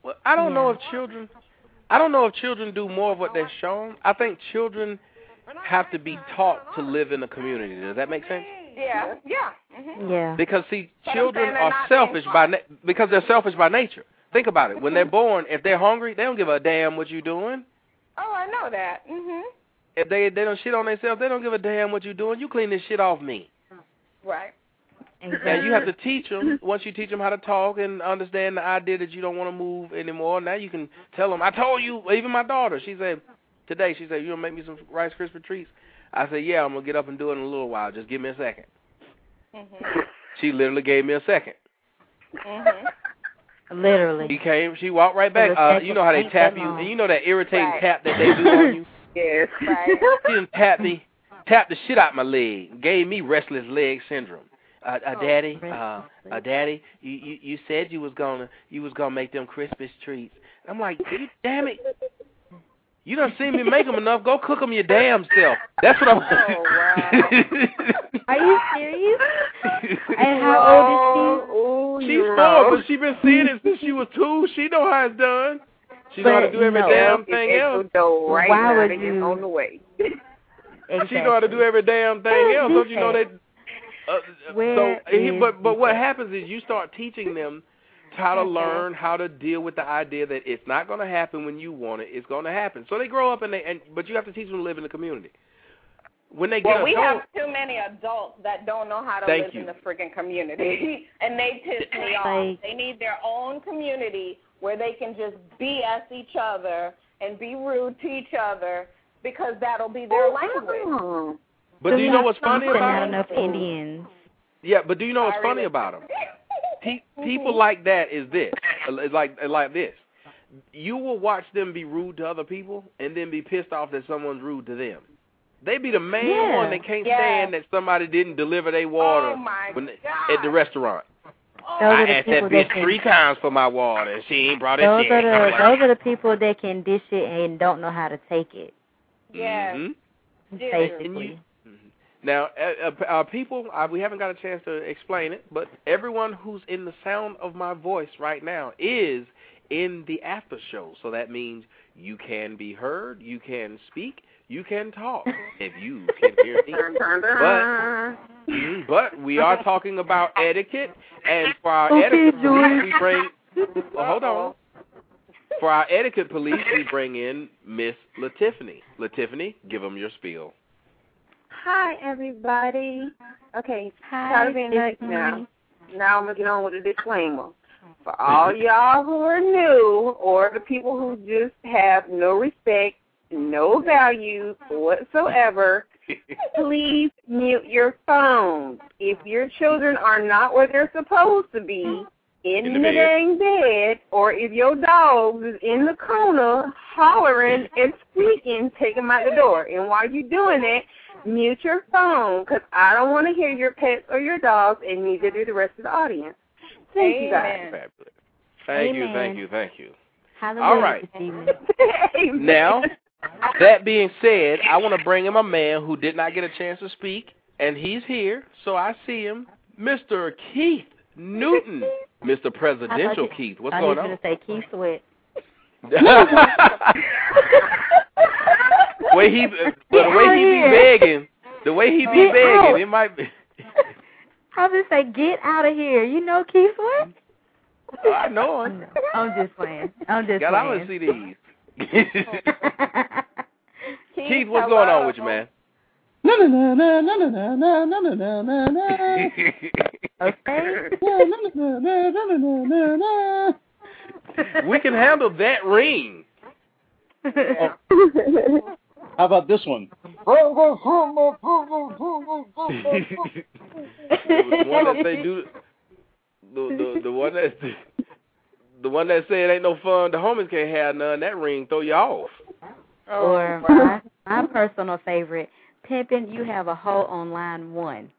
Well, I don't know if children. I don't know if children do more of what they're shown. I think children have to be taught to live in a community. Does that make sense? Yeah, yeah. hmm Yeah. Because see, But children they're are not being selfish by na- because they're selfish by nature. Think about it. When they're born, if they're hungry, they don't give a damn what you're doing. Oh, I know that. Mhm. If they they don't shit on themselves, they don't give a damn what you're doing. You clean this shit off me. Right. Now you have to teach them. [CLEARS THROAT] Once you teach them how to talk and understand the idea that you don't want to move anymore, now you can tell them. I told you. Even my daughter, she said today, she said, "You gonna make me some Rice Krispie treats?" I said, "Yeah, I'm gonna get up and do it in a little while. Just give me a second. Mhm. [LAUGHS] She literally gave me a second. Mhm. Literally. She came. She walked right back. Uh, you know how they tap you, and you know that irritating Right. tap that they do on you. [LAUGHS] Yes. Right. [LAUGHS] She didn't tap me, tapped the shit out my leg, gave me restless leg syndrome. Uh, uh, Oh, daddy, uh, uh, daddy, you, you you said you was gonna you was gonna make them Christmas treats. I'm like, damn it, you done seen me make them enough. Go cook them your damn self. That's what I'm. [LAUGHS] Oh, wow. Are you serious? [LAUGHS] And how old is she? She's four, but she been seeing it since she was two. She know how it's done. She know how to do every no. damn thing else. Go right Why now would you- it's on the way. She know how to do every damn thing else. Don't you know that? Uh, Where so, is but but what happens is you start teaching them how to Okay. learn how to deal with the idea that it's not going to happen when you want it. It's going to happen. So they grow up and they and but you have to teach them to live in the community. When they get Well, we adult, have too many adults that don't know how to live you. in the freaking community, [LAUGHS] and they piss me off. They need their own community where they can just BS each other and be rude to each other because that'll be their language. Oh. but do you know what's funny about not them? enough Indians. Yeah, but do you know what's funny about them? Pe- mm-hmm. people like that is this, uh, like uh, like this. You will watch them be rude to other people and then be pissed off that someone's rude to them. They be the main Yeah. one that can't Yes. stand that somebody didn't deliver their water Oh when they, at the restaurant. Those I asked that bitch that three times for my water and she ain't brought it Those shit. are the those are the people that can dish it and don't know how to take it. yes. Mhm. Basically. Now, uh, uh, uh, people, we haven't got a chance to explain it, but everyone who's in the sound of my voice right now is in the after show. So that means you can be heard, you can speak, you can talk [LAUGHS] if you can hear me. But Mhm, but we are talking about etiquette, and for our Okay, etiquette police, we bring. Well, hold on. For our etiquette police, we bring in Miss Latiffany. Latiffany, give them your spiel. Hi, everybody. Okay, Hi, try to be nice now. Now I'm gonna get on with the disclaimer. For [LAUGHS] all y'all who are new or the people who just have no respect, no value whatsoever, [LAUGHS] please mute your phone. If your children are not where they're supposed to be, in, In the, the bed. dang bed, or if your dog is in the corner hollering and squeaking, take him out the door. And while you're doing it, mute your phone because I don't want to hear your pets or your dogs, and neither do the rest of the audience. Thank you guys. Fabulous. Thank you, thank you, thank you. Hallelujah All right. Amen. Now, that being said, I want to bring in a man who did not get a chance to speak, and he's here, so I see him, Mr. Keith Newton, [LAUGHS] Mr. Presidential you- Keith. What's I going was on? gonna say Keith Sweat. [LAUGHS] way he, well, uh, the way he be begging, the way he be Get begging, out. it might be. [LAUGHS] I just say, get out of here. You know Keith what? I know him. I'm just playing. I'm just God, I playing. want to see these. Keith, what's going on with you, man? No, no, no, no, no, no, no, no, no, no, no, no. Okay. No, no, no, no, no, no, no, no, no. we can handle that ring. [LAUGHS] How about this one? the one that say do the the the one that the one that said ain't no fun. The homies can't have none. That ring throw you off. or my, my personal favorite, pimping. You have a hoe on line one.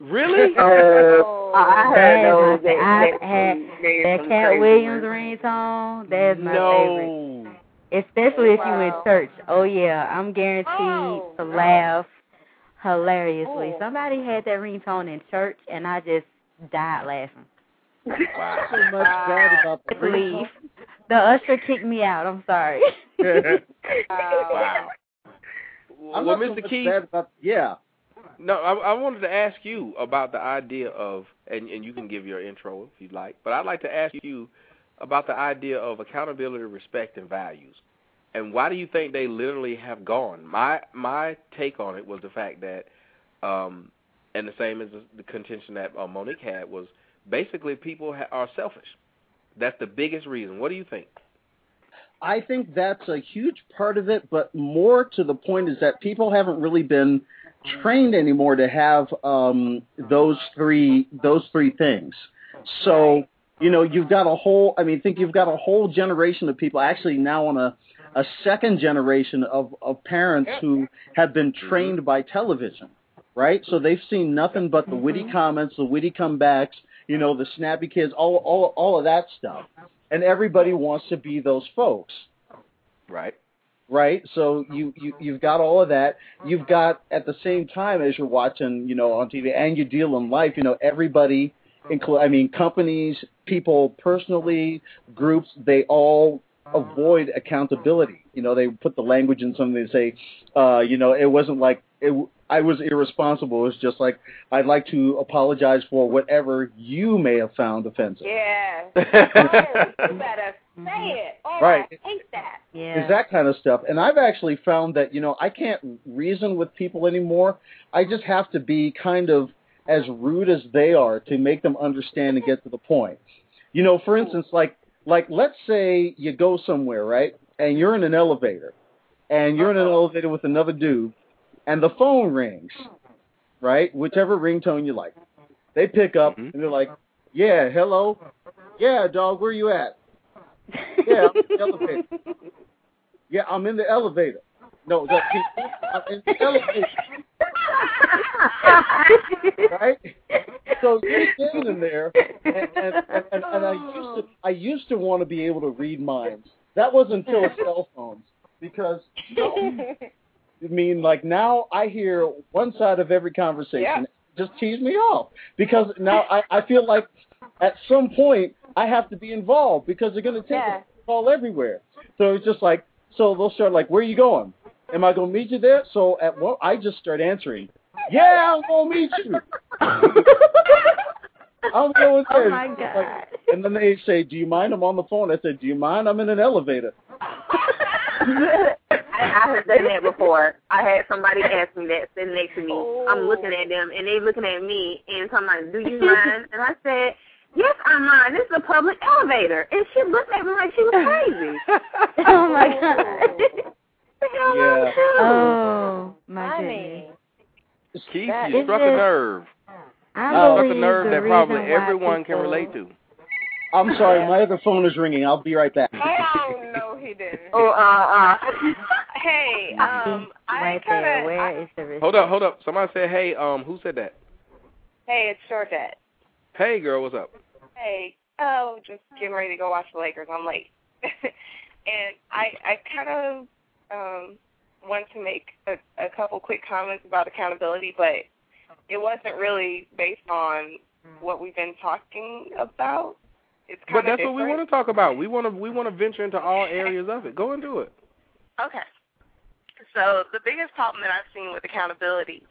Really? [LAUGHS] Oh, uh, I heard those. They, I've had that Katt Williams ones. ringtone. That's my favorite. no. Especially if you in church. Oh yeah, I'm guaranteed Oh, to no. laugh hilariously. Oh. Somebody had that ringtone in church, and I just died laughing. Wow. So much bad about the Just leave. The usher kicked me out. I'm sorry. [LAUGHS] Wow. [LAUGHS] Well, so Mr. much Keith, about, yeah. no, I, I wanted to ask you about the idea of, and, and you can give your intro if you'd like, but I'd like to ask you about the idea of accountability, respect, and values. And why do you think they literally have gone? My my take on it was the fact that, um, and the same as the, the contention that uh, Monique had was basically people ha- are selfish. That's the biggest reason. What do you think? I think that's a huge part of it, but more to the point is that people haven't really been trained anymore to have um, those three those three things. So you know you've got a whole. I mean, think you've got a whole generation of people actually now on a a second generation of of parents who have been trained by television, right? So they've seen nothing but the witty comments, the witty comebacks, you know, the snappy kids, all all all of that stuff, and everybody wants to be those folks Right. right? So you, you you've got all of that. You've got at the same time as you're watching, you know, on TV and you deal in life, you know, everybody, include I mean, companies, people personally, groups, they all avoid accountability. You know, they put the language in something. They say, uh, you know, it wasn't like it. I was irresponsible. It's just like I'd like to apologize for whatever you may have found offensive. Yeah. [LAUGHS] you better say it. Oh, Right. I hate that. Yeah. is that kind of stuff. And I've actually found that, you know, I can't reason with people anymore. I just have to be kind of as rude as they are to make them understand and get to the point. You know, for instance, like like let's say you go somewhere, right? And you're in an elevator. And you're in an uh-huh. elevator with another dude and the phone rings, right? Whichever ringtone you like. They pick up mm-hmm. and they're like, "Yeah, hello. Yeah, dog, where you at?" [LAUGHS] Yeah, I'm in the elevator. Yeah, I'm in the elevator. No, the, I'm in the elevator. right? So you're standing there, and, and, and, and, I used to I used to want to be able to read minds. That wasn't until cell phones, because you know, I mean, like now I hear one side of every conversation. Yeah. Just tease me off because now I, I feel like at some point I have to be involved because they're going to take Yeah. it all everywhere. So it's just like so they'll start like, where are you going? Am I going to meet you there? So at what I just start answering, yeah, I'm going to meet you. [LAUGHS] I'm going Oh there. my Like, god. and then they say, do you mind? I'm on the phone. I said, do you mind? I'm in an elevator. I, I have done that before. I had somebody ask me that sitting next to me. I'm oh. looking at them and they looking at me and I'm like, "Do you mind?" And I said, "Yes, I mind. This is a public elevator." And she looked at me like she was crazy. [LAUGHS] oh my god. [LAUGHS] the hell Yeah. wrong with you? Oh my goodness. Keith, you is struck just- a nerve. I Oh. Struck a nerve that probably everyone can relate to. I'm sorry, my other phone is ringing. I'll be right back. Oh no, he didn't. [LAUGHS] Oh, uh, uh. [LAUGHS] Hey, [LAUGHS] um, I right kind there. of. Where is the respect? Hold up, hold up. Somebody said, "Hey, um, who said that?" Hey, it's Georgette. Hey, girl, what's up? Hey, oh, just getting ready to go watch the Lakers. I'm late, and I I kind of um want to make a, a couple quick comments about accountability, but it wasn't really based on what we've been talking about. it's But kind of that's what we want to talk about. We want to we want to venture into all areas of it. Go and do it. Okay. So the biggest problem that I've seen with accountability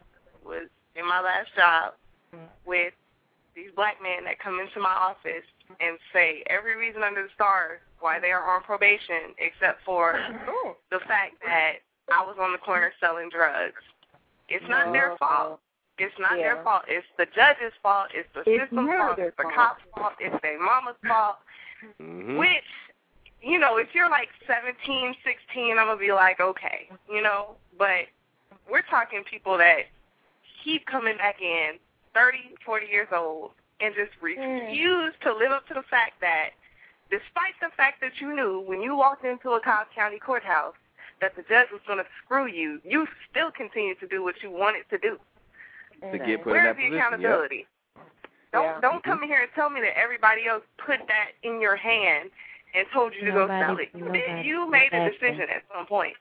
was in my last job with these black men that come into my office and say every reason under the stars why they are on probation except for the fact that I was on the corner selling drugs. It's not their fault. It's not their fault. It's the judge's fault. It's the It's system's fault. It's the fault. cop's fault. It's their mama's fault. Mhm. Which, you know, if you're like 17, 16, I'm going to be like, okay, you know. But we're talking people that keep coming back in 30, 40 years old and just refuse to live up to the fact that despite the fact that you knew when you walked into a Cobb County courthouse that the judge was going to screw you, you still continued to do what you wanted to do. To get put in Where's that the position. accountability? Don't Yeah. don't mm-hmm. come in here and tell me that everybody else put that in your hand and told you to go Nobody- sell it. You did. You made a decision at some point.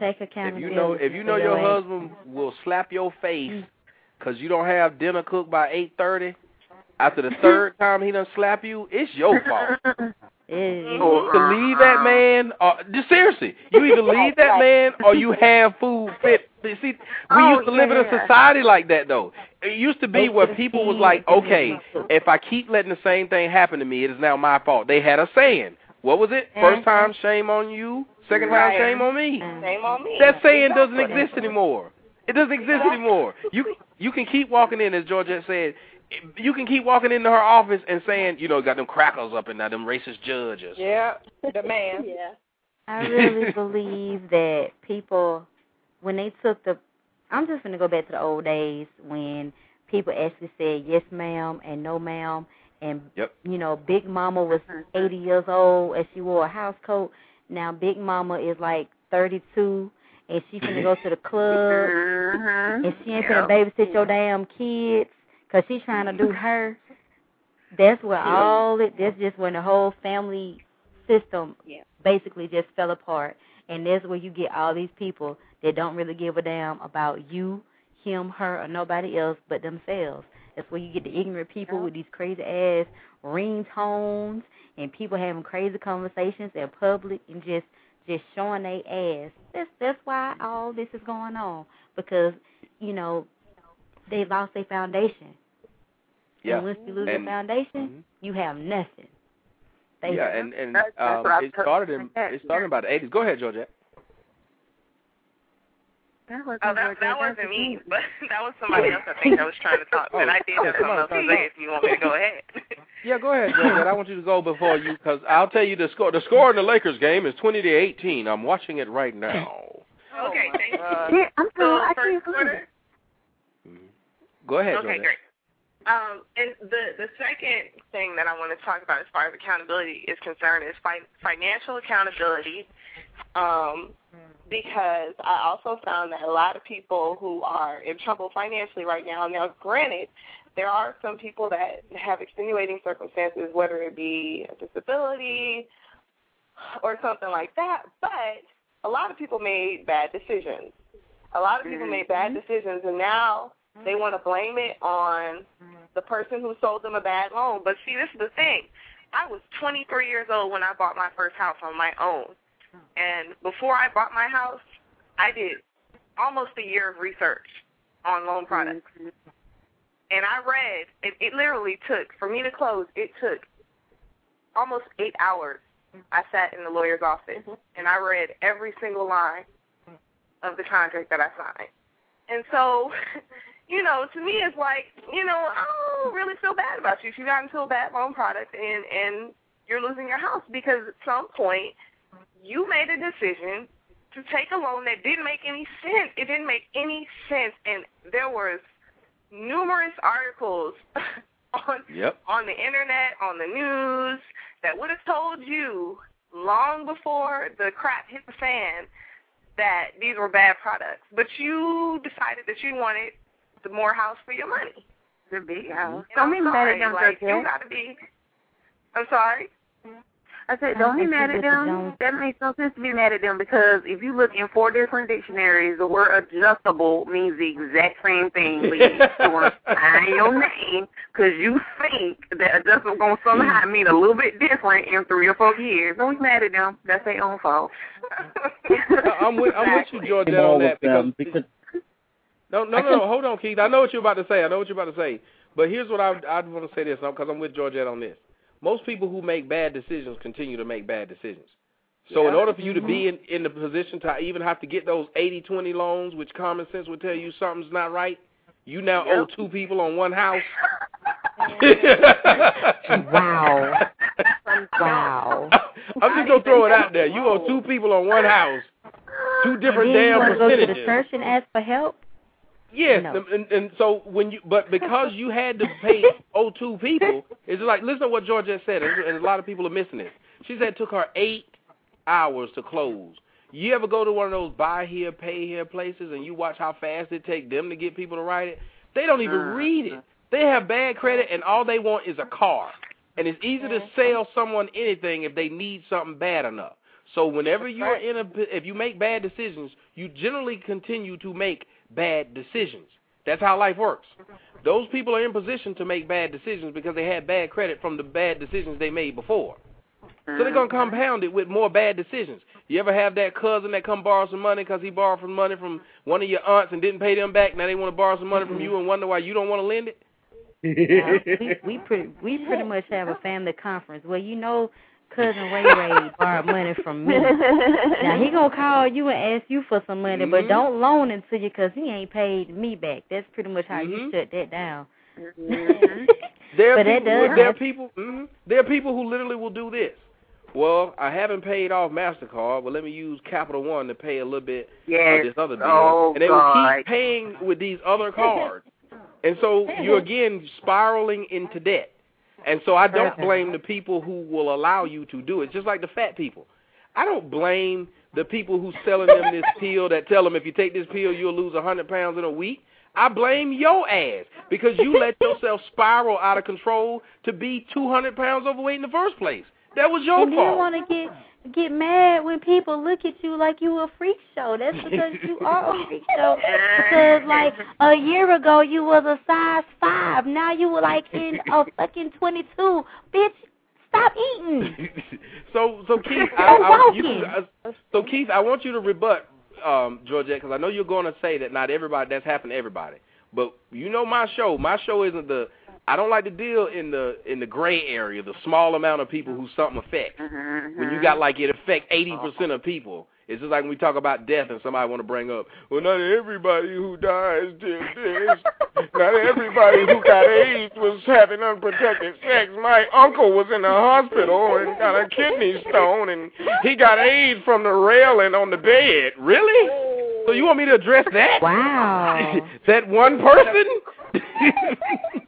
Take accountability. If you know if you know your actions. husband will slap your face because you don't have dinner cooked by eight thirty, after the third time he done slap you, it's your fault. [LAUGHS] It- You either leave that man, or just seriously, you either leave that man or you have food fit. See, we Oh, used to live in a society like that though. It used to be where people was like, okay, if I keep letting the same thing happen to me, it is now my fault. They had a saying. What was it? First time, shame on you. Second time, Right. shame on me. Shame on me. That saying doesn't exist anymore. It doesn't exist anymore. You you can keep walking in, as Georgette said. You can keep walking into her office and saying, you know, got them crackers up in there, them racist judges. Yeah, the man. Yeah. I really [LAUGHS] believe that people, when they took the, I'm just going to go back to the old days when people actually said yes, ma'am, and no, ma'am, and Yep. you know, Big Mama was 80 years old and she wore a house coat. Now Big Mama is like 32 and she finna go to the club Mhm. and she ain't Yeah. finna babysit your damn kids because she's trying to do mm-hmm. her. That's where Yeah. all it. That's just when the whole family system Yeah. basically just fell apart, and that's where you get all these people that don't really give a damn about you, him, her, or nobody else but themselves. That's where you get the ignorant people with these crazy ass ringtones and people having crazy conversations in public and just just showing their ass. That's that's why all this is going on because you know they lost their foundation. Yeah. And once you lose And- your foundation, you have nothing. They yeah, and and That's- that's um, it started in Yeah. it started in about the eighties. Go ahead, Georgette. That, Oh, that, that wasn't me, but [LAUGHS] that was somebody else I think that was trying to talk. and I did have something else to say if you want me to go ahead. [LAUGHS] Yeah, go ahead, Georgette. I want you to go before you, because I'll tell you the score. The score in the Lakers game is twenty to eighteen. I'm watching it right now. Okay, thank you. Yeah, I'm So sorry, I first can't find quarter. Go ahead, Okay, Georgette. great. Um, and the the second thing that I want to talk about as far as accountability is concerned is fi- financial accountability. Um, because I also found that a lot of people who are in trouble financially right now. Now, granted, there are some people that have extenuating circumstances, whether it be a disability or something like that. But a lot of people made bad decisions. A lot of people made bad decisions, and now they mm-hmm. want to blame it on mm-hmm. the person who sold them a bad loan. But see, this is the thing. I was 23 years old when I bought my first house on my own. Mm-hmm. And before I bought my house, I did almost a year of research on loan products. And I read, it, it literally took, for me to close, it took almost eight hours. I sat in the lawyer's office and I read every single line of the contract that I signed. And so, [LAUGHS] you know, to me it's like, you know, I don't really feel bad about you if you got into a bad loan product and and you're losing your house because at some point you made a decision to take a loan that didn't make any sense. It didn't make any sense and there was numerous articles [LAUGHS] on Yep. on the internet, on the news that would have told you long before the crap hit the fan that these were bad products. But you decided that you wanted the more house for your money. The big mm-hmm. house. And I'm Don't even sorry, better than like, you gotta be I'm sorry? I said, don't be mad at them. That makes no sense to be mad at them because if you look in four different dictionaries, the word adjustable means the exact same thing. But you still want to sign your name because you think that adjustable going to somehow mean a little bit different in three or four years. Don't be mad at them. That's their own fault. [LAUGHS] I'm with I'm with you, Georgette, on that of them because No, no, no, no. Hold on, Keith. I know what you're about to say. I know what you're about to say. But here's what I I want to say this because I'm with Georgette on this. Most people who make bad decisions continue to make bad decisions. So in order for you to be mm-hmm. in, in the position to even have to get those 80-20 loans, which common sense would tell you something's not right, you now owe two people on one house. [LAUGHS] [LAUGHS] wow. Wow. [LAUGHS] I'm just gonna throw it out there. You owe two people on one house, two different And then you damn wanna go to the percentages. church and ask for help? Yes, No. and, and so when you, but because you had to pay oh two people, it's like listen to what Georgia said, and and a lot of people are missing this. She said it took her eight hours to close. You ever go to one of those buy here, pay here places, and you watch how fast it take them to get people to write it? They don't even mm-hmm. read it. They have bad credit, and all they want is a car. And it's easy to sell someone anything if they need something bad enough. So whenever you're in a, if you make bad decisions, you generally continue to make bad decisions. That's how life works. Those people are in position to make bad decisions because they had bad credit from the bad decisions they made before. So they're gonna compound it with more bad decisions. You ever have that cousin that come borrow some money because he borrowed some money from one of your aunts and didn't pay them back? Now they want to borrow some money from you and wonder why you don't want to lend it. Yeah, we we pretty we pretty much have a family conference where you know cousin Ray Ray borrowed money from me. now he gonna call you and ask you for some money, but Mhm. don't loan it to you 'cause he ain't paid me back. That's pretty much how you Mhm. shut that down. [LAUGHS] There are But that does there are happen. people, mhm. there are people who literally will do this. Well, I haven't paid off Mastercard, but let me use Capital One to pay a little bit Yes. of this other bill, Oh, and they will keep paying with these other cards, [LAUGHS] and so you're [LAUGHS] again spiraling into debt. And so I don't blame the people who will allow you to do it. Just like the fat people, I don't blame the people who selling them this pill that tell them if you take this pill you'll lose a hundred pounds in a week. I blame your ass because you let yourself spiral out of control to be 200 pounds overweight in the first place. That was your and fault. want to get get mad when people look at you like you a freak show. That's because you are a freak show. Because like a year ago you was a size five. Now you were like in a [LAUGHS] fucking twenty two. Bitch, stop eating. [LAUGHS] so, so Keith, I, I, you. I, so Keith, I want you to rebut um, Georgette because I know you're going to say that not everybody that's happened to everybody. But you know my show. My show isn't the. I don't like to deal in the in the gray area, the small amount of people who something affects. Mm-hmm, mm-hmm. When you got like it affect eighty percent of people. It's just like when we talk about death and somebody want to bring up, well, not everybody who dies did this. not everybody who got AIDS was having unprotected sex. My uncle was in the hospital and got a kidney stone, and he got AIDS from the railing on the bed. Really? So you want me to address that? Wow. [LAUGHS] that one person? [LAUGHS]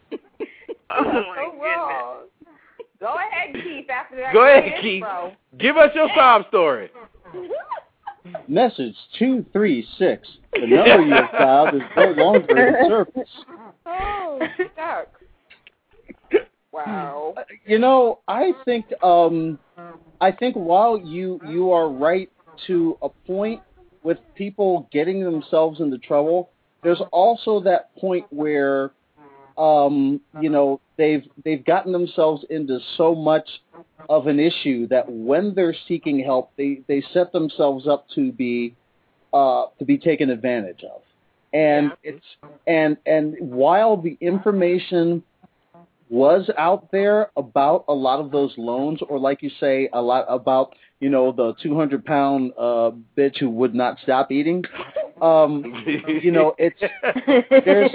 [LAUGHS] Oh, wrong. Go ahead, Keith. After that, Go ahead, intro. Keith. Give us your sob story. [LAUGHS] Message two three six. The number you have dialed is no longer in [LAUGHS] service. Oh, stuck. Wow. You know, I think um I think while you you are right to a point with people getting themselves into trouble, there's also that point where um you know they've they've gotten themselves into so much of an issue that when they're seeking help they they set themselves up to be uh to be taken advantage of. And it's and and while the information was out there about a lot of those loans or like you say a lot about you know the 200 pound uh bitch who would not stop eating um you know it's [LAUGHS] there's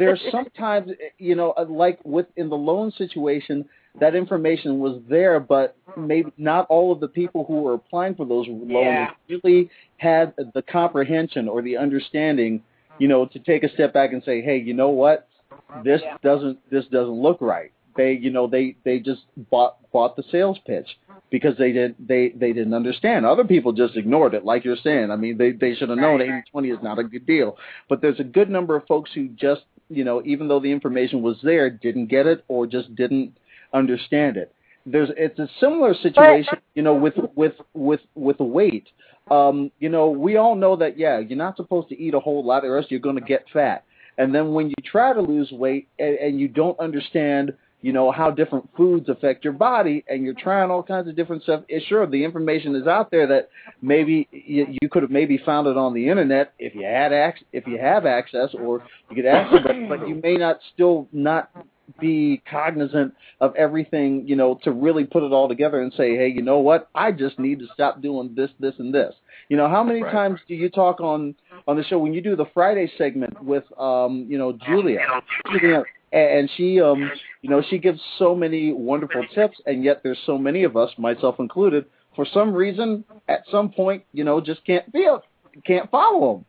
there's [LAUGHS] sometimes you know uh, like with in the loan situation that information was there but maybe mm-hmm. not all of the people who were applying for those loans Yeah. really had the comprehension or the understanding you know to take a step back and say hey you know what? Mm-hmm. This doesn't this doesn't look right. They you know they they just bought bought the sales pitch mm-hmm. because they did they they didn't understand. Other people just ignored it like you're saying. I mean they they should have known 80 20 is not a good deal. But there's a good number of folks who just you know even though the information was there didn't get it or just didn't understand it there's it's a similar situation, you know, with with with with weight. Um, you know, we all know that yeah, you're not supposed to eat a whole lot, or else you're going to get fat. And then when you try to lose weight and, and you don't understand, you know, how different foods affect your body, and you're trying all kinds of different stuff. It's sure the information is out there that maybe you, you could have maybe found it on the internet if you had ac- if you have access, or you could ask somebody, but you may not still not be cognizant of everything, you know, to really put it all together and say, hey, you know what? I just need to stop doing this, this, and this. You know, how many Right. times do you talk on on the show when you do the Friday segment with, um, you know, Julia, Julia, and she, um, you know, she gives so many wonderful tips, and yet there's so many of us, myself included, for some reason, at some point, you know, just can't feel, can't follow them.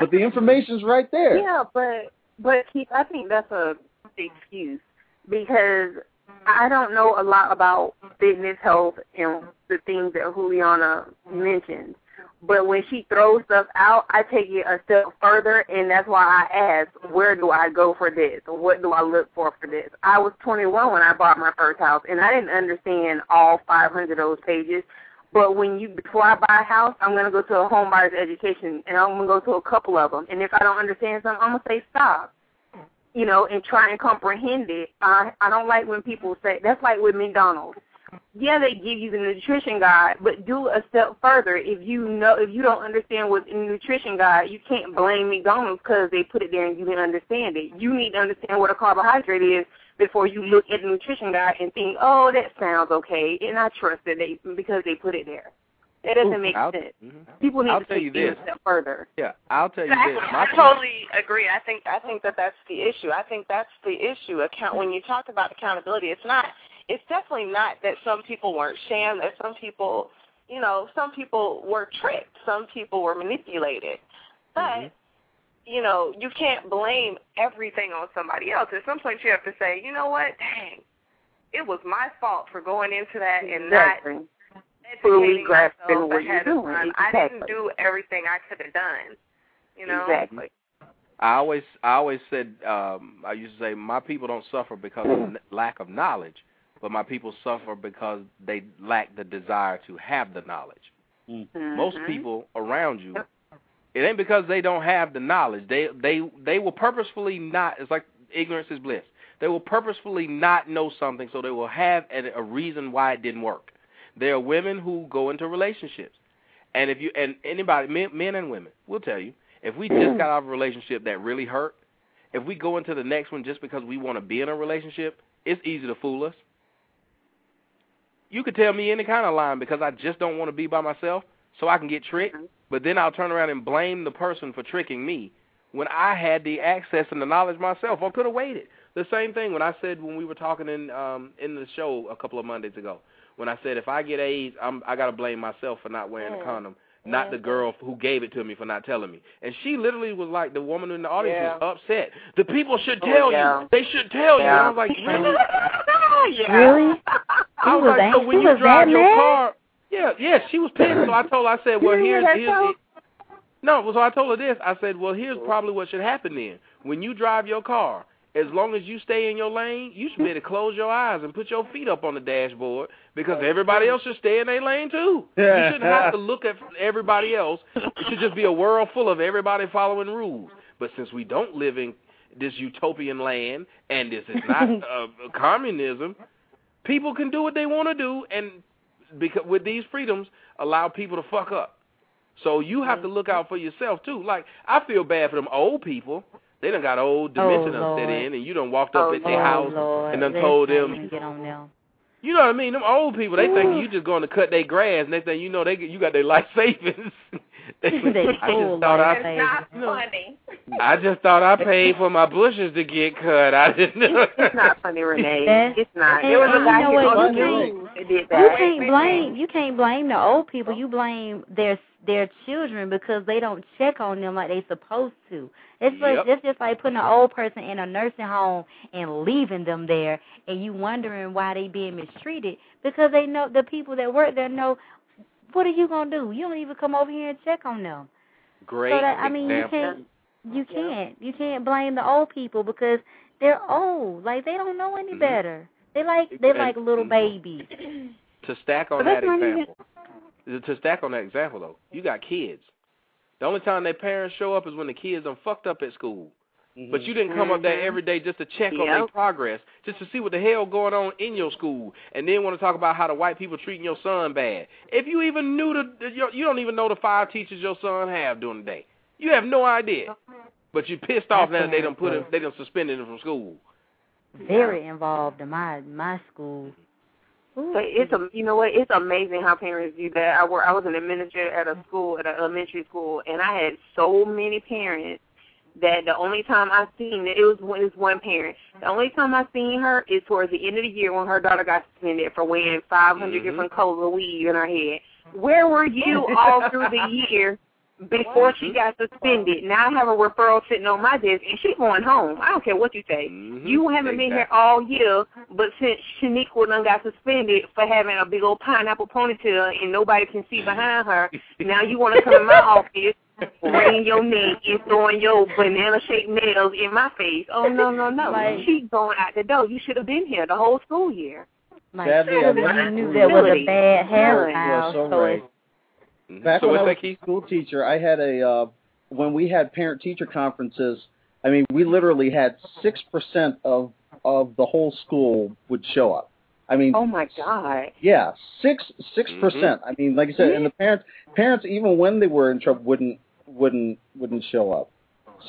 But the information's right there. Yeah, but but Keith, I think that's a excuse because I don't know a lot about fitness, health, and the things that Juliana mentioned. But when she throws stuff out, I take it a step further, and that's why I ask, where do I go for this? What do I look for for this? I was 21 when I bought my first house, and I didn't understand all 500 of those pages. But when you before I buy a house, I'm gonna go to a home buyer's education, and I'm gonna go to a couple of them. And if I don't understand something, I'm gonna say stop. You know, and try and comprehend it. I I don't like when people say that's like with McDonald's. Yeah, they give you the nutrition guide, but do a step further. If you know, if you don't understand what's in the nutrition guide, you can't blame McDonald's because they put it there and you didn't understand it. You need to understand what a carbohydrate is before you look at the nutrition guide and think, oh, that sounds okay, and I trust it they, because they put it there. That doesn't make I'll- sense. mhm. People need I'll to tell take you it a this. step further. Yeah, I'll tell you Exactly. this. I My totally agree. I think I think that that's the issue. I think that's the issue. Account when you talk about accountability, it's not. It's definitely not that some people weren't shamed. That some people, you know, some people were tricked. Some people were manipulated. But you know, you can't blame everything on somebody else. At some point, you have to say, you know what? Dang, it was my fault for going into that and not Exactly. Fully educating grasping myself what you're ahead of doing. time. I didn't do everything I could have done. You know. Exactly. I always I always said um I used to say my people don't suffer because of n- lack of knowledge, but my people suffer because they lack the desire to have the knowledge. Most Mhm. people around you it ain't because they don't have the knowledge. They they they will purposefully not it's like ignorance is bliss. They will purposefully not know something so they will have a, a reason why it didn't work. There are women who go into relationships. And if you and anybody men men and women will tell you if we just got out of a relationship that really hurt, if we go into the next one just because we want to be in a relationship, it's easy to fool us. You could tell me any kind of line because I just don't want to be by myself so I can get tricked, mm-hmm. but then I'll turn around and blame the person for tricking me when I had the access and the knowledge myself or could have waited. The same thing when I said when we were talking in um in the show a couple of Mondays ago when I said if I get AIDS, I'm I got to blame myself for not wearing a mm. condom not the mm-hmm. girl who gave it to me for not telling me. And she literally was like, the woman in the audience Yeah. was upset. The people should Oh, tell yeah. you. They should tell you. And I Yeah. was like, really? [LAUGHS] yeah. Really? [LAUGHS] I was like, so when she you was drive your mad? car, yeah, yeah, she was pissed. So I told her, I said, well, here's, here's no. So I told her this. I said, well, here's probably what should happen then. When you drive your car, as long as you stay in your lane, you should be able to close your eyes and put your feet up on the dashboard because everybody else should stay in their lane too. Yeah. You shouldn't have to look at everybody else. It should just be a world full of everybody following rules. But since we don't live in this utopian land and this is not [LAUGHS] uh, communism, people can do what they want to do and because with these freedoms allow people to fuck up. So you have to look out for yourself too. Like I feel bad for them old people. They done got old dementia done set in, and you done walked up Oh, at their Lord, house Lord. and done Let's told them, even get on them. you know what I mean? Them old people, they think you just going to cut their grass. Next thing you know, they you got their life [LAUGHS] savings. They, They I full just thought I, It's not funny. I just thought I paid for my bushes to get cut. I didn't know. It's not funny, Renee. [LAUGHS] That's- It's not. and There was you a guy know here what, on you the can't- news that did You can't blame you can't blame the old people. You blame their their children because they don't check on them like they supposed to. It's like it's just like putting an old person in a nursing home and leaving them there, and you wondering why they being mistreated because they know the people that work there know. What are you gonna do? You don't even come over here and check on them. Great so that I mean, you can't you can't you can't blame the old people because they're old. Like they don't know any Mhm. better. They like they like little babies. [COUGHS] To stack on that that's not even- example, to stack on that example though, you got kids. The only time their parents show up is when the kids are fucked up at school. But you didn't come up there Mhm. every day just to check on their progress, just to see what the hell going on in your school, and then want to talk about how the white people treating your son bad. If you even knew the, the you you don't even know the five teachers your son have during the day. You have no idea. But you pissed off now that they done put him, they done suspended him from school. Very involved in my my school. So it's a, you know what? It's amazing how parents do that. I work. I was an administrator at a school, at an elementary school, and I had so many parents that the only time I seen it, it was one, it was one parent. The only time I seen her is towards the end of the year when her daughter got suspended for wearing 500 Mhm. different colors of weave in her head. Where were you [LAUGHS] all through the year before she got suspended? Now I have a referral sitting on my desk, and she's going home. I don't care what you say. You haven't been here all year, but since Shaniqua done got suspended for having a big old pineapple ponytail and nobody can see behind her, now you want to come in my [LAUGHS] office, wringing your neck and throwing your banana-shaped nails in my face. Oh, no, no, no. [LAUGHS] Like- She's going out the door. You should have been here the whole school year. Like Sadly, I you knew that was a bad You are hairstyle, so so right. Back So when I was that, a school teacher, I had a uh, when we had parent teacher conferences. I mean, we literally had six percent of of the whole school would show up. I mean, Oh, my God. yeah, six six percent. I mean, like I said, and the parents parents even when they were in trouble wouldn't wouldn't wouldn't show up.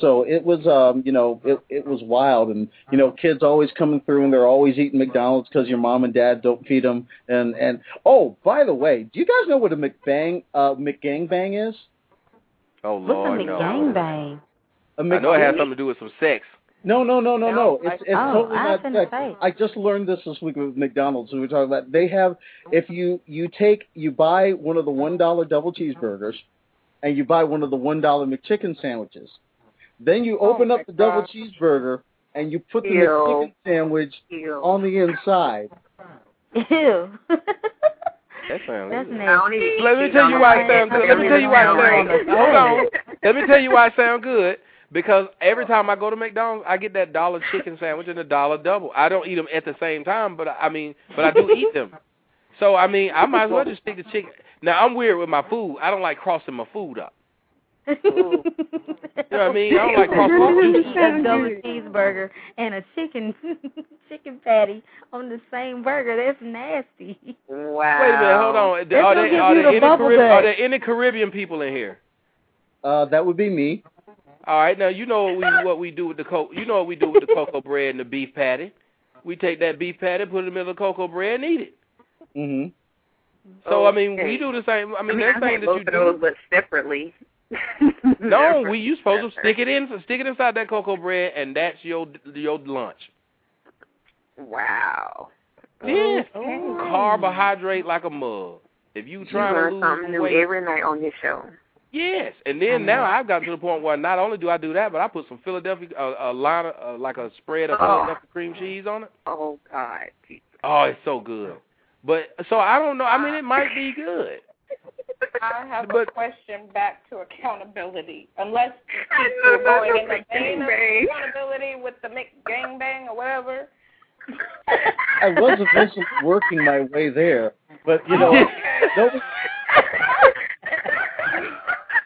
So it was um you know it it was wild and you know kids always coming through and they're always eating McDonald's because your mom and dad don't feed them and and oh by the way do you guys know what a McBang uh McGangbang is? Oh what's a Lord, no. McGangbang? A I know it has something to do with some sex. No, no, no, no, no. It's it's Oh, totally I was not sex. say. I just learned this this week with McDonald's. We were talking about they have if you you take you buy one of the one dollar double cheeseburgers, and you buy one of the one dollar McChicken sandwiches, then you oh open up the double cheeseburger and you put the Ew. McChicken sandwich Ew. on the inside. Ew. That sounds [LAUGHS] That's nasty. Let me tell you why it sounds good. Let me tell you why it sounds good. Hold on. Let me tell you why it sounds good. Because every time I go to McDonald's, I get that dollar chicken sandwich and a dollar double. I don't eat them at the same time, but I mean, but I do eat them. So I mean, I might as well just stick to chicken. Now I'm weird with my food. I don't like crossing my food up. You know what I mean? I don't like crossing You eat a double cheeseburger and a chicken [LAUGHS] chicken patty on the same burger. That's nasty. Wow. Wait a minute, hold on. Let's Are there, are there the any bubble Carib- are there any Caribbean people in here? Uh, that would be me. All right, now you know what we what we do with the co- you know what we do with the cocoa [LAUGHS] bread and the beef patty. We take that beef patty, put it in the middle of the cocoa bread, and eat it. Mhm. So I mean, Okay. we do the same. I mean, I that's had thing that both you of those, do. but separately. [LAUGHS] No, we you supposed to stick it in, stick it inside that cocoa bread, and that's your your lunch. Wow. Yeah, Okay. carbohydrate like a mug. If you You trying to learn lose something some new weight, every night on this show. Yes, and then now I've gotten to the point where not only do I do that, but I put some Philadelphia, uh, a line of, uh, like a spread of Oh. Philadelphia cream cheese on it. Oh God. Oh, it's so good. But so I don't know. I mean, it might be good. I have a question back to accountability. Unless [LAUGHS] I people know are going a in the big vein of accountability with the McGangbang or whatever. I was eventually working my way there, but you [LAUGHS] know, nobody,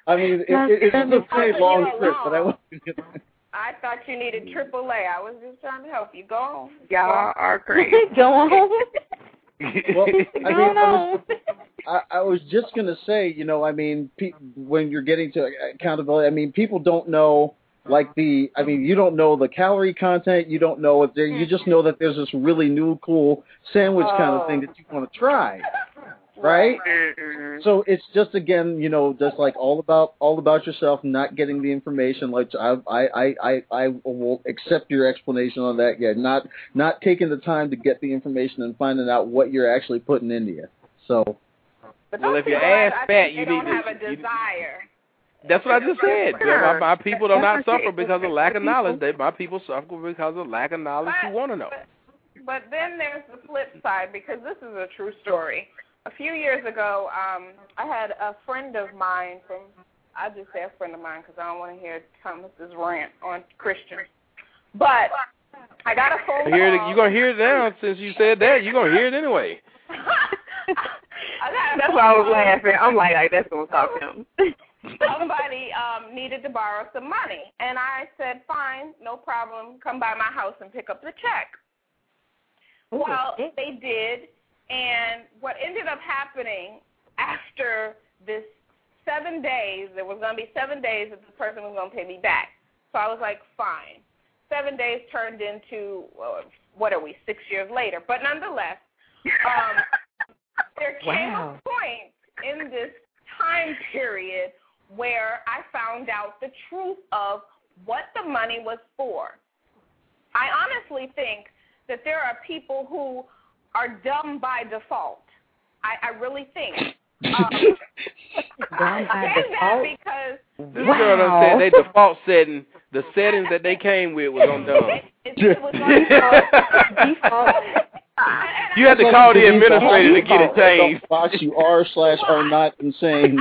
I mean, it, it, it is a pretty long trip, but I wasn't. I thought you needed AAA. I was just trying to help you. Go on. Y'all are [LAUGHS] crazy. Go on. Well, I [LAUGHS] mean, Go I was, on. I, I was just gonna say, you know, I mean, pe- when you're getting to accountability, I mean, people don't know, like the, I mean, you don't know the calorie content, you don't know if there, you just know that there's this really new cool sandwich kind of thing oh. that you want to try, right? Mm-mm. So it's just again, you know, just like all about all about yourself, not getting the information. Like I, I, I, I, I will accept your explanation on that. Yeah, not not taking the time to get the information and finding out what you're actually putting into you. So But Well, if your people, ass I fat, you need don't to- have a you- desire. That's what I just said. Yeah. My, my people do not That's suffer because of lack of knowledge. They, my people suffer because of lack of knowledge But- who want to know. But then there's the flip side because this is a true story. A few years ago, um, I had a friend of mine from, I just say a friend of mine because I don't want to hear Thomas's rant on Christians. But I got a phone call. you're gonna hear it now since you said that. You're gonna hear it anyway. [LAUGHS] I got a That's why I was laughing. I'm like, like that's gonna stop him. [LAUGHS] Somebody um, needed to borrow some money, and I said, "Fine, no problem. Come by my house and pick up the check." Well, they did, and what ended up happening [LAUGHS] after this seven days, there was going to be seven days that the person was going to pay me back. So I was like, fine. Seven days turned into, uh, what are we, six years later. But nonetheless, um, [LAUGHS] there came Wow. a point in this time period where I found out the truth of what the money was for. I honestly think that there are people who are dumb by default. I, I really think. Um, Dumb by I say that default? because This girl done said they default setting, the settings that they came with was on dumb. You had to call the administrator to get it changed. Box, you are slash are not insane.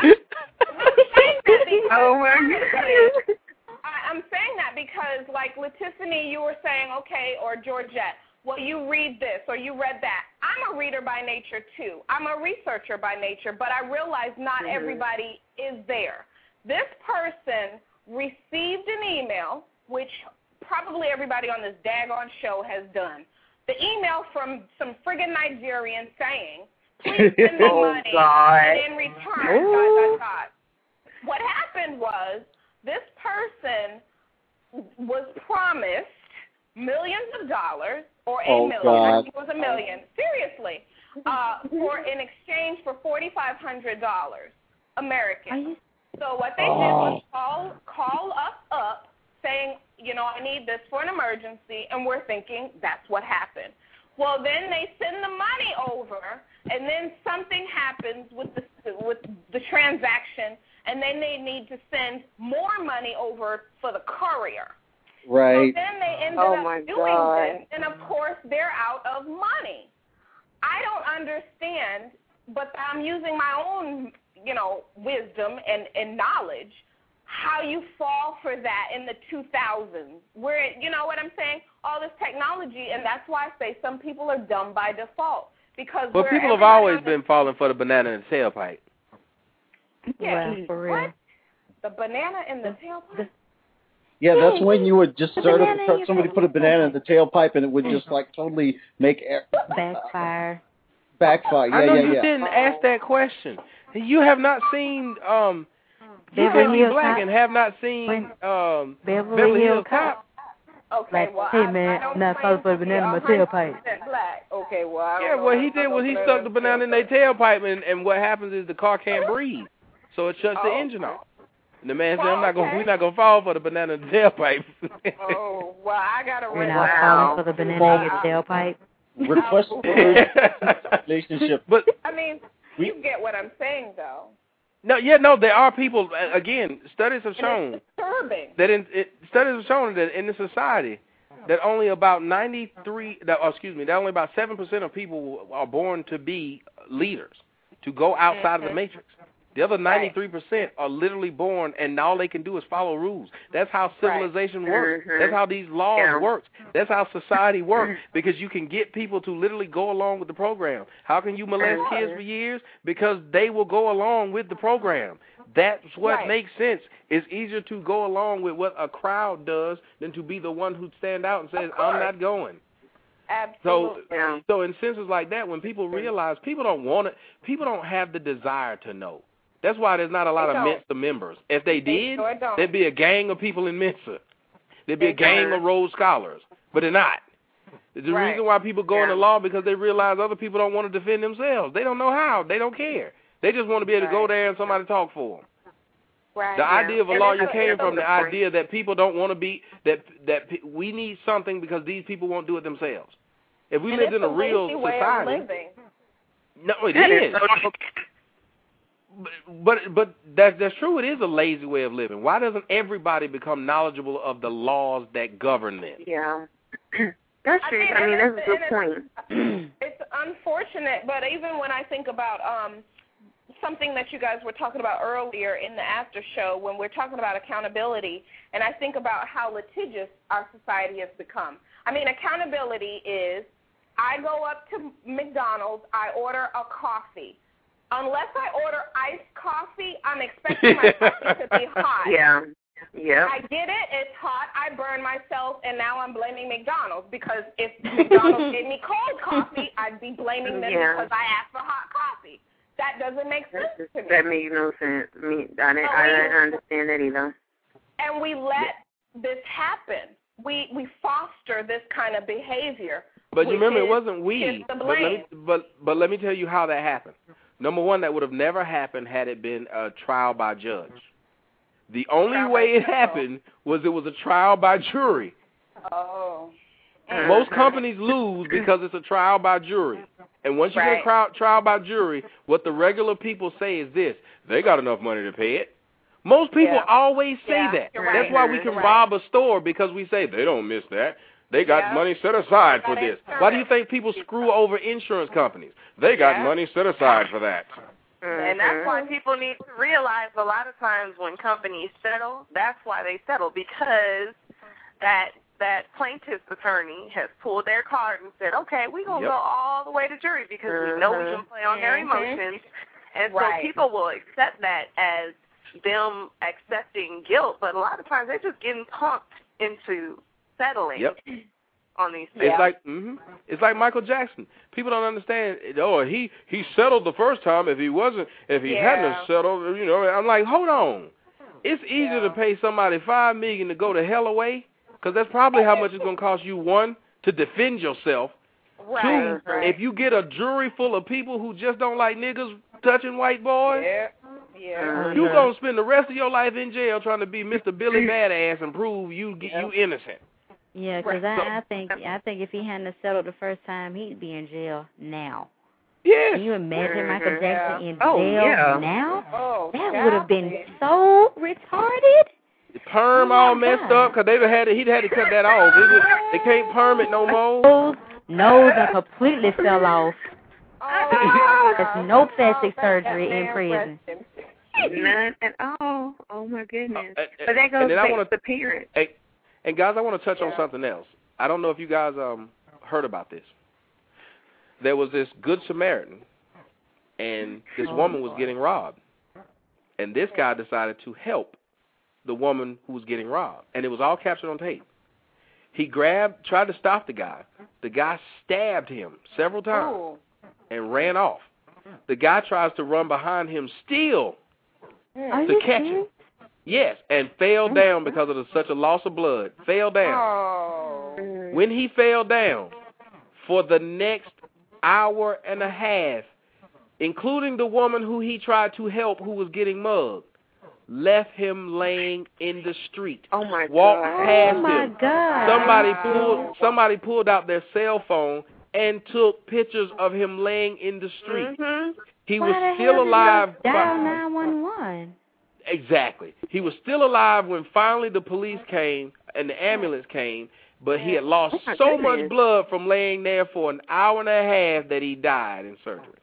Oh my goodness. I, I'm saying that because, like Latiffany, you were saying, okay, or Georgette, well, you read this or you read that. I'm a reader by nature too. I'm a researcher by nature, but I realize not Mhm. everybody is there. This person received an email, which probably everybody on this daggone show has done. The email from some friggin' Nigerian saying, please send me [LAUGHS] Oh, money God. and in return, dot, dot, dot. What happened was this person was promised millions of dollars or a Oh, million. God. I think it was a million. Seriously. Uh, for in exchange for forty five hundred dollars American. So what they did was call call us up saying, you know, I need this for an emergency and we're thinking that's what happened. Well then they send the money over and then something happens with the with the transaction and then they need to send more money over for the courier. Right. So then they ended Oh, up my doing God. this, and of course they're out of money. I don't understand, but I'm using my own, you know, wisdom and, and knowledge. How you fall for that in the 2000s? Where you know what I'm saying? All this technology, and that's why I say some people are dumb by default because But where people have always been falling for the banana in the tailpipe. yeah, Wow, for real. what? The banana in the tailpipe. Yeah, that's when you would just The start up. banana in Somebody put a banana in the tailpipe, and it would just like totally make air, Backfire. backfire. I Yeah, know yeah, you yeah. didn't ask that question. You have not seen um you Beverly can't Hills black Cop. and have not seen um Beverly, Beverly Hills Hills Cop. Okay, Like, well, hey I, man, I don't not claim supposed to put a to be banana in my tailpipe. Black. Okay, well, I don't Yeah, know what he did was he stuck with the banana in their tailpipe and, and what happens is the car can't breathe. So it shuts the Oh. engine off. And the man said, I'm not gonna okay. we're not gonna fall for the banana in the tailpipe. Oh, well, I got to We're read not falling for the banana in your tailpipe. Request for [LAUGHS] relationship. But I mean, you get what I'm saying, though. no, yeah, no, there are people uh, again, studies have shown it's disturbing. that in it, studies have shown that in the society that only about 93 that oh, excuse me that only about 7% of people are born to be leaders to go outside of the Mhm. matrix the other 93% are literally born and all they can do is follow rules that's how civilization works Mhm. that's how these laws Yeah. work that's how society [LAUGHS] works because you can get people to literally go along with the program how can you molest Mhm. kids for years because they will go along with the program that's what Right. makes sense. It's easier to go along with what a crowd does than to be the one who stand out and says, "I'm not going." Absolutely. So, so in senses like that, when people realize people don't want it, people don't have the desire to know. That's why there's not a lot They of don't. Mensa members. If they They did, sure there'd be a gang of people in Mensa. There'd be They a gang don't. of Rhodes scholars, but they're not. The Right. reason why people go into law because they realize other people don't want to defend themselves. They don't know how. They don't care. They just want to be able to go there and somebody talk for them. Right. The idea of a And lawyer came from the point. idea that people don't want to be that that we need something because these people won't do it themselves. If we and lived in a real society, no, it That is. is But but but that that's true. It is a lazy way of living. Why doesn't everybody become knowledgeable of the laws that govern them? Yeah. [CLEARS THROAT] That's I true. mean, I mean, that's a good it's- point. It's unfortunate, but even when I think about um something that you guys were talking about earlier in the after show when we're talking about accountability and I think about how litigious our society has become. I mean, accountability is I go up to McDonald's, I order a coffee. Unless I order iced coffee, I'm expecting my [LAUGHS] coffee to be hot. Yeah. Yeah. I get it. It's hot. I burn myself, and now I'm blaming McDonald's because if [LAUGHS] McDonald's gave me cold coffee, I'd be blaming them Yeah. because I asked for hot coffee. That doesn't make sense to me. That makes no sense. Me, I didn't, I didn't understand that either. and we let this happen. We we foster this kind of behavior. But you remember, is it wasn't we. But let, me, but but let me tell you how that happened. Number one, that would have never happened had it been a trial by judge. The only way it happened was it was a trial by jury. Oh. Most companies lose because it's a trial by jury. And once you get a trial by jury, what the regular people say is this: they got enough money to pay it. Most people Yeah. always say Yeah, that. you're That's right. why we can right. rob a store because we say they don't miss that. They got Yeah. money set aside for this. insurance. Why do you think people screw over insurance companies? They got Yeah. money set aside for that. And that's why people need to realize a lot of times when companies settle, that's why they settle because that that plaintiff's attorney has pulled their card and said, "Okay, we're gonna Yep. go all the way to jury because we know we can play on their Mhm. emotions." And so people will accept that as them accepting guilt, but a lot of times they're just getting punked into settling Yep. [CLEARS THROAT] on these things. It's like hmm it's like Michael Jackson. People don't understand. Oh, he he settled the first time. If he wasn't, if he hadn't settled, you know, I'm like, hold on. It's easy to pay somebody five million to go to hell away, because that's probably how much it's going to cost you. One to defend yourself. Right. Two, right. if you get a jury full of people who just don't like niggas touching white boys, Yeah. Yeah. you gonna spend the rest of your life in jail trying to be Mr. Billy [LAUGHS] Badass and prove you get you innocent. Yeah, 'cause Right. I, I think I think if he hadn't settled the first time, he'd be in jail now. Yes. Can you imagine Michael Mhm. Jackson in Oh, jail yeah. now? Oh, That would have been so retarded. Perm Oh, all messed God. up because they had to, he'd had to cut that off. They, just, they can't perm it no more. Nose, nose done completely fell off. Oh, [LAUGHS] There's no plastic that surgery in prison. rest in peace. None at all. Oh my goodness. Uh, but that goes and then I back wanna- to the parents. Hey, and guys, I want to touch on something else. I don't know if you guys um heard about this. There was this good Samaritan, and this Oh, woman was getting robbed, and this guy decided to help the woman who was getting robbed, and it was all captured on tape. He grabbed, tried to stop the guy. The guy stabbed him several times Ooh. and ran off. The guy tries to run behind him still Are to catch him. Yes, and fell down because of the, such a loss of blood. Fell down. Oh. When he fell down, for the next hour and a half, including the woman who he tried to help who was getting mugged, left him laying in the street. Oh my Walked god. past Oh my him. God. Somebody pulled somebody pulled out their cell phone and took pictures of him laying in the street. Mhm. He Why was still alive. Dial nine one one. Exactly. He was still alive when finally the police came and the ambulance came, but he had lost Oh, so goodness. much blood from laying there for an hour and a half that he died in surgery.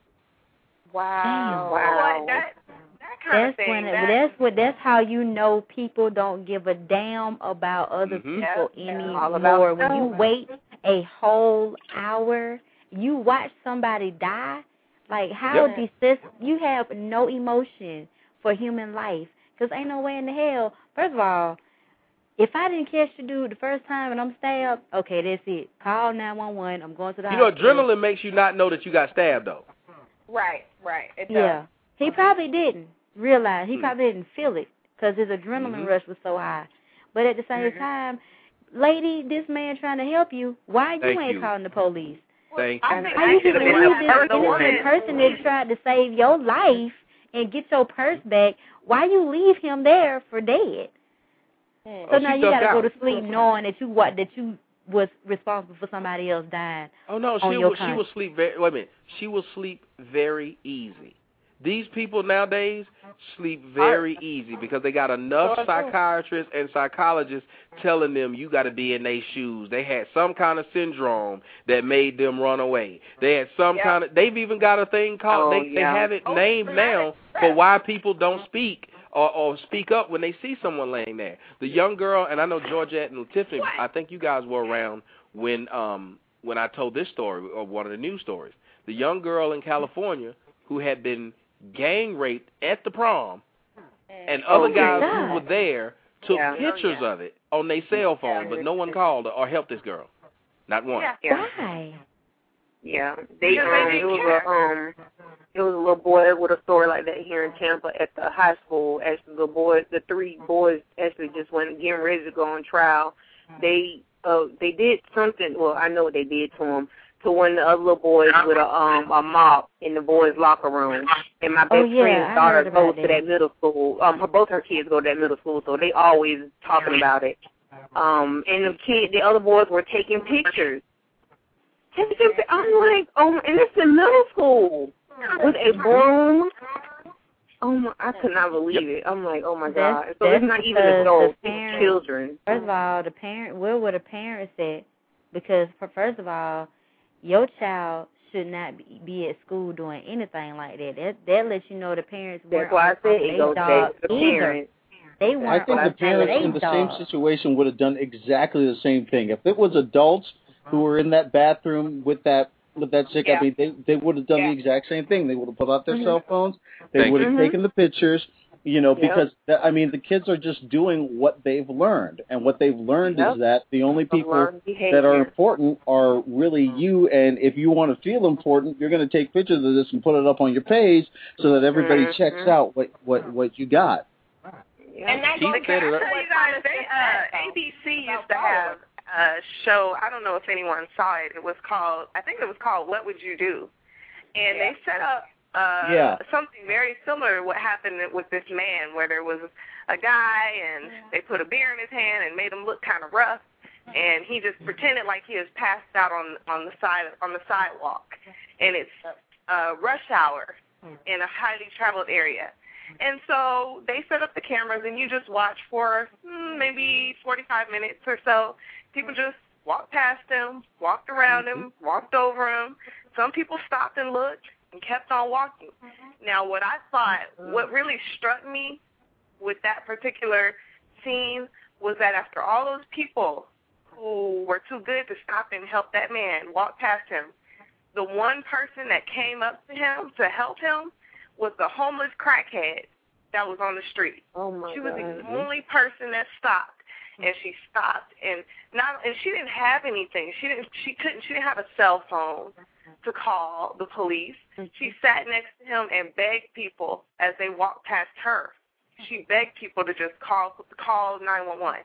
Wow. Wow. What that that kind of That's thing. when that, that's what that's how you know people don't give a damn about other Mhm. people All about anymore. When you wait a whole hour, you watch somebody die. Like how Yep. desist you have no emotion for human life because ain't no way in the hell. First of all, if I didn't catch the dude the first time and I'm stabbed, okay, that's it. Call nine one one. I'm going to the You know, hospital. adrenaline makes you not know that you got stabbed though. Right, right. It does. Yeah, he probably didn't realize. He Hmm. probably didn't feel it because his adrenaline Mhm. rush was so high. But at the same Mhm. time, lady, this man trying to help you. Why you Thank ain't you. calling the police? Thank I you. think How you should can have been the this innocent person that tried to save your life and get your purse back? Why you leave him there for dead? Hmm. So Oh, now you gotta ducked go to sleep knowing that you what that you was responsible for somebody else dying. Oh no, she your will, she conscience. will sleep very. Wait a minute, she will sleep very easy. These people nowadays sleep very easy because they got enough psychiatrists and psychologists telling them you got to be in their shoes. They had some kind of syndrome that made them run away. They had some Yep. kind of. They've even got a thing called. Oh, they they have it Oh, named now for why people don't speak. Or, or speak up when they see someone laying there. The young girl, and I know Georgette and Tiffany, I think you guys were around when um when I told this story or one of the news stories. The young girl in California who had been gang raped at the prom, and Oh, other guys yeah. who were there took Yeah. pictures of it on their cell phone, but no one called or helped this girl. Not one. Yeah. Why? Yeah, they Because um, they it didn't was a um, it was a little boy with a story like that here in Tampa at the high school. Actually, the boys, the three boys, actually just went getting ready to go on trial. They uh they did something. Well, I know what they did to him. To one of the other little boys with a um a mop in the boys' locker room, and my best Oh, yeah, friend's daughter heard goes to that. that middle school. Um, her, both her kids go to that middle school, so they always talking about it. Um, and the kid, the other boys were taking pictures. Taking, I'm like, oh, and it's in middle school with a broom. Oh my, I could not believe it. I'm like, oh my god. That's- So it's not even adults, the it's children. First of all, the parent, where were the parents at? Because for first of all, your child should not be, be at school doing anything like that. That that lets you know the parents weren't why I on top of their dog back to the either. parents. They I weren't think the parents in the dog. same situation would have done exactly the same thing. If it was adults who were in that bathroom with that with that sick, Yeah. I mean, they they would have done the exact same thing. They would have put out their Mhm. cell phones. They Thank would have you. taken the pictures. You know, Yep. because that, I mean, the kids are just doing what they've learned, and what they've learned Yep. is that the only people that are important are really you. And if you want to feel important, you're going to take pictures of this and put it up on your page so that everybody Mhm. checks out what what what you got. And that's She what said can. I tell you guys, they, uh, ABC used to have a show. I don't know if anyone saw it. It was called, I think it was called What Would You Do? And they set up uh, Yeah. something very similar to what happened with this man, where there was a guy and they put a beer in his hand and made him look kind of rough, and he just pretended like he was passed out on on the side on the sidewalk, and it's uh, rush hour in a highly traveled area. And so they set up the cameras, and you just watch for hmm, maybe 45 minutes or so. People just walked past him, walked around him, walked over him. Some people stopped and looked and kept on walking. Mm-hmm. Now, what I thought, what really struck me with that particular scene was that after all those people who were too good to stop and help that man walk past him, the one person that came up to him to help him was the homeless crackhead that was on the street. Oh my She was god. the only person that stopped, and she stopped, and not, and she didn't have anything. She didn't, she couldn't, she didn't have a cell phone to call the police. Mm-hmm. She sat next to him and begged people as they walked past her. She begged people to just call, call 911,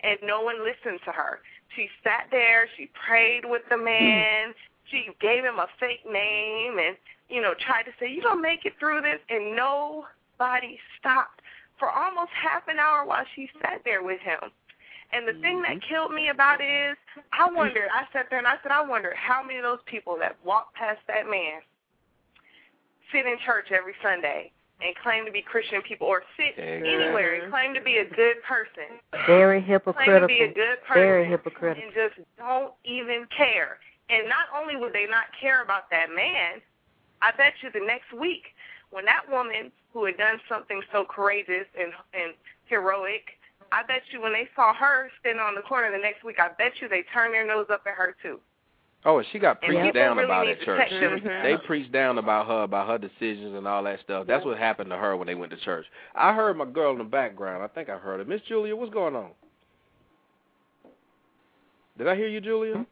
and no one listened to her. She sat there. She prayed with the man. She gave him a fake name, and you know, tried to say, "You gonna make it through this," and nobody stopped for almost half an hour while she sat there with him. And the thing that mm-hmm. killed me about it is, I wondered. I sat there and I said, I wonder how many of those people that walk past that man sit in church every Sunday and claim to be Christian people, or sit Exactly. anywhere and claim to be a good person, Very hypocritical. claim to be a good person, Very hypocritical. and just don't even care. And not only would they not care about that man, I bet you the next week when that woman who had done something so courageous and and heroic, I bet you when they saw her standing on the corner the next week, I bet you they turned their nose up at her too. Oh, she got preached down really about need at church. check them. Mm-hmm. They preached down about her, about her decisions and all that stuff. That's what happened to her when they went to church. I heard my girl in the background. I think I heard her. Miss Julia, what's going on? Did I hear you, Julia?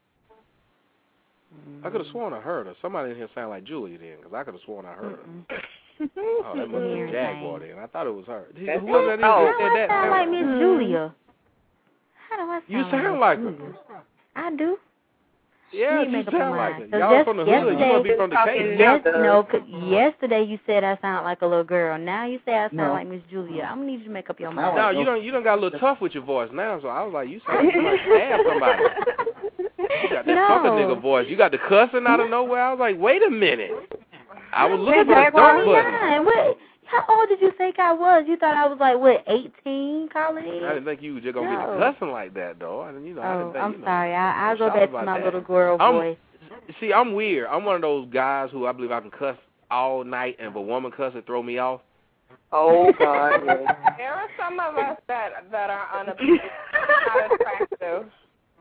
I could have sworn I heard her. Somebody in here sound like Julia then, because I could have sworn I heard her. Mm-hmm. Oh, that must be Jaguar then. I thought it was her. Who That's was that? oh. who said that? sound like Miss Julia. How do I sound You sound Miss like her. I do. Yeah, Let me you make up my sound like mind. her. 'Cause Y'all yes- from the hood. You yesterday- must be from Decatur. Yes, no, 'cause yesterday you said I sound like a little girl. Now you say I sound No. like Miss Julia. I'm gonna need you to make up your mind. No, you don't. You don't got a little tough with your voice now. So I was like, you sound like you might [LAUGHS] stab somebody. You got that No. fucking nigga voice. You got the cussing out of [LAUGHS] nowhere. I was like, wait a minute. I was looking for the Jaguar dump button. nine. What? How old did you think I was? You thought I was like what, eighteen, calling I didn't think you was just gonna No. be cussing like that, though. I didn't, you know, I Oh, didn't think. I'm you know. sorry. I I'll go back to my that. little girl I'm- voice. See, I'm weird. I'm one of those guys who I believe I can cuss all night, and if a woman cuss, it throw me off. Oh God. [LAUGHS] There are some of us that that are unappealing, not attractive.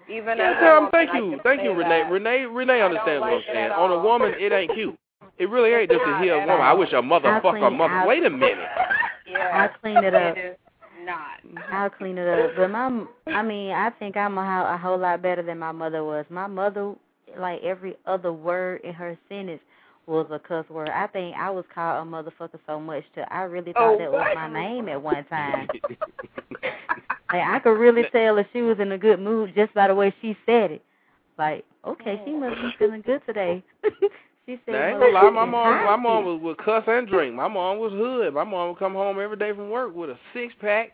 Even Yeah, as a woman, thank you, thank you, Renee. that. Renee, Renee understands what I'm saying. On a woman, it ain't cute. It really ain't just to hear a woman. I wish a motherfucker, mother. Wait a minute. I'll clean it up. It is not. I'll clean it up. But my, I mean, I think I'm a, a whole lot better than my mother was. My mother, like every other word in her sentence was a cuss word. I think I was called a motherfucker so much that I really thought Oh, that was what? my name at one time. [LAUGHS] Like I could really tell if she was in a good mood just by the way she said it. Like, okay, she oh. must be feeling good today. [LAUGHS] she said, I ain't gonna lie, my mom, my mom was would cuss and drink. My mom was hood. My mom would come home every day from work with a six pack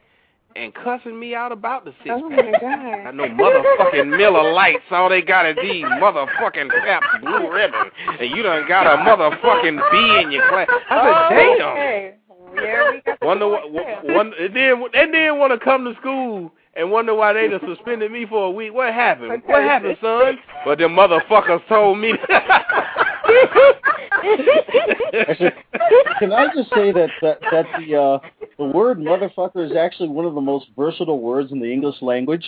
and cussing me out about the six Oh pack. my god. I know motherfucking Miller Lights. All they got is these motherfucking Pabst Blue Ribbon, and you done got a motherfucking B in your class. I said, oh, damn. Okay. Yeah, we got Wonder what? One, and then they didn't want to come to school and wonder why they done suspended me for a week. What happened? What happened, son? But them motherfuckers told me. [LAUGHS] Can I just say that that, that the uh, the word motherfucker is actually one of the most versatile words in the English language?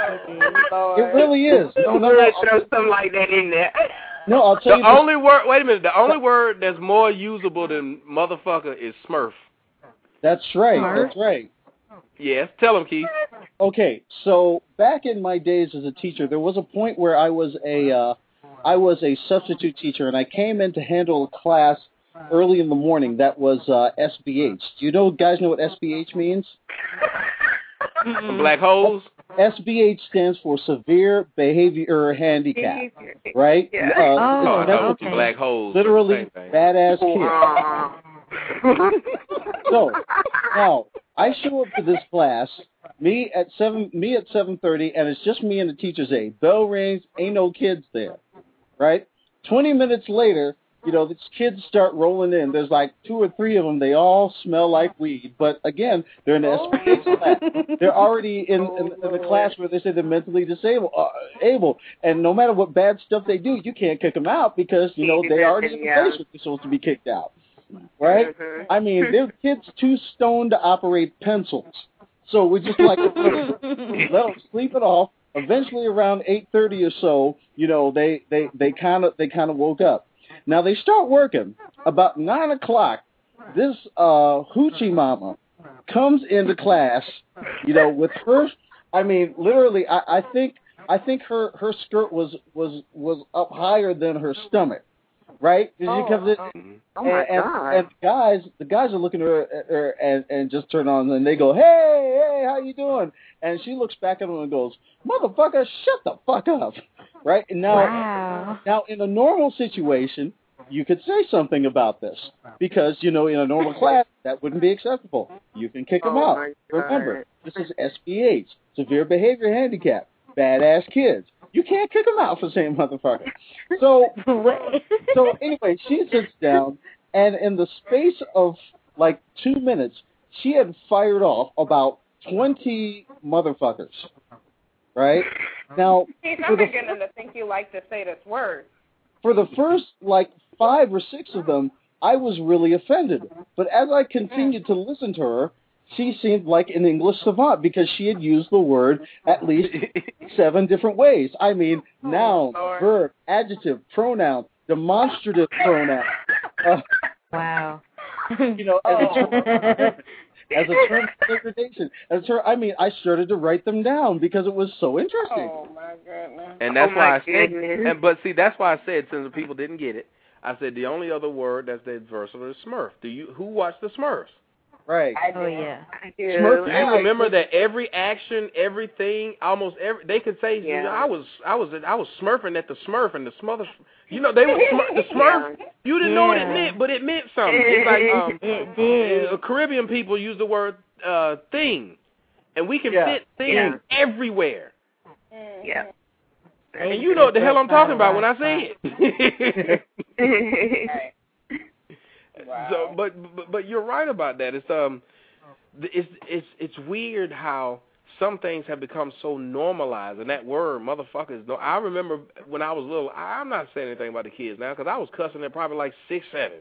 It really is. No, no, no. throw something like that in there. No, I'll tell The you. this- only word. Wait a minute. The only word that's more usable than motherfucker is Smurf. That's right. Smurf? That's right. Yes. Tell him, Keith. Okay, so back in my days as a teacher, there was a point where I was a uh, I was a substitute teacher, and I came in to handle a class early in the morning that was uh, SBH. Do you know guys know what SBH means? [LAUGHS] Black holes. SBH stands for severe behavior handicap, right? Yeah. Uh, Oh, it's I meant know black holes. Literally badass kid. [LAUGHS] so now I show up to this class, me at seven, me at seven thirty, and it's just me and the teacher's aide. Bell rings, ain't no kids there, right? Twenty minutes later, you know, these kids start rolling in. There's like two or three of them. They all smell like weed, but again, they're in the SBH class. They're already in, in, in the class where they say they're mentally disabled, uh, able, and no matter what bad stuff they do, you can't kick them out because you know they already in the place where they're supposed to be kicked out right? I mean, they're kids too stoned to operate pencils. So we're just like [LAUGHS] let them sleep it off. Eventually, around eight thirty or so, you know, they they they kind of they kind of woke up. Now they start working. About nine o'clock, this uh hoochie mama comes into class, you know, with her. I mean, literally, I, I think I think her her skirt was was was up higher than her stomach, right? 'Cause she comes in, Oh my and, and, God. and the guys, the guys are looking at her, at her and and just turn on and they go, "Hey, hey, how you doing?" And she looks back at them and goes, "Motherfucker, shut the fuck up!" Right? And now, Wow. now in a normal situation, you could say something about this because you know in a normal [LAUGHS] class that wouldn't be acceptable. You can kick them Oh out. Remember, this is SBH, severe behavior handicap, badass kids. You can't kick them out for saying motherfucker. [LAUGHS] So, so anyway, she sits down, and in the space of like two minutes, she had fired off about twenty motherfuckers. Right now, I'm the beginning to think you like to say this word. for the first like five or six of them, I was really offended. But as I continued to listen to her, she seemed like an English savant because she had used the word at least [LAUGHS] seven different ways. I mean, noun, verb, adjective, pronoun, demonstrative pronoun. Uh, Wow. you know, as a term, as a term of degradation. As a term, I mean, I started to write them down because it was so interesting. Oh my goodness. And that's Oh, why my I said, and but see, that's why I said since the people didn't get it, I said the only other word that's that versatile is Smurf. Do you who watched the Smurfs? Right. i Oh yeah. I Do do. you remember that every action, everything, almost every they could say, Yeah. I was, I was, I was smurfing at the Smurf and the Smother, you know, they were smur- the [LAUGHS] Smurf. You didn't know what it meant, but it meant something. It's like [LAUGHS] um, It did. uh, Caribbean people use the word uh thing, and we can Yeah. fit things Yeah. everywhere. Yeah. And you know what the hell I'm talking about when I say it. [LAUGHS] So, but, but but you're right about that. It's um, it's it's it's weird how some things have become so normalized, and that word motherfuckers. no. I remember when I was little. I- I'm not saying anything about the kids now because I was cussing at probably like six, seven,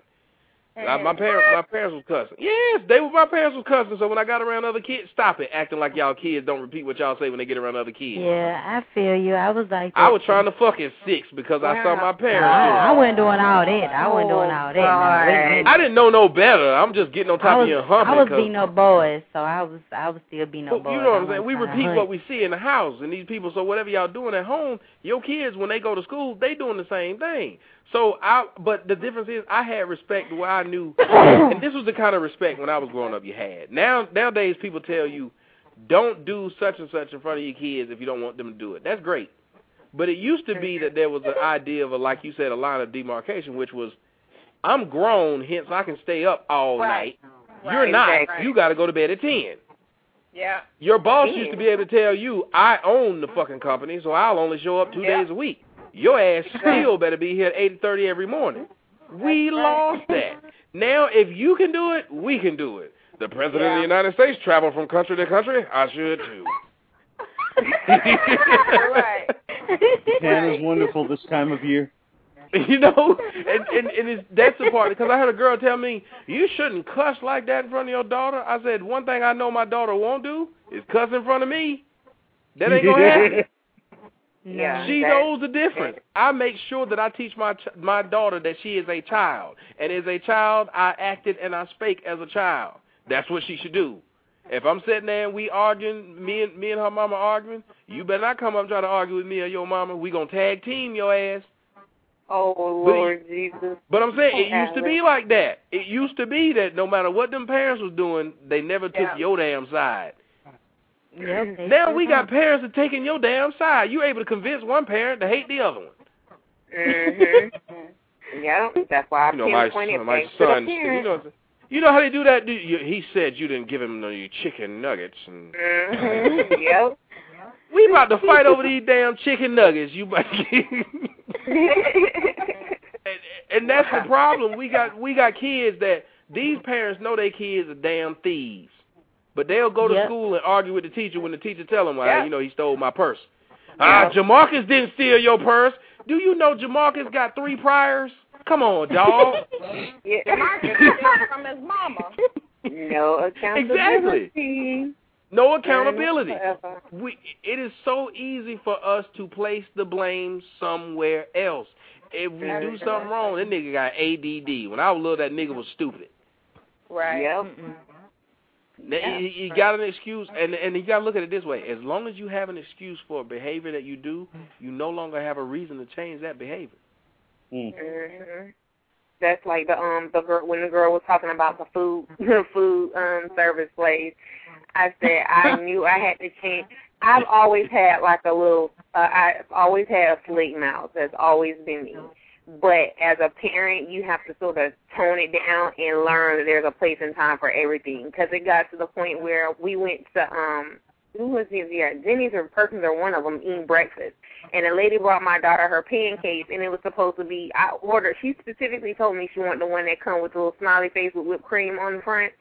My parents, my parents was cussing. Yes, they were. My parents was cussing. So when I got around other kids, stop it, acting like y'all kids don't repeat what y'all say when they get around other kids. Yeah, I feel you. I was like that I was trying to fuck at six because I saw my parents. do it. I, I wasn't doing all that. I wasn't doing oh, all that. Now, wait, wait. I didn't know no better. I'm just getting on top was, of your and humping. I was beating up boys, so I was I was still beating up But boys. you know what I'm saying? We repeat what we see in the house, and these people. So whatever y'all doing at home, your kids when they go to school, they doing the same thing. So I, but the difference is, I had respect where I knew, [COUGHS] and this was the kind of respect when I was growing up you had. Now nowadays people tell you, don't do such and such in front of your kids if you don't want them to do it. That's great, but it used to be that there was an idea of a, like you said, a line of demarcation, which was, I'm grown, hence I can stay up all Right. night. You're not. Exactly. You got to go to bed at ten. Yeah. Your boss used to be able to tell you, I own the fucking company, so I'll only show up two days a week. Your ass still better be here at eight thirty every morning. We lost that. Now, if you can do it, we can do it. The president of the United States traveled from country to country. I should too. [LAUGHS] right. Hannah's wonderful this time of year. You know, and and, and it's, that's the part because I had a girl tell me you shouldn't cuss like that in front of your daughter. I said one thing I know my daughter won't do is cuss in front of me. That ain't gonna happen. [LAUGHS] Yeah, she knows the difference. I make sure that I teach my ch- my daughter that she is a child, and as a child, I acted and I spake as a child. That's what she should do. If I'm sitting there and we arguing, me and me and her mama arguing, you better not come up and try to argue with me or your mama. We gonna tag team your ass. Oh But- Lord Jesus. But I'm saying it used to be like that. It used to be that no matter what them parents was doing, they never took Yeah. your damn side. Yep, [CLEARS THROAT] Now we got parents that taking your damn side. You able to convince one parent to hate the other one. Mhm. yeah, that's why I You know, my pinpoint son, my to you know, you know how they do that? Do you, he said you didn't give him any chicken nuggets, and Mhm. yep. we about to fight over these damn chicken nuggets. You, about [LAUGHS] and, and that's the [LAUGHS] problem. We got we got kids that these parents know their kids are damn thieves, but they'll go to Yep. school and argue with the teacher when the teacher tell them, well, Yep. you know, he stole my purse. Ah, Jamarcus didn't steal your purse. Do you know Jamarcus got three priors? Come on, dog. [LAUGHS] Yeah. Marcus steals from his mama. no accountability. Exactly. No accountability. We, it is so easy for us to place the blame somewhere else. If we do something wrong, that nigga got ADD. When I was little, that nigga was stupid. Right. Yep. Now, Yeah. you, you got an excuse, and and you got to look at it this way: as long as you have an excuse for a behavior that you do, you no longer have a reason to change that behavior. Mhm. That's like the um the girl when the girl was talking about the food [LAUGHS] food um service place. I said I [LAUGHS] knew I had to change. I've always had like a little. Uh, I've always had a slick mouth. That's always been me. But as a parent, you have to sort of tone it down and learn that there's a place and time for everything. Because it got to the point where we went to um who was it? Yeah, Denny's or Perkins or one of them eating breakfast, and a lady brought my daughter her pancakes, and it was supposed to be. I ordered. She specifically told me she wanted the one that come with a little smiley face with whipped cream on the front.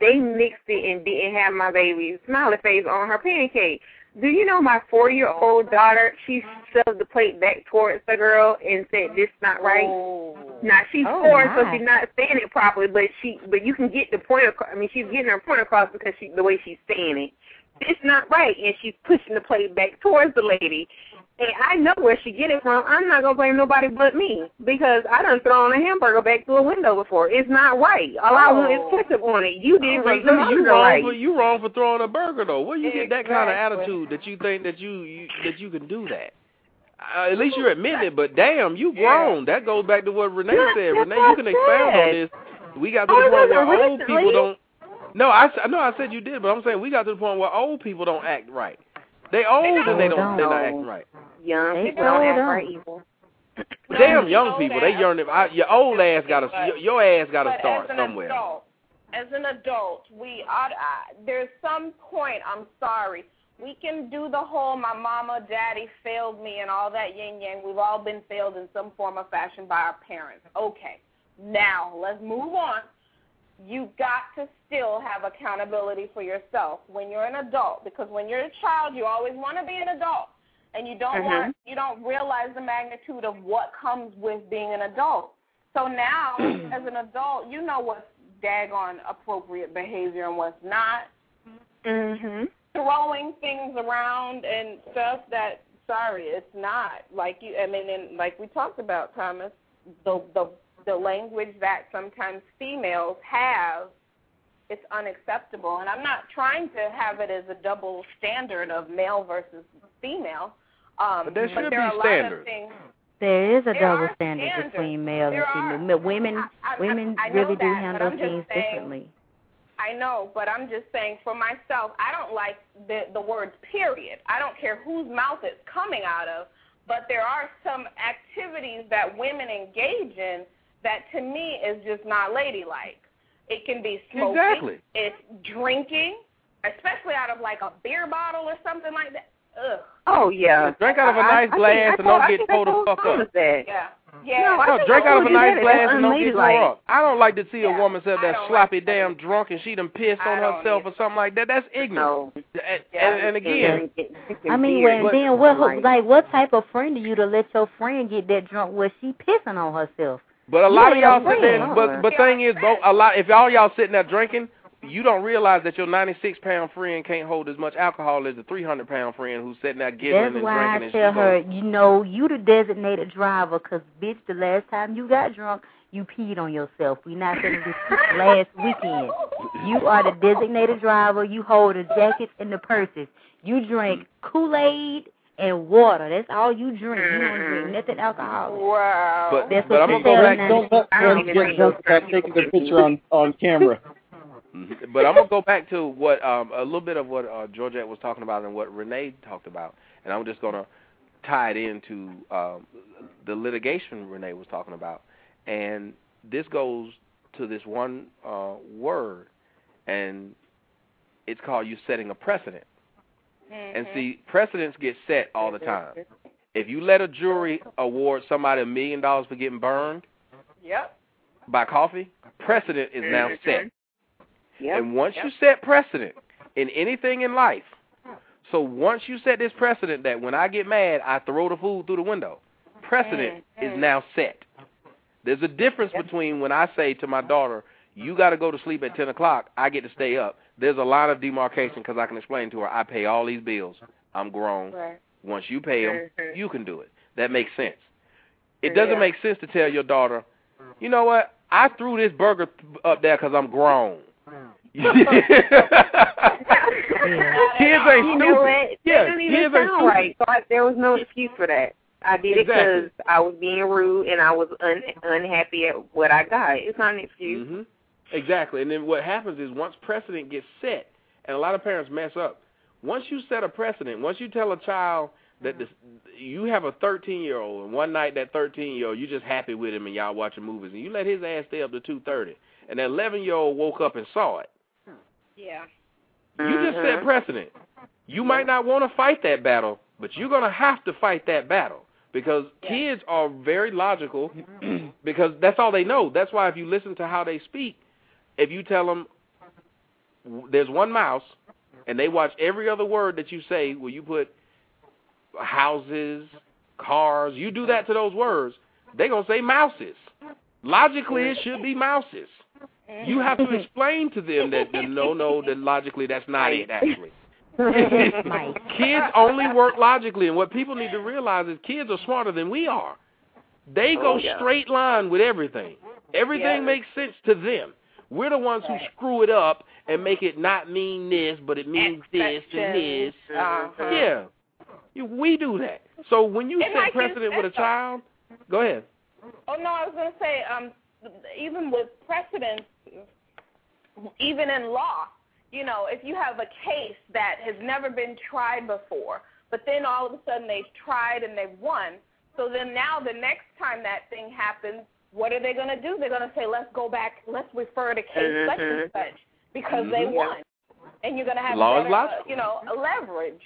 They mixed it and didn't have my baby's smiley face on her pancake. Do you know my four year old daughter? She shoved the plate back towards the girl and said, "This not right." Oh. Now she's Oh, four, so she's not saying it properly, but she, but you can get the point across. I mean, she's getting her point across because she, the way she's saying it, it's not right, and she's pushing the plate back towards the lady. And I know where she get it from. I'm not gonna blame nobody but me because I done thrown a hamburger back through a window before. It's not right. All I want is ketchup on it. You didn't rate the you wrong right. for you wrong for throwing a burger though. Where you get that kind of attitude that you think that you, you that you can do that? Uh, at least you're admitting it, but damn, you grown. That goes back to what Renee Yeah, said. Renee, you can I expound on this. We got to Oh, the point where no, old people don't. No, I no, I said you did, but I'm saying we got to the point where old people don't act right. They old and they don't. They're not acting right. Young They people don't act don't. right either. [CLEARS THROAT] Damn young people, they yearn. I, your old ass got to. Your, your ass got to but start as an somewhere. adult, as an adult, we ought. Uh, there's some point. I'm sorry. We can do the whole "my mama, daddy failed me" and all that yin yang. We've all been failed in some form or fashion by our parents. Okay, now let's move on. You've got to still have accountability for yourself when you're an adult, because when you're a child, you always want to be an adult, and you don't Mhm. want you don't realize the magnitude of what comes with being an adult. So now, [CLEARS THROAT] as an adult, you know what's daggone appropriate behavior and what's not. mm-hmm. Throwing things around and stuff that, sorry, it's not. Like you, I mean, and like we talked about, Thomas, the the the language that sometimes females have, it's unacceptable. And I'm not trying to have it as a double standard of male versus female. Um, But there should there be are a lot standards. of things. There is a There double standard standards. between male There and female. Women I- I- women I know really do that, but handle I'm just things saying- differently. I know, but I'm just saying for myself, I don't like the the words period. I don't care whose mouth it's coming out of, but there are some activities that women engage in that to me is just not ladylike. It can be smoking, Exactly. it's drinking, especially out of like a beer bottle or something like that. Ugh. Oh yeah. Drink out of a I- I nice think- glass I and told- don't get think I told the told fuck Thomas up. That. Yeah. Mm-hmm. Yeah. I No, think drink out of a nice glass That's and don't get unladylike. tore up. I don't like to see a woman sit I sloppy like damn drunk and she done pissed I on herself either. or something like that. That's ignorant. No. And, Yeah, and, and again, I mean, beer. when, then what? Like, what type of friend are you to let your friend get that drunk where she pissing on herself? But a lot of y'all sit there, but but thing is, bro, a lot if all y'all sitting there drinking, you don't realize that your 96 pound friend can't hold as much alcohol as the 300 pound friend who's sitting there giggling That's and why I drinking tell and her, shit. you know, you the designated driver 'cause bitch, the last time you got drunk, you peed on yourself. We not gonna repeat [LAUGHS] last weekend. You are the designated driver. You hold the jackets and the purses. You drink Kool Aid and water. That's all you drink. You don't drink nothing alcoholic. Wow. But That's but what I'm gonna go back. Don't let I don't friends even get drink drunk those without taking their picture on on camera. But I'm gonna go back to what um a little bit of what uh, Georgette was talking about and what Renee talked about, and I'm just gonna tie it into um, the litigation Renee was talking about, and this goes to this one uh, word, and it's called you setting a precedent. Mm-hmm. And see, precedents get set all the time. If you let a jury award somebody a million dollars for getting burned Yep. by coffee, precedent is now mm-hmm. set. Yep. And once Yep. you set precedent in anything in life, so once you set this precedent that when I get mad, I throw the food through the window, precedent is mm-hmm. now set. There's a difference between when I say to my daughter, you got to go to sleep at 10 o'clock, I get to stay up. There's a lot of demarcation because I can explain to her, I pay all these bills. I'm grown. Right. Once you pay them, you can do it. That makes sense. It doesn't Yeah. make sense to tell your daughter, you know what? I threw this burger up there because I'm grown. [LAUGHS] [LAUGHS] Kids ain't you stupid. know what? Yeah, that doesn't even kids ain't sound right. So I, there was no excuse for that. I did it because I was being rude and I was un, unhappy at what I got. It's not an excuse. hmm Exactly. And then what happens is once precedent gets set, and a lot of parents mess up. Once you set a precedent, once you tell a child that this, you have a 13 year old, and one night that 13 year old, you just happy with him and y'all watching movies, and you let his ass stay up to 2:30, and that 11 year old woke up and saw it. Yeah. You just Mm-hmm. set precedent. You might not want to fight that battle, but you're gonna have to fight that battle because kids are very logical [CLEARS THROAT] because that's all they know. That's why if you listen to how they speak, if you tell them there's one mouse and they watch every other word that you say where you put houses, cars, you do that to those words, they're going to say mouses. Logically, it should be mouses. You have to explain to them that, that no, no, that logically that's not it, actually. [LAUGHS] [LAUGHS] kids only work logically, and what people need to realize is kids are smarter than we are. They oh, go Oh, yeah. straight line with everything. Everything Yeah. makes sense to them. We're the ones who screw it up and make it not mean this, but it means this and this. Uh-huh. Yeah, we do that. So when you And set like precedent with a child, go ahead. Oh no, I was going to say, um, even with precedents, even in law, you know, if you have a case that has never been tried before, but then all of a sudden they've tried and they've won, so then now the next time that thing happens, what are they going to do? They're going to say, let's go back, let's refer to case such and such because they Mhm. won, and you're going to have Law is better, logical. you know, leverage.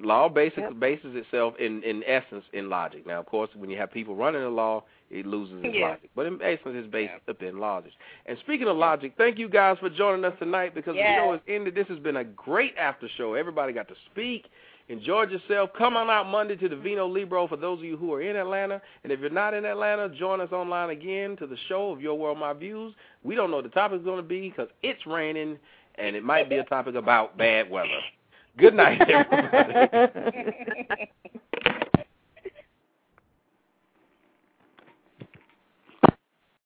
Law basically yep. bases itself in in essence in logic. Now, of course, when you have people running the law, it loses its yeah. logic. But in essence, it's based yeah. up in logic. And speaking of logic, thank you guys for joining us tonight because yes. the show has ended. This has been a great after show. Everybody got to speak. Enjoyed yourself. Come on out Monday to the Vino Libro for those of you who are in Atlanta. And if you're not in Atlanta, join us online again to the show of Your World, My Views. We don't know what the topic is going to be because it's raining, and it might be a topic about bad weather. Good night, [LAUGHS] everybody. [LAUGHS]